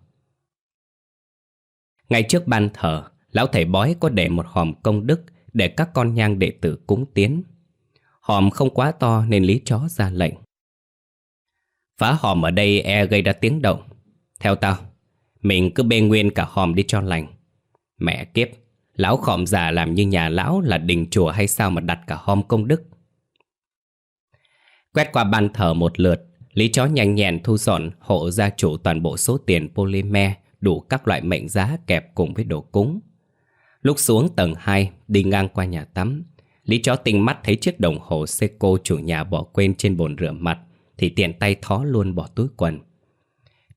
Ngay trước ban thờ, lão thầy bói có để một hòm công đức để các con nhang đệ tử cúng tiến. Hòm không quá to nên Lý chó ra lệnh. Phá hòm ở đây e gây ra tiếng động. Theo tao, mình cứ bê nguyên cả hòm đi cho lành. Mẹ kiếp, lão khòm già làm như nhà lão là đình chùa hay sao mà đặt cả hòm công đức. Quét qua ban thờ một lượt, Lý chó nhanh nhẹn thu dọn hộ gia chủ toàn bộ số tiền polymer đủ các loại mệnh giá kẹp cùng với đồ cúng. Lúc xuống tầng 2, đi ngang qua nhà tắm, Lý chó tinh mắt thấy chiếc đồng hồ Seiko chủ nhà bỏ quên trên bồn rửa mặt, thì tiện tay thó luôn bỏ túi quần.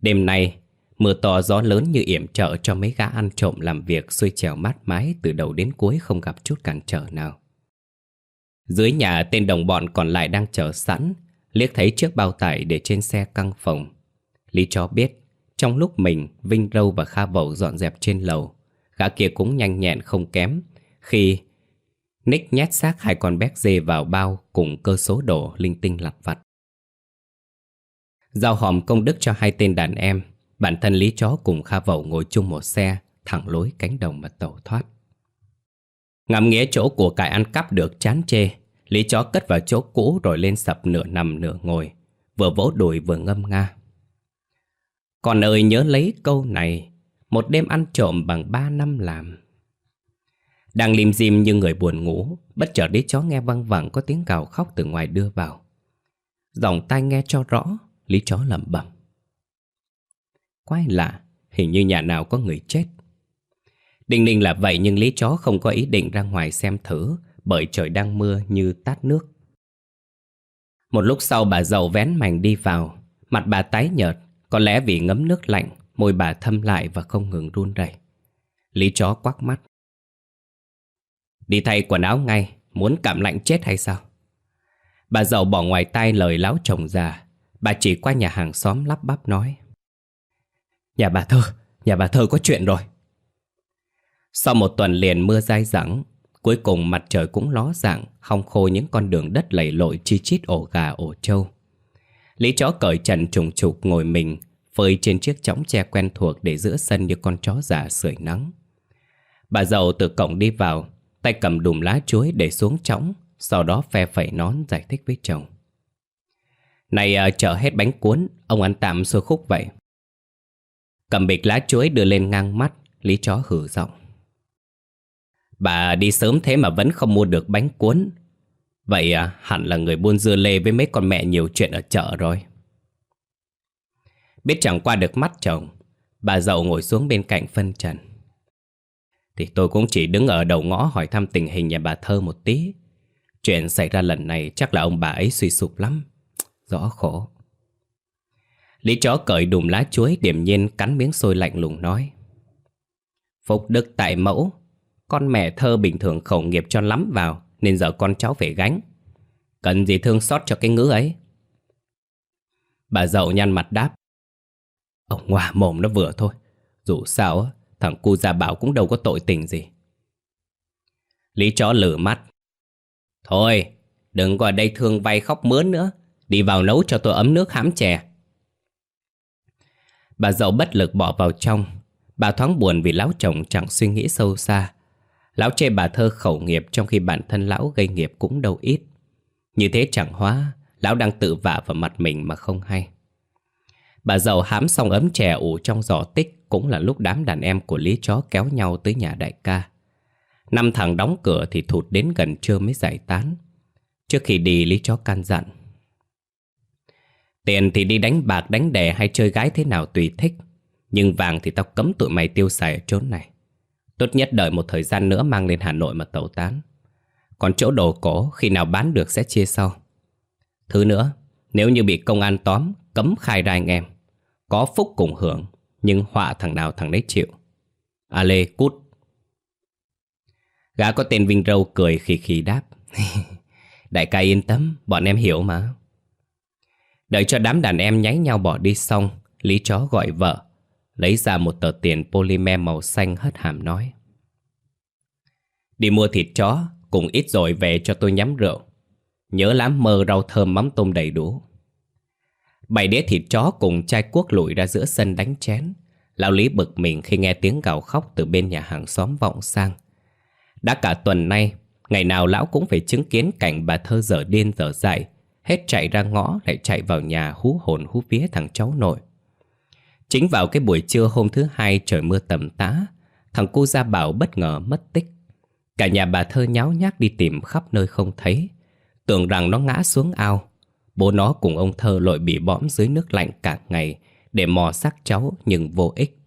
Đêm nay, mưa to gió lớn như yểm trợ cho mấy gã ăn trộm làm việc xuôi trèo mát mái từ đầu đến cuối không gặp chút cản trở nào. Dưới nhà tên đồng bọn còn lại đang chờ sẵn, liếc thấy chiếc bao tải để trên xe căng phòng. Lý chó biết, trong lúc mình, Vinh Râu và Kha Vậu dọn dẹp trên lầu, gã kia cũng nhanh nhẹn không kém khi Nick nhét xác hai con béc dê vào bao cùng cơ số đồ linh tinh lặt vặt. Giao hòm công đức cho hai tên đàn em, bản thân Lý Chó cùng Kha Vậu ngồi chung một xe, thẳng lối cánh đồng mà tẩu thoát. Ngắm nghĩa chỗ của cải ăn cắp được chán chê, Lý Chó cất vào chỗ cũ rồi lên sập nửa nằm nửa ngồi, vừa vỗ đùi vừa ngâm nga. Con ơi nhớ lấy câu này, một đêm ăn trộm bằng ba năm làm. Đang lim dim như người buồn ngủ, bất chợt Lý Chó nghe văng vẳng có tiếng gào khóc từ ngoài đưa vào. Dòng tai nghe cho rõ, Lý Chó lẩm bẩm. Quái lạ, hình như nhà nào có người chết. Đinh ninh là vậy nhưng Lý Chó không có ý định ra ngoài xem thử bởi trời đang mưa như tát nước. Một lúc sau bà giàu vén mảnh đi vào, mặt bà tái nhợt, có lẽ vì ngấm nước lạnh, môi bà thâm lại và không ngừng run rẩy. Lý Chó quắc mắt. Đi thay quần áo ngay, muốn cảm lạnh chết hay sao? Bà giàu bỏ ngoài tai lời láo chồng già, bà chỉ qua nhà hàng xóm lắp bắp nói. Nhà bà Thơ, nhà bà Thơ có chuyện rồi. Sau một tuần liền mưa dai dẳng, cuối cùng mặt trời cũng ló dạng, hong khô những con đường đất lầy lội chi chít ổ gà ổ trâu. Lý chó cởi trần trùng trục ngồi mình, phơi trên chiếc chõng tre quen thuộc để giữa sân như con chó già sưởi nắng. Bà giàu từ cổng đi vào, tay cầm đùm lá chuối để xuống chõng, sau đó phe phẩy nón giải thích với chồng. Này à, chở hết bánh cuốn, ông ăn tạm xôi khúc vậy. Cầm bịch lá chuối đưa lên ngang mắt, Lý chó hử giọng. Bà đi sớm thế mà vẫn không mua được bánh cuốn Vậy à, hẳn là người buôn dưa lê với mấy con mẹ nhiều chuyện ở chợ rồi. Biết chẳng qua được mắt chồng Bà dậu ngồi xuống bên cạnh phân trần. Thì tôi cũng chỉ đứng ở đầu ngõ hỏi thăm tình hình nhà bà Thơ một tí. Chuyện xảy ra lần này chắc là ông bà ấy suy sụp lắm. Rõ khổ. Lý chó cởi đùm lá chuối điểm nhiên cắn miếng xôi lạnh lùng nói. Phục đức tại mẫu Con mẹ thơ bình thường khẩu nghiệp cho lắm vào. Nên giờ con cháu phải gánh. Cần gì thương xót cho cái ngữ ấy? Bà dậu nhăn mặt đáp. Ông ngoà mồm nó vừa thôi. Dù sao thằng cu gia bảo cũng đâu có tội tình gì. Lý chó lử mắt. Thôi, đừng qua đây thương vay khóc mướn nữa. Đi vào nấu cho tôi ấm nước hãm chè. Bà dậu bất lực bỏ vào trong. Bà thoáng buồn vì lão chồng chẳng suy nghĩ sâu xa. Lão chê bà thơ khẩu nghiệp Trong khi bản thân lão gây nghiệp cũng đâu ít. Như thế chẳng hóa, Lão đang tự vạ vào mặt mình mà không hay. Bà giàu hám xong ấm chè ủ trong giỏ tích Cũng là lúc đám đàn em của Lý Chó kéo nhau tới nhà đại ca. Năm thằng đóng cửa thì thụt đến gần trưa mới giải tán. Trước khi đi, Lý Chó can dặn. Tiền thì đi đánh bạc, đánh đè hay chơi gái thế nào tùy thích, Nhưng vàng thì tao cấm tụi mày tiêu xài ở chốn này. Tốt nhất đợi một thời gian nữa mang lên Hà Nội mà tẩu tán. Còn chỗ đồ cổ khi nào bán được sẽ chia sau. Thứ nữa, Nếu như bị công an tóm, Cấm khai ra anh em, Có phúc cùng hưởng, Nhưng họa thằng nào thằng đấy chịu. A Lê cút. Gã có tên Vinh Râu cười khì khì đáp. [laughs] Đại ca yên tâm, Bọn em hiểu mà. Đợi cho đám đàn em nháy nhau bỏ đi xong, Lý chó gọi vợ. Lấy ra một tờ tiền polymer màu xanh hất hàm nói. Đi mua thịt chó, Cùng ít rồi về cho tôi nhắm rượu. Nhớ lắm, mơ rau thơm mắm tôm đầy đủ. Bảy đĩa thịt chó cùng chai cuốc lụi ra giữa sân đánh chén. Lão Lý bực mình khi nghe tiếng gào khóc từ bên nhà hàng xóm vọng sang. Đã cả tuần nay, Ngày nào lão cũng phải chứng kiến cảnh bà thơ dở điên dở dại, Hết chạy ra ngõ lại chạy vào nhà hú hồn hú vía thằng cháu nội. Chính vào cái buổi trưa hôm thứ hai trời mưa tầm tã, Thằng cu Gia Bảo bất ngờ mất tích. Cả nhà bà thơ nháo nhác đi tìm khắp nơi không thấy. Tưởng rằng nó ngã xuống ao, Bố nó cùng ông thơ lội bị bõm dưới nước lạnh cả ngày Để mò xác cháu nhưng vô ích.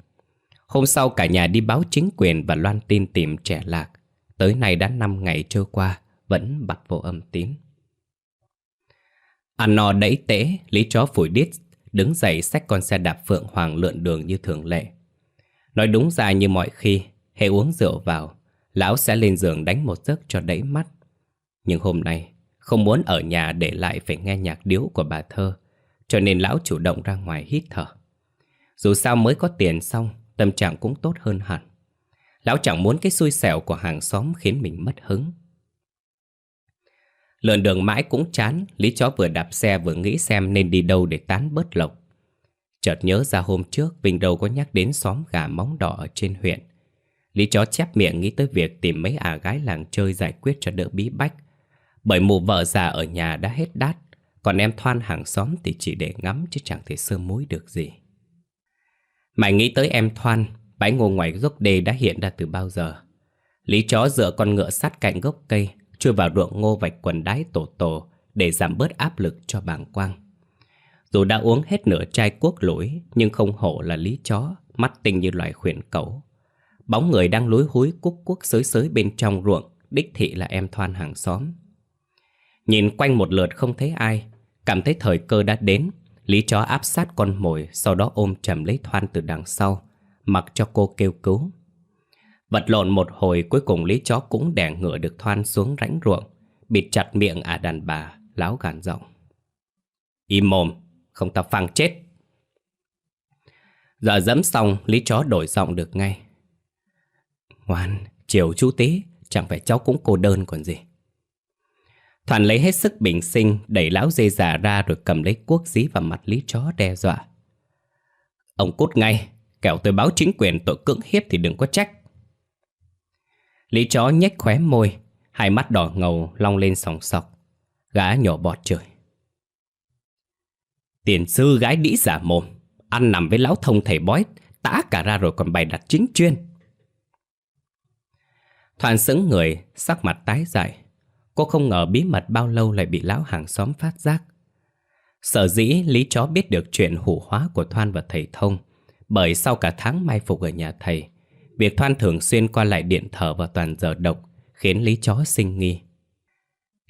Hôm sau cả nhà đi báo chính quyền và loan tin tìm trẻ lạc. Tới nay đã 5 ngày trôi qua, Vẫn bật vô âm tín. Ăn no đẫy tễ Lý chó phủi đít Đứng dậy xách con xe đạp phượng hoàng lượn đường như thường lệ. Nói đúng ra như mọi khi Hệ uống rượu vào, Lão sẽ lên giường đánh một giấc cho đẫy mắt. Nhưng hôm nay, Không muốn ở nhà để lại phải nghe nhạc điếu của bà thơ, Cho nên lão chủ động ra ngoài hít thở. Dù sao mới có tiền xong, Tâm trạng cũng tốt hơn hẳn. Lão chẳng muốn cái xui xẻo của hàng xóm khiến mình mất hứng. Lượn đường mãi cũng chán, Lý chó vừa đạp xe vừa nghĩ xem nên đi đâu để tán bớt lộc. Chợt nhớ ra hôm trước, Vinh đâu có nhắc đến xóm gà móng đỏ ở trên huyện. Lý chó chép miệng nghĩ tới việc tìm mấy à gái làng chơi giải quyết cho đỡ bí bách. Bởi mù vợ già ở nhà đã hết đát, Còn em thoan hàng xóm thì chỉ để ngắm chứ chẳng thể sơ mối được gì. Mày nghĩ tới em thoan, Bãi ngô ngoài gốc đê đã hiện ra từ bao giờ? Lý chó dựa con ngựa sát cạnh gốc cây chui vào ruộng ngô vạch quần đáy tổ tổ để giảm bớt áp lực cho bàng quang. Dù đã uống hết nửa chai cuốc lũi, nhưng không hổ là lý chó, mắt tinh như loài khuyển cẩu. Bóng người đang lúi húi cuốc cuốc sới sới bên trong ruộng, đích thị là em thoan hàng xóm. Nhìn quanh một lượt không thấy ai, cảm thấy thời cơ đã đến, lý chó áp sát con mồi, sau đó ôm chầm lấy thoan từ đằng sau, mặc cho cô kêu cứu. Vật lộn một hồi cuối cùng Lý Chó cũng đè ngựa được thoan xuống rãnh ruộng, Bịt chặt miệng à đàn bà, Láo gàn giọng. Im mồm, Không ta phang chết. Giờ dẫm xong, Lý Chó đổi giọng được ngay. Ngoan, Chiều chú tí, Chẳng phải cháu cũng cô đơn còn gì. Thoàn lấy hết sức bình sinh, Đẩy lão dê già ra rồi cầm lấy cuốc dí vào mặt Lý Chó đe dọa. Ông cút ngay, Kẻo tôi báo chính quyền tội cưỡng hiếp thì đừng có trách. Lý chó nhếch khóe môi Hai mắt đỏ ngầu long lên sòng sọc Gã nhỏ bọt trời Tiền sư gái đĩ giả mồm Ăn nằm với lão thông thầy bói Tã cả ra rồi còn bày đặt chính chuyên Thoàn sững người, sắc mặt tái dại. Cô không ngờ bí mật bao lâu lại bị lão hàng xóm phát giác. Sở dĩ Lý Chó biết được chuyện hủ hóa của Thoan và thầy Thông bởi sau cả tháng mai phục ở nhà thầy Việc Thoan thường xuyên qua lại điện thờ vào toàn giờ độc Khiến Lý Chó sinh nghi.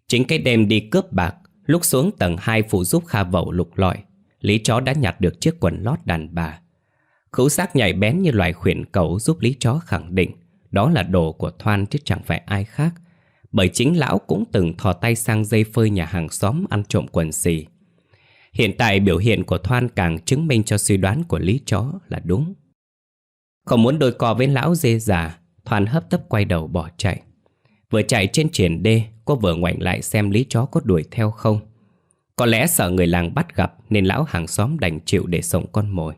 Chính cái đêm đi cướp bạc, Lúc xuống tầng 2 phụ giúp Kha Vậu lục lọi, Lý Chó đã nhặt được chiếc quần lót đàn bà. Khẩu xác nhạy bén như loài khuyển cẩu giúp Lý Chó khẳng định Đó là đồ của Thoan chứ chẳng phải ai khác, Bởi chính lão cũng từng thò tay sang dây phơi nhà hàng xóm ăn trộm quần xì. Hiện tại biểu hiện của Thoan càng chứng minh cho suy đoán của Lý Chó là đúng. Không muốn đôi co với lão dê già, Thoan hấp tấp quay đầu bỏ chạy. Vừa chạy trên triển đê, cô vừa ngoảnh lại xem Lý Chó có đuổi theo không. Có lẽ sợ người làng bắt gặp nên lão hàng xóm đành chịu để sống con mồi.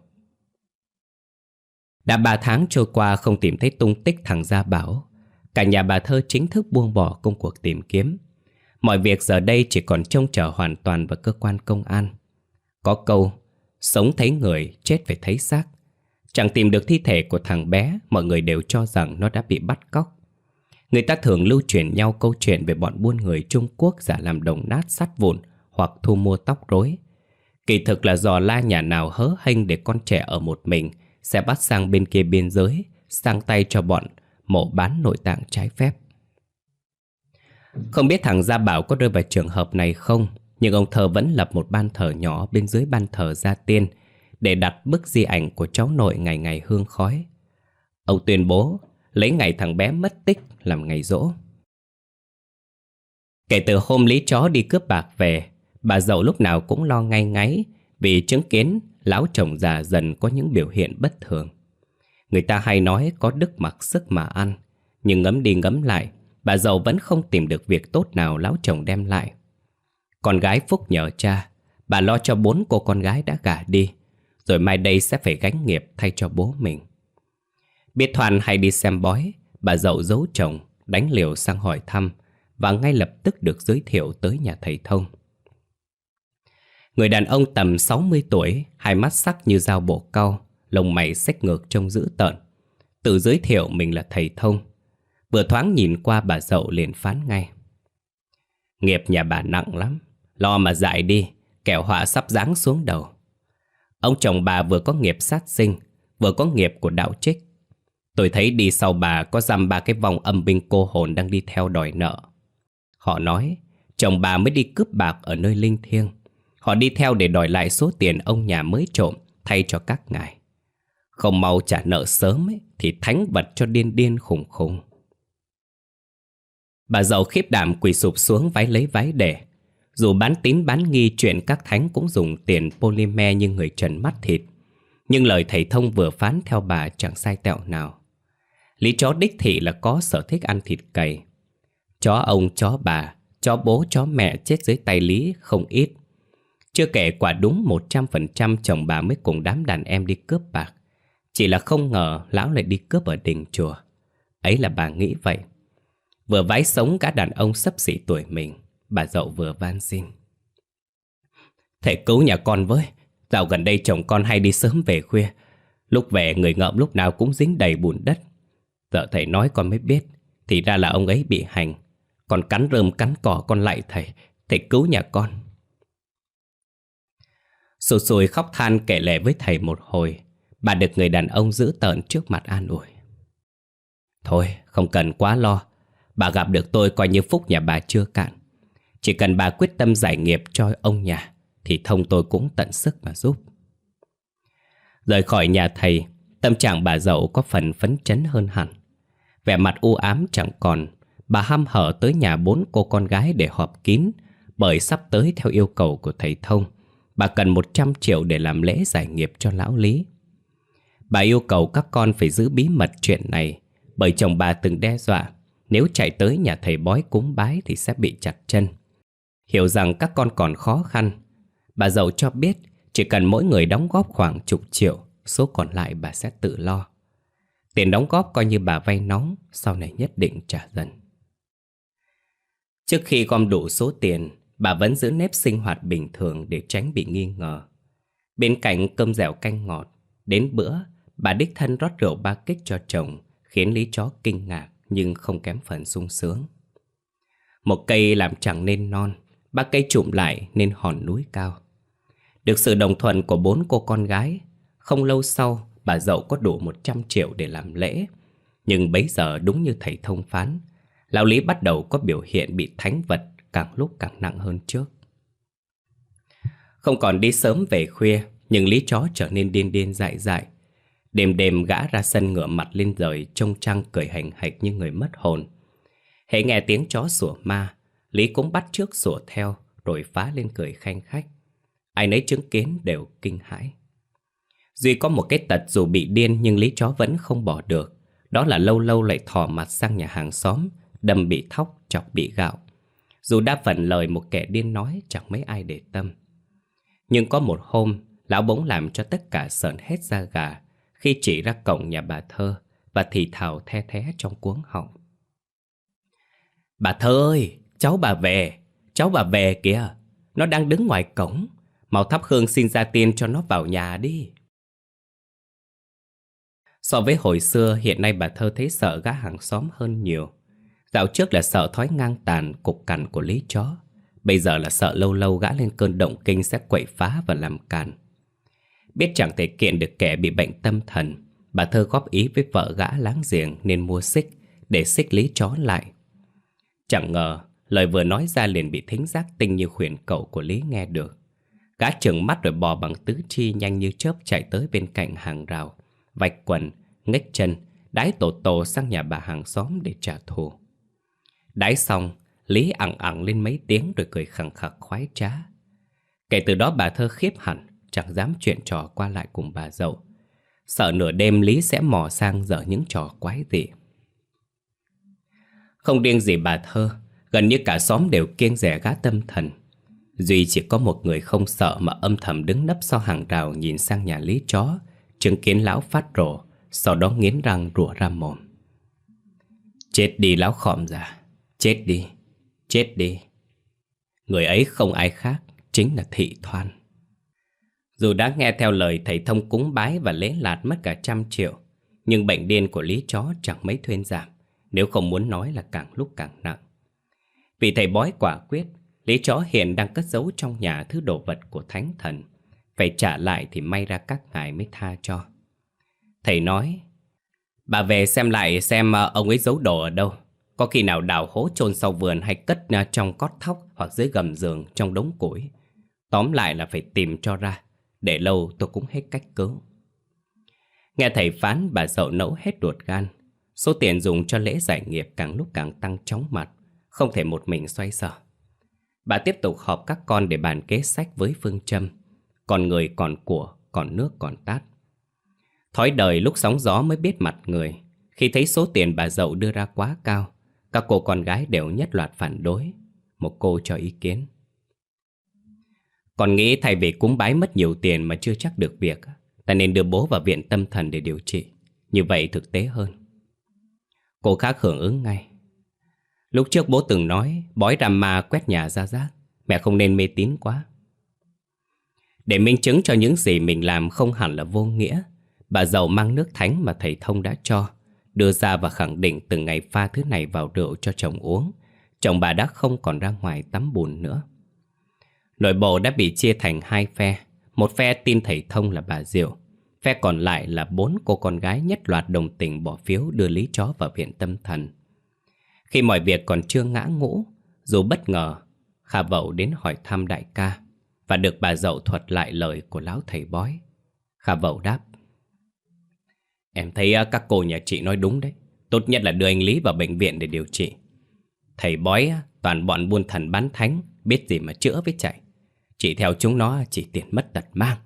Đã ba tháng trôi qua không tìm thấy tung tích thằng Gia Bảo. Cả nhà bà Thơ chính thức buông bỏ công cuộc tìm kiếm. Mọi việc giờ đây chỉ còn trông chờ hoàn toàn vào cơ quan công an. Có câu, sống thấy người, chết phải thấy xác. Chẳng tìm được thi thể của thằng bé, mọi người đều cho rằng nó đã bị bắt cóc. Người ta thường lưu truyền nhau câu chuyện về bọn buôn người Trung Quốc giả làm đồng nát sắt vụn hoặc thu mua tóc rối. Kỳ thực là dò la nhà nào hớ hênh để con trẻ ở một mình sẽ bắt sang bên kia biên giới, sang tay cho bọn mổ bán nội tạng trái phép. Không biết thằng Gia Bảo có rơi vào trường hợp này không nhưng ông thờ vẫn lập một ban thờ nhỏ bên dưới ban thờ gia tiên để đặt bức di ảnh của cháu nội ngày ngày hương khói. Ông tuyên bố lấy ngày thằng bé mất tích làm ngày rỗ. Kể từ hôm Lý Chó đi cướp bạc về, bà dậu lúc nào cũng lo ngay ngáy vì chứng kiến lão chồng già dần có những biểu hiện bất thường. Người ta hay nói có đức mặc sức mà ăn, nhưng ngấm đi ngấm lại, bà dậu vẫn không tìm được việc tốt nào lão chồng đem lại. Con gái Phúc nhờ cha Bà lo cho bốn cô con gái đã gả đi rồi mai đây sẽ phải gánh nghiệp thay cho bố mình. Biết Thoan hay đi xem bói, Bà dậu giấu chồng, Đánh liều sang hỏi thăm, Và ngay lập tức được giới thiệu tới nhà thầy thông. Người đàn ông tầm 60 tuổi, Hai mắt sắc như dao bổ cau, Lông mày xách ngược trông dữ tợn. Tự giới thiệu mình là thầy thông. Vừa thoáng nhìn qua bà dậu liền phán ngay. Nghiệp nhà bà nặng lắm, Lo mà dại đi, Kẻo họa sắp giáng xuống đầu. Ông chồng bà vừa có nghiệp sát sinh Vừa có nghiệp của đạo trích. Tôi thấy đi sau bà có dăm ba cái vòng âm binh cô hồn đang đi theo đòi nợ. Họ nói Chồng bà mới đi cướp bạc ở nơi linh thiêng. Họ đi theo để đòi lại số tiền ông nhà mới trộm Thay cho các ngài. Không mau trả nợ sớm ấy, Thì thánh vật cho điên điên khủng khủng. Bà giàu khiếp đảm quỳ sụp xuống váy lấy váy để dù bán tín bán nghi chuyện các thánh cũng dùng tiền polymer như người trần mắt thịt. Nhưng lời thầy thông vừa phán theo bà chẳng sai tẹo nào. Lý chó đích thị là có sở thích ăn thịt cầy. Chó ông, chó bà, chó bố, chó mẹ chết dưới tay Lý không ít. Chưa kể quả đúng 100% chồng bà mới cùng đám đàn em đi cướp bạc. Chỉ là không ngờ lão lại đi cướp ở đình chùa. Ấy là bà nghĩ vậy. Vừa vái sống cả đàn ông sắp xỉ tuổi mình. Bà dậu vừa van xin. Thầy cứu nhà con với, Dạo gần đây chồng con hay đi sớm về khuya. Lúc về, người ngợm lúc nào cũng dính đầy bùn đất. Giờ thầy nói con mới biết, Thì ra là ông ấy bị hành. Còn cắn rơm cắn cỏ con lại thầy Thầy cứu nhà con. Sụt sùi khóc than kể lệ với thầy một hồi, Bà được người đàn ông giữ tợn trước mặt an ủi. Thôi, không cần quá lo, Bà gặp được tôi coi như phúc nhà bà chưa cạn chỉ cần bà quyết tâm giải nghiệp cho ông nhà, Thì thông tôi cũng tận sức mà giúp. Rời khỏi nhà thầy, Tâm trạng bà dậu có phần phấn chấn hơn hẳn. Vẻ mặt u ám chẳng còn, Bà hăm hở tới nhà bốn cô con gái để họp kín, Bởi sắp tới theo yêu cầu của thầy Thông, Bà cần 100 triệu để làm lễ giải nghiệp cho lão Lý. Bà yêu cầu các con phải giữ bí mật chuyện này, Bởi chồng bà từng đe dọa, Nếu chạy tới nhà thầy bói cúng bái thì sẽ bị chặt chân. Hiểu rằng các con còn khó khăn. Bà giàu cho biết Chỉ cần mỗi người đóng góp khoảng chục triệu Số còn lại bà sẽ tự lo. Tiền đóng góp coi như bà vay nóng Sau này nhất định trả dần. Trước khi gom đủ số tiền Bà vẫn giữ nếp sinh hoạt bình thường Để tránh bị nghi ngờ. Bên cạnh cơm dẻo canh ngọt Đến bữa Bà đích thân rót rượu ba kích cho chồng Khiến Lý Chó kinh ngạc nhưng không kém phần sung sướng. Một cây làm chẳng nên non, ba cây trụm lại nên hòn núi cao. Được sự đồng thuận của bốn cô con gái, không lâu sau bà dậu có đủ 100 triệu để làm lễ. Nhưng bấy giờ đúng như thầy thông phán, lão Lý bắt đầu có biểu hiện bị thánh vật càng lúc càng nặng hơn trước. Không còn đi sớm về khuya, nhưng Lý chó trở nên điên điên dại dại. Đêm đêm gã ra sân ngửa mặt lên rời, trông trăng cười hành hạch như người mất hồn. Hãy nghe tiếng chó sủa ma, Lý cũng bắt trước sủa theo, rồi phá lên cười khanh khách. Ai nấy chứng kiến đều kinh hãi. Duy có một cái tật dù bị điên nhưng Lý chó vẫn không bỏ được. Đó là lâu lâu lại thò mặt sang nhà hàng xóm, đâm bị thóc, chọc bị gạo. Dù đa phần lời một kẻ điên nói chẳng mấy ai để tâm. Nhưng có một hôm, lão bỗng làm cho tất cả sợn hết da gà khi chỉ ra cổng nhà bà Thơ và thì thào the thé trong cuống họng. Bà Thơ ơi, cháu bà về, cháu bà về kìa, nó đang đứng ngoài cổng, mau thắp hương xin ra tiên cho nó vào nhà đi. So với hồi xưa, hiện nay bà Thơ thấy sợ gã hàng xóm hơn nhiều. Dạo trước là sợ thói ngang tàn, cục cằn của lý chó. Bây giờ là sợ lâu lâu gã lên cơn động kinh sẽ quậy phá và làm càn. Biết chẳng thể kiện được kẻ bị bệnh tâm thần, bà Thơ góp ý với vợ gã láng giềng nên mua xích để xích lý chó lại. Chẳng ngờ, lời vừa nói ra liền bị thính giác tinh như khuyển cậu của Lý nghe được. Gã trừng mắt rồi bò bằng tứ chi nhanh như chớp chạy tới bên cạnh hàng rào, vạch quần, ngách chân, đái tổ tổ sang nhà bà hàng xóm để trả thù. Đái xong, Lý ẳng ẳng lên mấy tiếng rồi cười khẳng khặc khoái trá. Kể từ đó bà thơ khiếp hẳn, chẳng dám chuyện trò qua lại cùng bà dậu. Sợ nửa đêm Lý sẽ mò sang dở những trò quái dị. Không điên gì bà thơ, gần như cả xóm đều kiêng rẻ gã tâm thần. Duy chỉ có một người không sợ mà âm thầm đứng nấp sau hàng rào nhìn sang nhà Lý chó, chứng kiến lão phát rổ, sau đó nghiến răng rủa ra mồm. Chết đi lão khọm già, chết đi, chết đi. Người ấy không ai khác, chính là Thị Thoan. Dù đã nghe theo lời thầy thông cúng bái và lễ lạt mất cả trăm triệu, nhưng bệnh điên của Lý Chó chẳng mấy thuyên giảm, nếu không muốn nói là càng lúc càng nặng. Vì thầy bói quả quyết, Lý Chó hiện đang cất giấu trong nhà thứ đồ vật của thánh thần. Phải trả lại thì may ra các ngài mới tha cho. Thầy nói, bà về xem lại xem ờ, ông ấy giấu đồ ở đâu. Có khi nào đào hố chôn sau vườn hay cất ờ, trong cót thóc hoặc dưới gầm giường trong đống củi. Tóm lại là phải tìm cho ra. Để lâu tôi cũng hết cách cứu. Nghe thầy phán bà dậu nẫu hết ruột gan. Số tiền dùng cho lễ giải nghiệp càng lúc càng tăng chóng mặt. Không thể một mình xoay sở. Bà tiếp tục họp các con để bàn kế sách với phương châm. Còn người còn của, còn nước còn tát. Thói đời lúc sóng gió mới biết mặt người. Khi thấy số tiền bà dậu đưa ra quá cao, các cô con gái đều nhất loạt phản đối. Một cô cho ý kiến. Còn nghĩ thay vì cúng bái mất nhiều tiền mà chưa chắc được việc, ta nên đưa bố vào viện tâm thần để điều trị. Như vậy thực tế hơn. Cô khác hưởng ứng ngay. Lúc trước bố từng nói bói rằm ma quét nhà ra rác. Mẹ không nên mê tín quá. Để minh chứng cho những gì mình làm không hẳn là vô nghĩa, Bà giàu mang nước thánh mà thầy thông đã cho Đưa ra và khẳng định từng ngày pha thứ này vào rượu cho chồng uống Chồng bà đã không còn ra ngoài tắm bùn nữa Nội bộ đã bị chia thành hai phe Một phe tin thầy thông là bà Diệu Phe còn lại là bốn cô con gái nhất loạt đồng tình bỏ phiếu đưa lý chó vào viện tâm thần khi mọi việc còn chưa ngã ngũ Dù bất ngờ Kha Vậu đến hỏi thăm đại ca Và được bà dậu thuật lại lời của lão thầy bói Kha Vậu đáp Em thấy à, các cô nhà chị nói đúng đấy. Tốt nhất là đưa anh Lý vào bệnh viện để điều trị. Thầy bói à, toàn bọn buôn thần bán thánh, biết gì mà chữa với chạy. Chỉ theo chúng nó à, chỉ tiền mất tật mang.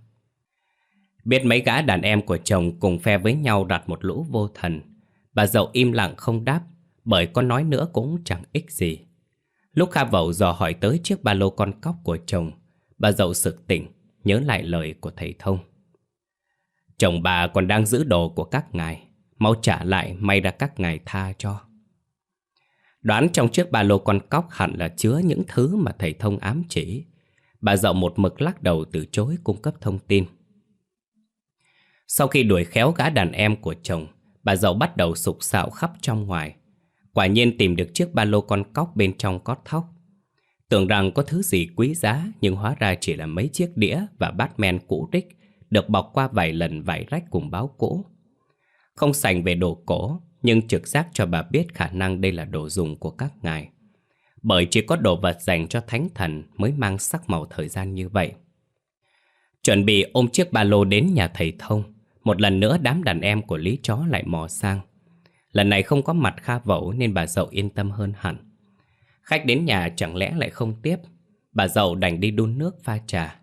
Biết mấy gã đàn em của chồng cùng phe với nhau đặt một lũ vô thần. Bà dậu im lặng không đáp, bởi có nói nữa cũng chẳng ích gì. Lúc Kha Vậu dò hỏi tới chiếc ba lô con cóc của chồng, bà dậu sực tỉnh, nhớ lại lời của thầy Thông. Chồng bà còn đang giữ đồ của các ngài Mau trả lại may ra các ngài tha cho Đoán trong chiếc ba lô con cóc hẳn là chứa những thứ mà thầy thông ám chỉ Bà dậu một mực lắc đầu từ chối cung cấp thông tin Sau khi đuổi khéo gã đàn em của chồng Bà dậu bắt đầu sục sạo khắp trong ngoài Quả nhiên tìm được chiếc ba lô con cóc bên trong có thóc. Tưởng rằng có thứ gì quý giá nhưng hóa ra chỉ là mấy chiếc đĩa và bát men cũ rích được bọc qua vài lần vải rách cùng báo cũ. Không sành về đồ cổ nhưng trực giác cho bà biết khả năng đây là đồ dùng của các ngài. Bởi chỉ có đồ vật dành cho thánh thần mới mang sắc màu thời gian như vậy. Chuẩn bị ôm chiếc ba lô đến nhà thầy thông, một lần nữa đám đàn em của Lý Chó lại mò sang. Lần này không có mặt Kha Vẩu nên bà Dậu yên tâm hơn hẳn. Khách đến nhà chẳng lẽ lại không tiếp, bà Dậu đành đi đun nước pha trà.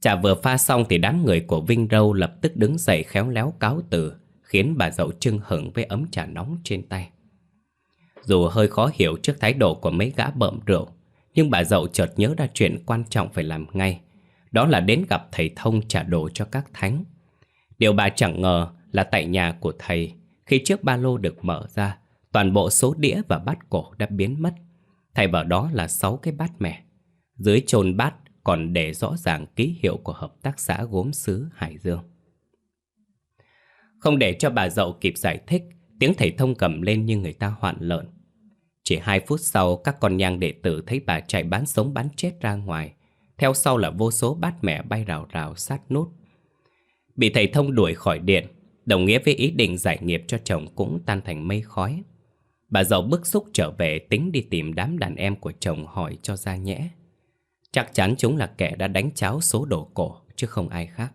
Trà vừa pha xong thì đám người của Vinh Râu lập tức đứng dậy khéo léo cáo từ, khiến bà Dậu trưng hửng với ấm trà nóng trên tay. Dù hơi khó hiểu trước thái độ của mấy gã bợm rượu, nhưng bà Dậu chợt nhớ ra chuyện quan trọng phải làm ngay. Đó là đến gặp thầy thông trả đồ cho các thánh. Điều bà chẳng ngờ là tại nhà của thầy, khi chiếc ba lô được mở ra, toàn bộ số đĩa và bát cổ đã biến mất. Thay vào đó là 6 cái bát mẻ. Dưới chôn bát còn để rõ ràng ký hiệu của hợp tác xã gốm xứ Hải Dương. Không để cho bà dậu kịp giải thích, tiếng thầy thông cầm lên như người ta hoạn lợn. Chỉ hai phút sau, các con nhang đệ tử thấy bà chạy bán sống bán chết ra ngoài. Theo sau là vô số bát mẹ bay rào rào sát nút. Bị thầy thông đuổi khỏi điện, đồng nghĩa với ý định giải nghiệp cho chồng cũng tan thành mây khói. Bà giàu bức xúc trở về tính đi tìm đám đàn em của chồng hỏi cho ra nhẽ. Chắc chắn chúng là kẻ đã đánh cháo số đồ cổ chứ không ai khác.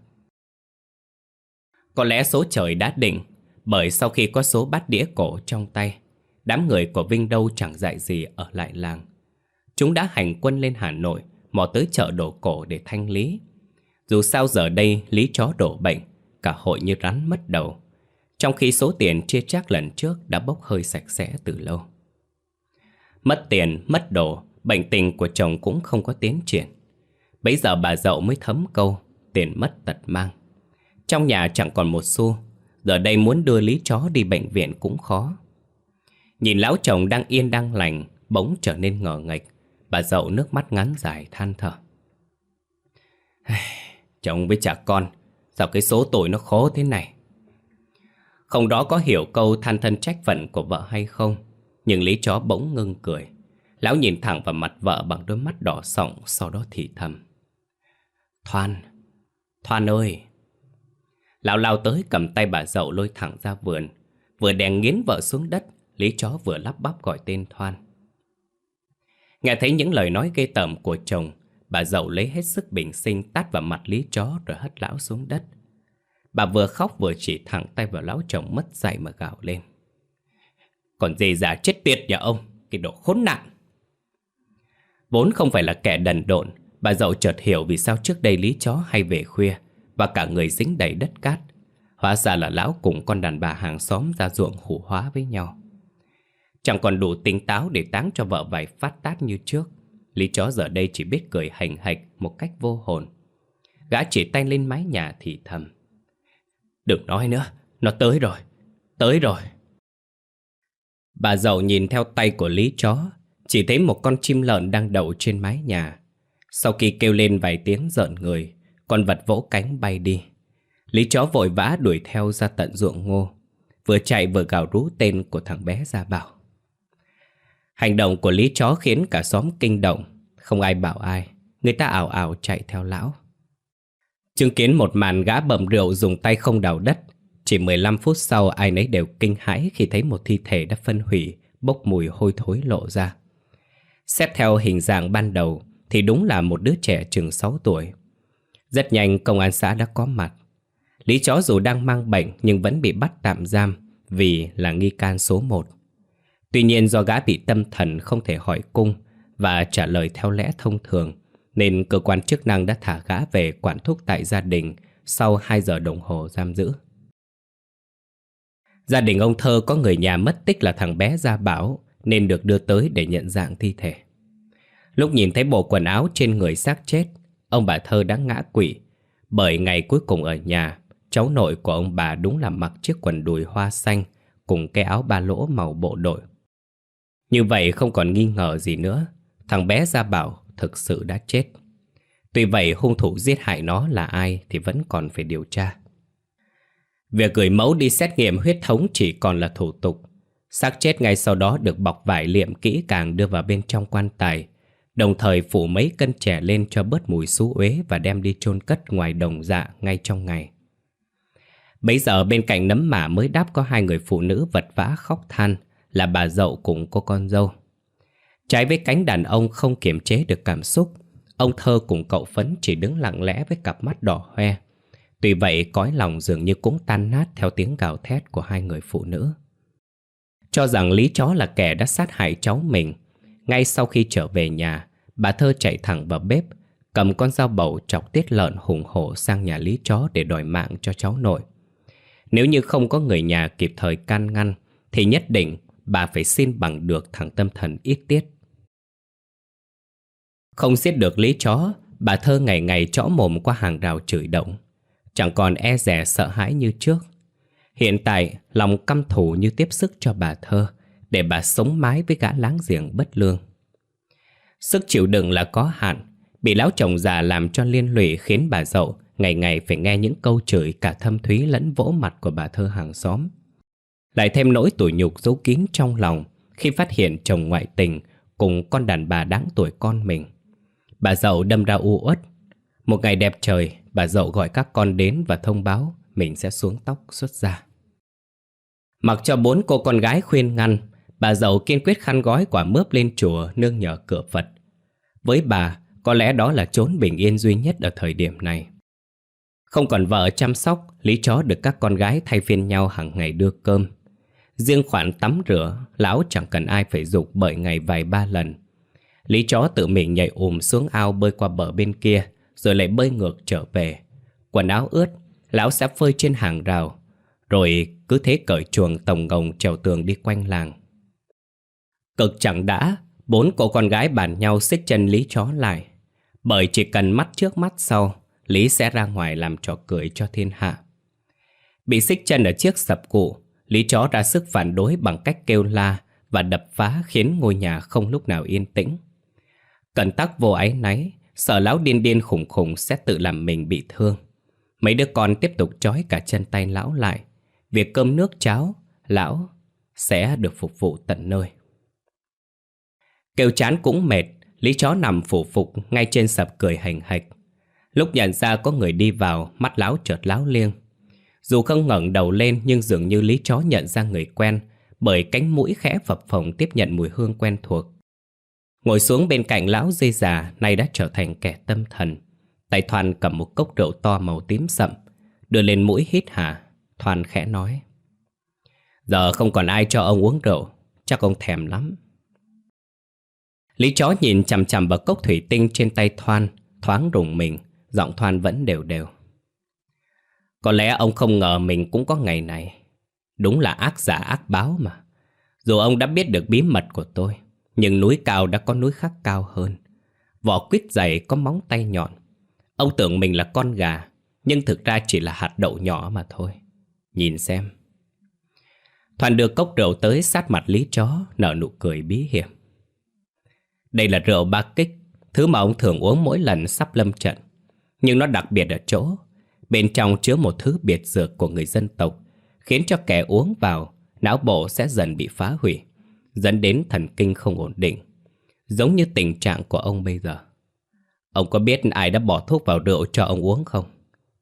Có lẽ số trời đã định bởi sau khi có số bát đĩa cổ trong tay, đám người của Vinh đâu chẳng dạy gì ở lại làng. Chúng đã hành quân lên Hà Nội, mò tới chợ đồ cổ để thanh lý. Dù sao giờ đây lý chó đổ bệnh, cả hội như rắn mất đầu. Trong khi số tiền chia chác lần trước đã bốc hơi sạch sẽ từ lâu. Mất tiền, mất đồ, bệnh tình của chồng cũng không có tiến triển. Bây giờ bà dậu mới thấm câu, tiền mất tật mang. Trong nhà chẳng còn một xu, giờ đây muốn đưa lý chó đi bệnh viện cũng khó. Nhìn lão chồng đang yên đang lành, bỗng trở nên ngờ nghệch, bà dậu nước mắt ngắn dài than thở. [sighs] Chồng với cha con, sao cái số tội nó khó thế này? Không đó có hiểu câu than thân trách phận của vợ hay không, nhưng lý chó bỗng ngưng cười. Lão nhìn thẳng vào mặt vợ bằng đôi mắt đỏ sọng Sau đó thì thầm. Thoan Thoan ơi! Lão lao tới cầm tay bà dậu lôi thẳng ra vườn. Vừa đèn nghiến vợ xuống đất Lý chó vừa lắp bắp gọi tên Thoan. Nghe thấy những lời nói gây tởm của chồng Bà dậu lấy hết sức bình sinh, tát vào mặt Lý chó rồi hất lão xuống đất. Bà vừa khóc vừa chỉ thẳng tay vào lão chồng mất dạy mà gào lên. Còn gì giả chết tiệt nhà ông, Cái độ khốn nạn. Vốn không phải là kẻ đần độn, Bà dậu chợt hiểu vì sao trước đây lý chó hay về khuya Và cả người dính đầy đất cát. Hóa ra là lão cùng con đàn bà hàng xóm ra ruộng hủ hóa với nhau. Chẳng còn đủ tỉnh táo để táng cho vợ vài phát tát như trước. Lý chó giờ đây chỉ biết cười hành hạch một cách vô hồn. Gã chỉ tay lên mái nhà thì thầm. Đừng nói nữa, nó tới rồi, tới rồi. Bà giàu nhìn theo tay của Lý chó chỉ thấy một con chim lợn đang đậu trên mái nhà. Sau khi kêu lên vài tiếng giận người Con vật vỗ cánh bay đi. Lý chó vội vã đuổi theo ra tận ruộng ngô Vừa chạy vừa gào rú tên của thằng bé ra Bảo. Hành động của Lý chó khiến cả xóm kinh động Không ai bảo ai Người ta ảo ảo chạy theo lão Chứng kiến một màn gã bầm rượu dùng tay không đào đất Chỉ 15 phút sau, ai nấy đều kinh hãi khi thấy một thi thể đã phân hủy, Bốc mùi hôi thối lộ ra Xét theo hình dạng ban đầu, thì đúng là một đứa trẻ chừng 6 tuổi. Rất nhanh, công an xã đã có mặt. Lý chó dù đang mang bệnh, nhưng vẫn bị bắt tạm giam vì là nghi can số 1. Tuy nhiên do gã bị tâm thần không thể hỏi cung và trả lời theo lẽ thông thường nên cơ quan chức năng đã thả gã về quản thúc tại gia đình sau 2 giờ đồng hồ giam giữ. Gia đình ông Thơ có người nhà mất tích là thằng bé Gia Bảo nên được đưa tới để nhận dạng thi thể. Lúc nhìn thấy bộ quần áo trên người xác chết, ông bà Thơ đã ngã quỵ, bởi ngày cuối cùng ở nhà, cháu nội của ông bà đúng là mặc chiếc quần đùi hoa xanh cùng cái áo ba lỗ màu bộ đội. Như vậy không còn nghi ngờ gì nữa, thằng bé Gia Bảo thực sự đã chết. Tuy vậy hung thủ giết hại nó là ai thì vẫn còn phải điều tra. Việc gửi mẫu đi xét nghiệm huyết thống chỉ còn là thủ tục xác chết ngay sau đó được bọc vải liệm kỹ càng đưa vào bên trong quan tài, đồng thời phủ mấy cân trẻ lên cho bớt mùi xú uế và đem đi chôn cất ngoài đồng dạ ngay trong ngày. Bây giờ bên cạnh nấm mả mới đáp có hai người phụ nữ vật vã khóc than là bà dậu cùng cô con dâu. Trái với cánh đàn ông không kiềm chế được cảm xúc, ông thơ cùng cậu phấn chỉ đứng lặng lẽ với cặp mắt đỏ hoe. Tuy vậy cõi lòng dường như cũng tan nát theo tiếng gào thét của hai người phụ nữ. Cho rằng Lý Chó là kẻ đã sát hại cháu mình, ngay sau khi trở về nhà, bà thơ chạy thẳng vào bếp, cầm con dao bầu chọc tiết lợn hùng hổ sang nhà Lý Chó để đòi mạng cho cháu nội. Nếu như không có người nhà kịp thời can ngăn, thì nhất định bà phải xin bằng được thằng tâm thần ít tiết. Không giết được lý chó, bà thơ ngày ngày chõ mồm qua hàng rào chửi động. Chẳng còn e rẻ sợ hãi như trước. Hiện tại, lòng căm thù như tiếp sức cho bà thơ, để bà sống mái với gã láng giềng bất lương. Sức chịu đựng là có hạn, bị lão chồng già làm cho liên lụy khiến bà dậu ngày ngày phải nghe những câu chửi cả thâm thúy lẫn vỗ mặt của bà thơ hàng xóm. Lại thêm nỗi tủi nhục giấu kín trong lòng khi phát hiện chồng ngoại tình cùng con đàn bà đáng tuổi con mình. Bà dậu đâm ra u uất. Một ngày đẹp trời, bà dậu gọi các con đến và thông báo mình sẽ xuống tóc xuất ra. Mặc cho bốn cô con gái khuyên ngăn, bà dậu kiên quyết khăn gói quả mướp lên chùa nương nhờ cửa Phật. Với bà, có lẽ đó là chốn bình yên duy nhất ở thời điểm này. Không còn vợ chăm sóc, Lý chó được các con gái thay phiên nhau hàng ngày đưa cơm. Riêng khoản tắm rửa, lão chẳng cần ai phải dục bởi ngày vài ba lần. Lý chó tự mình nhảy ùm xuống ao bơi qua bờ bên kia, rồi lại bơi ngược trở về. Quần áo ướt, lão sẽ phơi trên hàng rào, rồi cứ thế cởi chuồng tổng ngồng trèo tường đi quanh làng. Cực chẳng đã, bốn cô con gái bàn nhau xích chân Lý chó lại. Bởi chỉ cần mắt trước mắt sau, Lý sẽ ra ngoài làm trò cười cho thiên hạ. Bị xích chân ở chiếc sập cụ, Lý chó ra sức phản đối bằng cách kêu la và đập phá khiến ngôi nhà không lúc nào yên tĩnh. Cẩn tắc vô áy náy, sợ lão điên điên khủng khủng sẽ tự làm mình bị thương. Mấy đứa con tiếp tục trói cả chân tay lão lại. Việc cơm nước cháo, lão sẽ được phục vụ tận nơi. Kêu chán cũng mệt, Lý chó nằm phủ phục ngay trên sập cười hành hạch. Lúc nhận ra có người đi vào, mắt lão chợt láo liêng. Dù không ngẩng đầu lên nhưng dường như Lý chó nhận ra người quen bởi cánh mũi khẽ phập phồng tiếp nhận mùi hương quen thuộc. Ngồi xuống bên cạnh lão dây già nay đã trở thành kẻ tâm thần. Tay Thoàn cầm một cốc rượu to màu tím sậm, đưa lên mũi hít hà. Thoàn khẽ nói. Giờ không còn ai cho ông uống rượu, chắc ông thèm lắm. Lý chó nhìn chằm chằm vào cốc thủy tinh trên tay Thoan, thoáng rùng mình, giọng Thoan vẫn đều đều. Có lẽ ông không ngờ mình cũng có ngày này. Đúng là ác giả ác báo mà. Dù ông đã biết được bí mật của tôi, nhưng núi cao đã có núi khác cao hơn. Vỏ quýt dày có móng tay nhọn. Ông tưởng mình là con gà, nhưng thực ra chỉ là hạt đậu nhỏ mà thôi. Nhìn xem. Thoàn đưa cốc rượu tới sát mặt lý chó, nở nụ cười bí hiểm. Đây là rượu ba kích, thứ mà ông thường uống mỗi lần sắp lâm trận. Nhưng nó đặc biệt ở chỗ, bên trong chứa một thứ biệt dược của người dân tộc, khiến cho kẻ uống vào, não bộ sẽ dần bị phá hủy dẫn đến thần kinh không ổn định, giống như tình trạng của ông bây giờ. Ông có biết ai đã bỏ thuốc vào rượu cho ông uống không?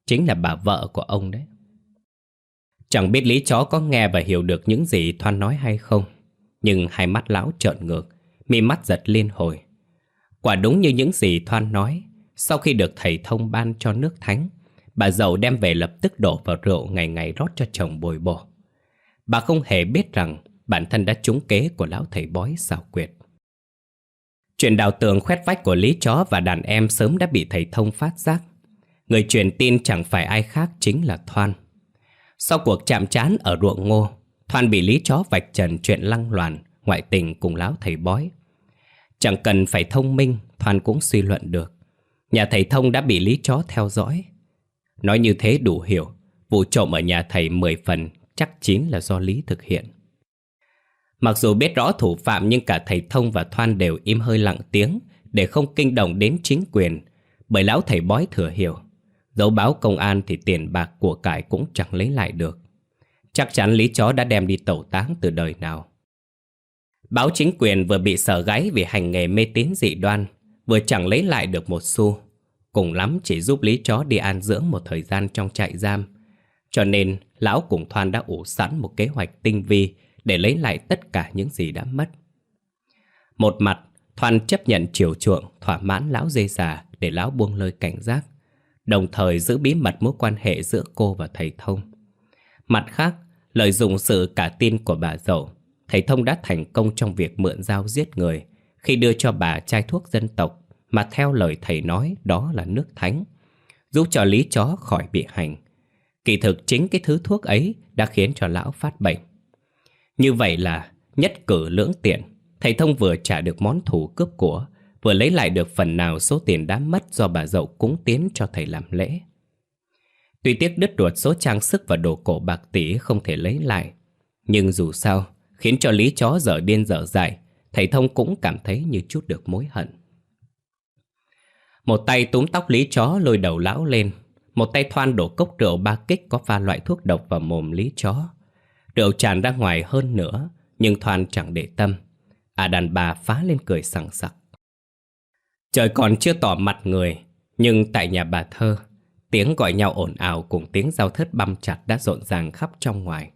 Chính là bà vợ của ông đấy. Chẳng biết lý chó có nghe và hiểu được những gì Thoan nói hay không, nhưng hai mắt lão trợn ngược, mi mắt giật liên hồi. Quả đúng như những gì Thoan nói, sau khi được thầy thông ban cho nước thánh, bà giàu đem về lập tức đổ vào rượu ngày ngày rót cho chồng bồi bổ. Bà không hề biết rằng bản thân đã trúng kế của lão thầy bói xảo quyệt. Chuyện đào tường khoét vách của Lý Chó và đàn em sớm đã bị thầy thông phát giác. Người truyền tin chẳng phải ai khác chính là Thoan. Sau cuộc chạm trán ở ruộng ngô, Thoan bị Lý Chó vạch trần chuyện lăng loàn, ngoại tình cùng lão thầy bói. Chẳng cần phải thông minh, Thoan cũng suy luận được. Nhà thầy thông đã bị Lý Chó theo dõi. Nói như thế đủ hiểu, vụ trộm ở nhà thầy 10 phần chắc chín là do Lý thực hiện. Mặc dù biết rõ thủ phạm nhưng cả thầy Thông và Thoan đều im hơi lặng tiếng để không kinh động đến chính quyền, bởi lão thầy bói thừa hiểu. Dấu báo công an thì tiền bạc của cải cũng chẳng lấy lại được. Chắc chắn Lý Chó đã đem đi tẩu táng từ đời nào. Báo chính quyền vừa bị sở gáy vì hành nghề mê tín dị đoan, vừa chẳng lấy lại được một xu. Cùng lắm chỉ giúp lý chó đi an dưỡng một thời gian trong trại giam. Cho nên, lão cùng Thoan đã ủ sẵn một kế hoạch tinh vi để lấy lại tất cả những gì đã mất. Một mặt, Thoan chấp nhận chiều chuộng, thỏa mãn lão dê già để lão buông lơi cảnh giác, đồng thời giữ bí mật mối quan hệ giữa cô và thầy Thông. Mặt khác, lợi dụng sự cả tin của bà dậu, thầy Thông đã thành công trong việc mượn dao giết người khi đưa cho bà chai thuốc dân tộc mà theo lời thầy nói đó là nước thánh, giúp cho lý chó khỏi bị hành. Kỳ thực chính cái thứ thuốc ấy đã khiến cho lão phát bệnh. Như vậy là nhất cử lưỡng tiện, thầy Thông vừa trả được món thù cướp của, vừa lấy lại được phần nào số tiền đã mất do bà dậu cúng tiến cho thầy làm lễ. Tuy tiếc đứt ruột số trang sức và đồ cổ bạc tỷ không thể lấy lại, nhưng dù sao, khiến cho lý chó dở điên dở dại, thầy Thông cũng cảm thấy như chút được mối hận. Một tay túm tóc lý chó lôi đầu lão lên, một tay thoan đổ cốc rượu ba kích có pha loại thuốc độc vào mồm lý chó. Rượu tràn ra ngoài hơn nữa, nhưng thoan chẳng để tâm. À đàn bà phá lên cười sảng sặc. Trời còn chưa tỏ mặt người, nhưng tại nhà bà thơ, tiếng gọi nhau ồn ào cùng tiếng giao thất băm chặt đã rộn ràng khắp trong ngoài.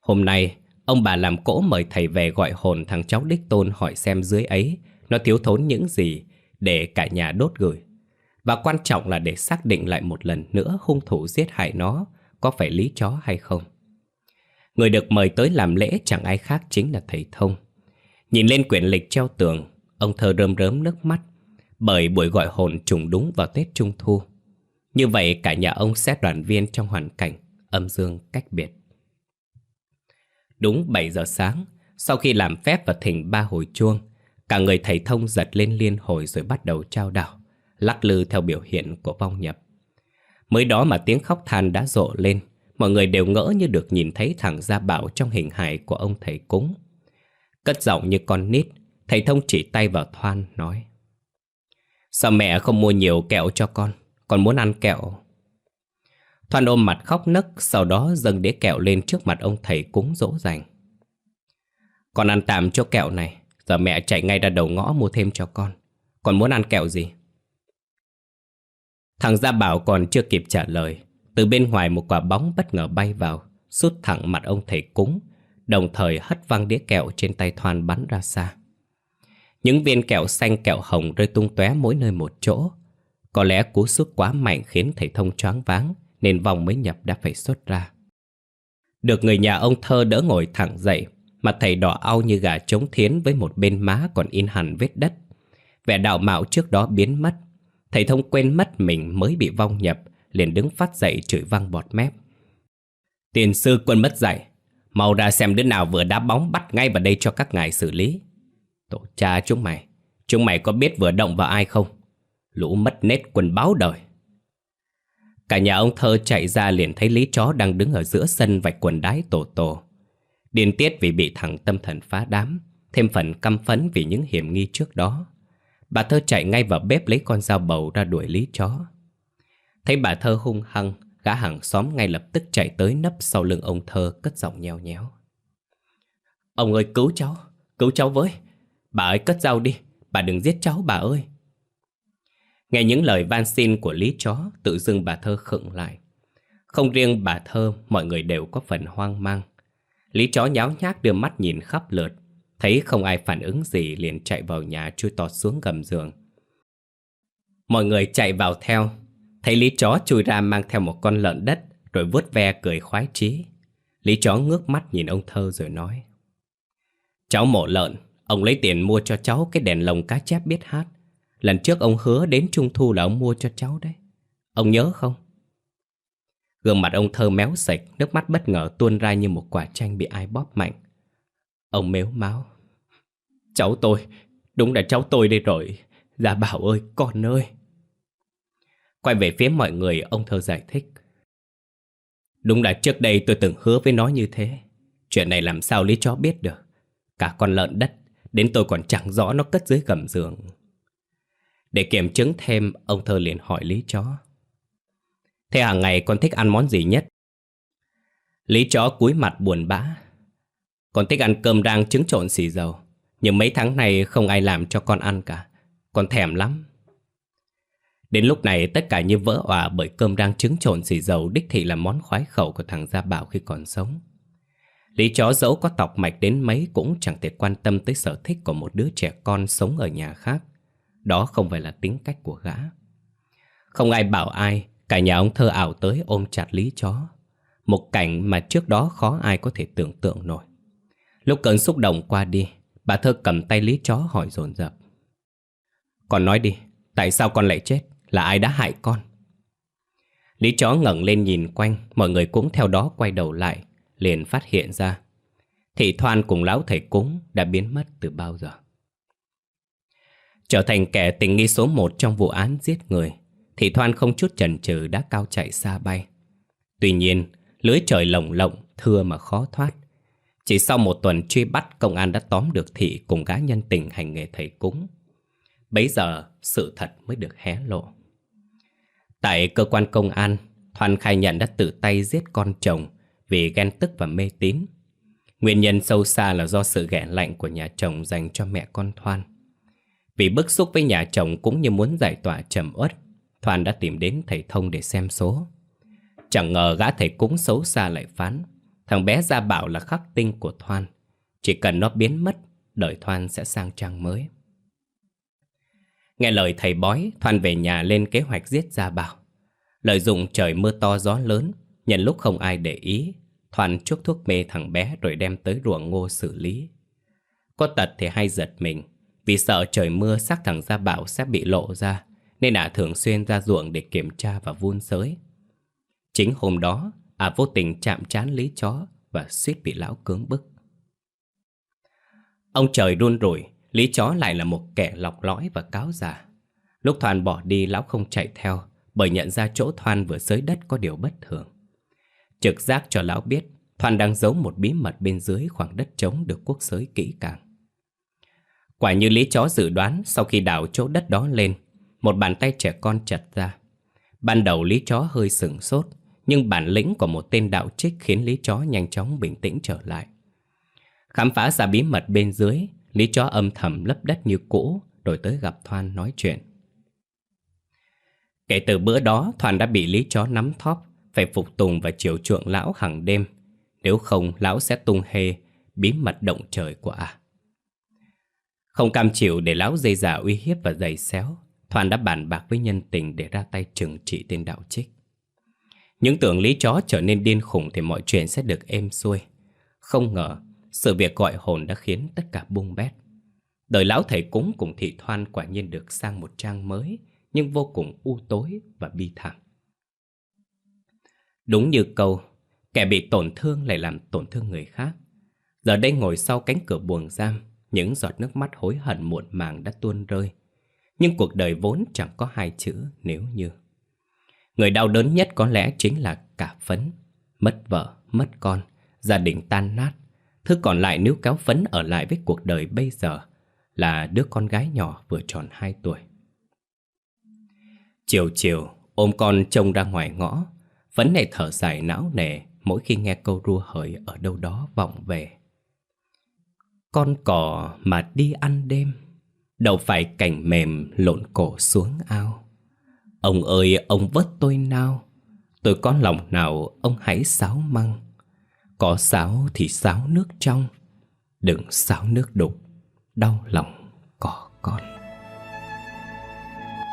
Hôm nay, ông bà làm cỗ mời thầy về gọi hồn thằng cháu đích tôn hỏi xem dưới ấy nó thiếu thốn những gì để cả nhà đốt gửi. Và quan trọng là để xác định lại một lần nữa hung thủ giết hại nó có phải lý chó hay không. Người được mời tới làm lễ chẳng ai khác chính là thầy Thông. Nhìn lên quyển lịch treo tường, ông thơ rơm rớm nước mắt bởi buổi gọi hồn trùng đúng vào Tết Trung Thu. Như vậy cả nhà ông sẽ đoàn viên trong hoàn cảnh âm dương cách biệt. Đúng 7 giờ sáng, sau khi làm phép và thỉnh ba hồi chuông, cả người thầy thông giật lên liên hồi rồi bắt đầu trao đảo, lắc lư theo biểu hiện của vong nhập. Mới đó mà tiếng khóc than đã rộ lên, mọi người đều ngỡ như được nhìn thấy thằng Gia Bảo trong hình hài của ông thầy cúng. Cất giọng như con nít, thầy thông chỉ tay vào Thoan nói Sao mẹ không mua nhiều kẹo cho con Con muốn ăn kẹo Thoan ôm mặt khóc nấc Sau đó dâng đĩa kẹo lên trước mặt ông thầy cúng dỗ dành Con ăn tạm cho kẹo này Giờ mẹ chạy ngay ra đầu ngõ mua thêm cho con còn muốn ăn kẹo gì Thằng Gia Bảo còn chưa kịp trả lời Từ bên ngoài một quả bóng bất ngờ bay vào Sút thẳng mặt ông thầy cúng Đồng thời hất văng đĩa kẹo trên tay Thoan bắn ra xa những viên kẹo xanh kẹo hồng rơi tung tóe mỗi nơi một chỗ. Có lẽ cú sút quá mạnh khiến thầy thông choáng váng, nên vòng mới nhập đã phải xuất ra. Được người nhà ông thơ đỡ ngồi thẳng dậy, mặt thầy đỏ au như gà trống thiến với một bên má còn in hẳn vết đất. Vẻ đạo mạo trước đó biến mất. Thầy thông quên mất mình mới bị vong nhập, liền đứng phát dậy chửi văng bọt mép. Tiền sư quân mất dạy, mau ra xem đứa nào vừa đá bóng bắt ngay vào đây cho các ngài xử lý. Tổ cha chúng mày Chúng mày có biết vừa động vào ai không Lũ mất nết quần báo đời Cả nhà ông thơ chạy ra liền thấy Lý Chó đang đứng ở giữa sân vạch quần đái tổ tổ. Điên tiết vì bị thằng tâm thần phá đám, thêm phần căm phẫn vì những hiểm nghi trước đó. Bà thơ chạy ngay vào bếp lấy con dao bầu ra đuổi Lý Chó. Thấy bà thơ hung hăng, gã hàng xóm ngay lập tức chạy tới nấp sau lưng ông thơ cất giọng nheo nhéo. Ông ơi cứu cháu, cứu cháu với, Bà ơi cất dao đi Bà đừng giết cháu bà ơi Nghe những lời van xin của Lý Chó Tự dưng bà Thơ khựng lại Không riêng bà Thơ Mọi người đều có phần hoang mang Lý Chó nháo nhác đưa mắt nhìn khắp lượt Thấy không ai phản ứng gì, Liền chạy vào nhà chui tọt xuống gầm giường Mọi người chạy vào theo Thấy Lý Chó chui ra mang theo một con lợn đất, Rồi vuốt ve cười khoái chí Lý Chó ngước mắt nhìn ông Thơ rồi nói, Cháu mổ lợn, Ông lấy tiền mua cho cháu cái đèn lồng cá chép biết hát. Lần trước ông hứa đến Trung Thu là ông mua cho cháu đấy. Ông nhớ không? Gương mặt ông thơ méo sạch, nước mắt bất ngờ tuôn ra như một quả chanh bị ai bóp mạnh. Ông mếu máu. Cháu tôi, đúng là cháu tôi đây rồi. là bảo ơi, con ơi. Quay về phía mọi người, ông thơ giải thích. Đúng là trước đây tôi từng hứa với nó như thế. Chuyện này làm sao lý chó biết được. Cả con lợn đất Đến tôi còn chẳng rõ nó cất dưới gầm giường Để kiểm chứng thêm Ông thơ liền hỏi Lý chó Thế hàng ngày con thích ăn món gì nhất? Lý chó cúi mặt buồn bã Con thích ăn cơm rang trứng trộn xì dầu Nhưng mấy tháng này không ai làm cho con ăn cả Con thèm lắm Đến lúc này tất cả như vỡ òa bởi cơm rang trứng trộn xì dầu đích thị là món khoái khẩu của thằng Gia Bảo khi còn sống. Lý chó dẫu có tọc mạch đến mấy cũng chẳng thể quan tâm tới sở thích của một đứa trẻ con sống ở nhà khác. Đó không phải là tính cách của gã. Không ai bảo ai, cả nhà ông thơ ảo tới ôm chặt Lý chó. Một cảnh mà trước đó khó ai có thể tưởng tượng nổi. Lúc cơn xúc động qua đi, bà thơ cầm tay Lý chó hỏi dồn dập. Con nói đi, tại sao con lại chết? Là ai đã hại con? Lý chó ngẩng lên nhìn quanh, mọi người cũng theo đó quay đầu lại, liền phát hiện ra. Thị Thoan cùng lão thầy cúng đã biến mất từ bao giờ. Trở thành kẻ tình nghi số một trong vụ án giết người, Thị Thoan không chút chần chừ đã cao chạy xa bay. Tuy nhiên, lưới trời lồng lộng, thưa mà khó thoát. Chỉ sau một tuần truy bắt, công an đã tóm được Thị cùng gái nhân tình hành nghề thầy cúng. Bấy giờ, sự thật mới được hé lộ. Tại cơ quan công an, Thoan khai nhận đã tự tay giết con chồng vì ghen tức và mê tín. Nguyên nhân sâu xa là do sự ghẻ lạnh của nhà chồng dành cho mẹ con Thoan. Vì bức xúc với nhà chồng cũng như muốn giải tỏa trầm uất, Thoan đã tìm đến thầy thông để xem số. Chẳng ngờ gã thầy cúng xấu xa lại phán, thằng bé ra bảo là khắc tinh của Thoan. Chỉ cần nó biến mất, đời Thoan sẽ sang trang mới. Nghe lời thầy bói, Thoan về nhà lên kế hoạch giết Gia Bảo. Lợi dụng trời mưa to gió lớn, nhận lúc không ai để ý, Thoan chuốc thuốc mê thằng bé rồi đem tới ruộng ngô xử lý. Có tật thì hay giật mình, vì sợ trời mưa xác thằng Gia Bảo sẽ bị lộ ra, nên ả thường xuyên ra ruộng để kiểm tra và vun sới. Chính hôm đó, ả vô tình chạm trán lý chó và suýt bị lão cưỡng bức. Ông trời đun rủi, Lý chó lại là một kẻ lọc lõi và cáo già. Lúc Thoan bỏ đi lão không chạy theo bởi nhận ra chỗ Thoan vừa sới đất có điều bất thường. Trực giác cho lão biết Thoan đang giấu một bí mật bên dưới khoảng đất trống được quốc sới kỹ càng. Quả như lý chó dự đoán sau khi đào chỗ đất đó lên, một bàn tay trẻ con chật ra. Ban đầu lý chó hơi sừng sốt, nhưng bản lĩnh của một tên đạo trích khiến lý chó nhanh chóng bình tĩnh trở lại. Khám phá ra bí mật bên dưới, Lý chó âm thầm lấp đất như cũ Rồi tới gặp Thoan nói chuyện Kể từ bữa đó Thoan đã bị Lý chó nắm thóp Phải phục tùng và chiều chuộng lão hàng đêm Nếu không lão sẽ tung hê Bí mật động trời của à Không cam chịu để lão dây giả uy hiếp và giày xéo Thoan đã bàn bạc với nhân tình Để ra tay trừng trị tên đạo trích Những tưởng lý chó trở nên điên khủng Thì mọi chuyện sẽ được êm xuôi Không ngờ sự việc gọi hồn đã khiến tất cả bung bét. Đời lão thầy cúng cùng thị thoan quả nhiên được sang một trang mới, nhưng vô cùng u tối và bi thảm. Đúng như câu, kẻ bị tổn thương lại làm tổn thương người khác. Giờ đây ngồi sau cánh cửa buồng giam, những giọt nước mắt hối hận muộn màng đã tuôn rơi. Nhưng cuộc đời vốn chẳng có hai chữ nếu như. Người đau đớn nhất có lẽ chính là cả phấn, mất vợ, mất con, gia đình tan nát, Thứ còn lại nếu kéo phấn ở lại với cuộc đời bây giờ Là đứa con gái nhỏ vừa tròn 2 tuổi. Chiều chiều ôm con trông ra ngoài ngõ. Phấn này thở dài não nề Mỗi khi nghe câu rua hời ở đâu đó vọng về. Con cò mà đi ăn đêm Đâu phải cảnh mềm lộn cổ xuống ao. Ông ơi, ông vớt tôi nào. Tôi có lòng nào ông hãy sáo măng. Có sáo thì sáo nước trong. Đừng sáo nước đục. Đau lòng có con.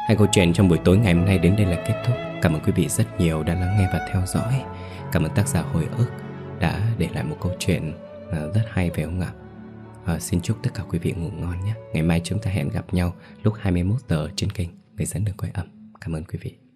Hai câu chuyện trong buổi tối ngày hôm nay đến đây là kết thúc. Cảm ơn quý vị rất nhiều đã lắng nghe và theo dõi. Cảm ơn tác giả Hồi ức đã để lại một câu chuyện à, rất hay về ông ạ? À, Xin chúc tất cả quý vị ngủ ngon nhé. Ngày mai chúng ta hẹn gặp nhau lúc 21 giờ trên kênh Người dẫn đường quay âm. Cảm ơn quý vị.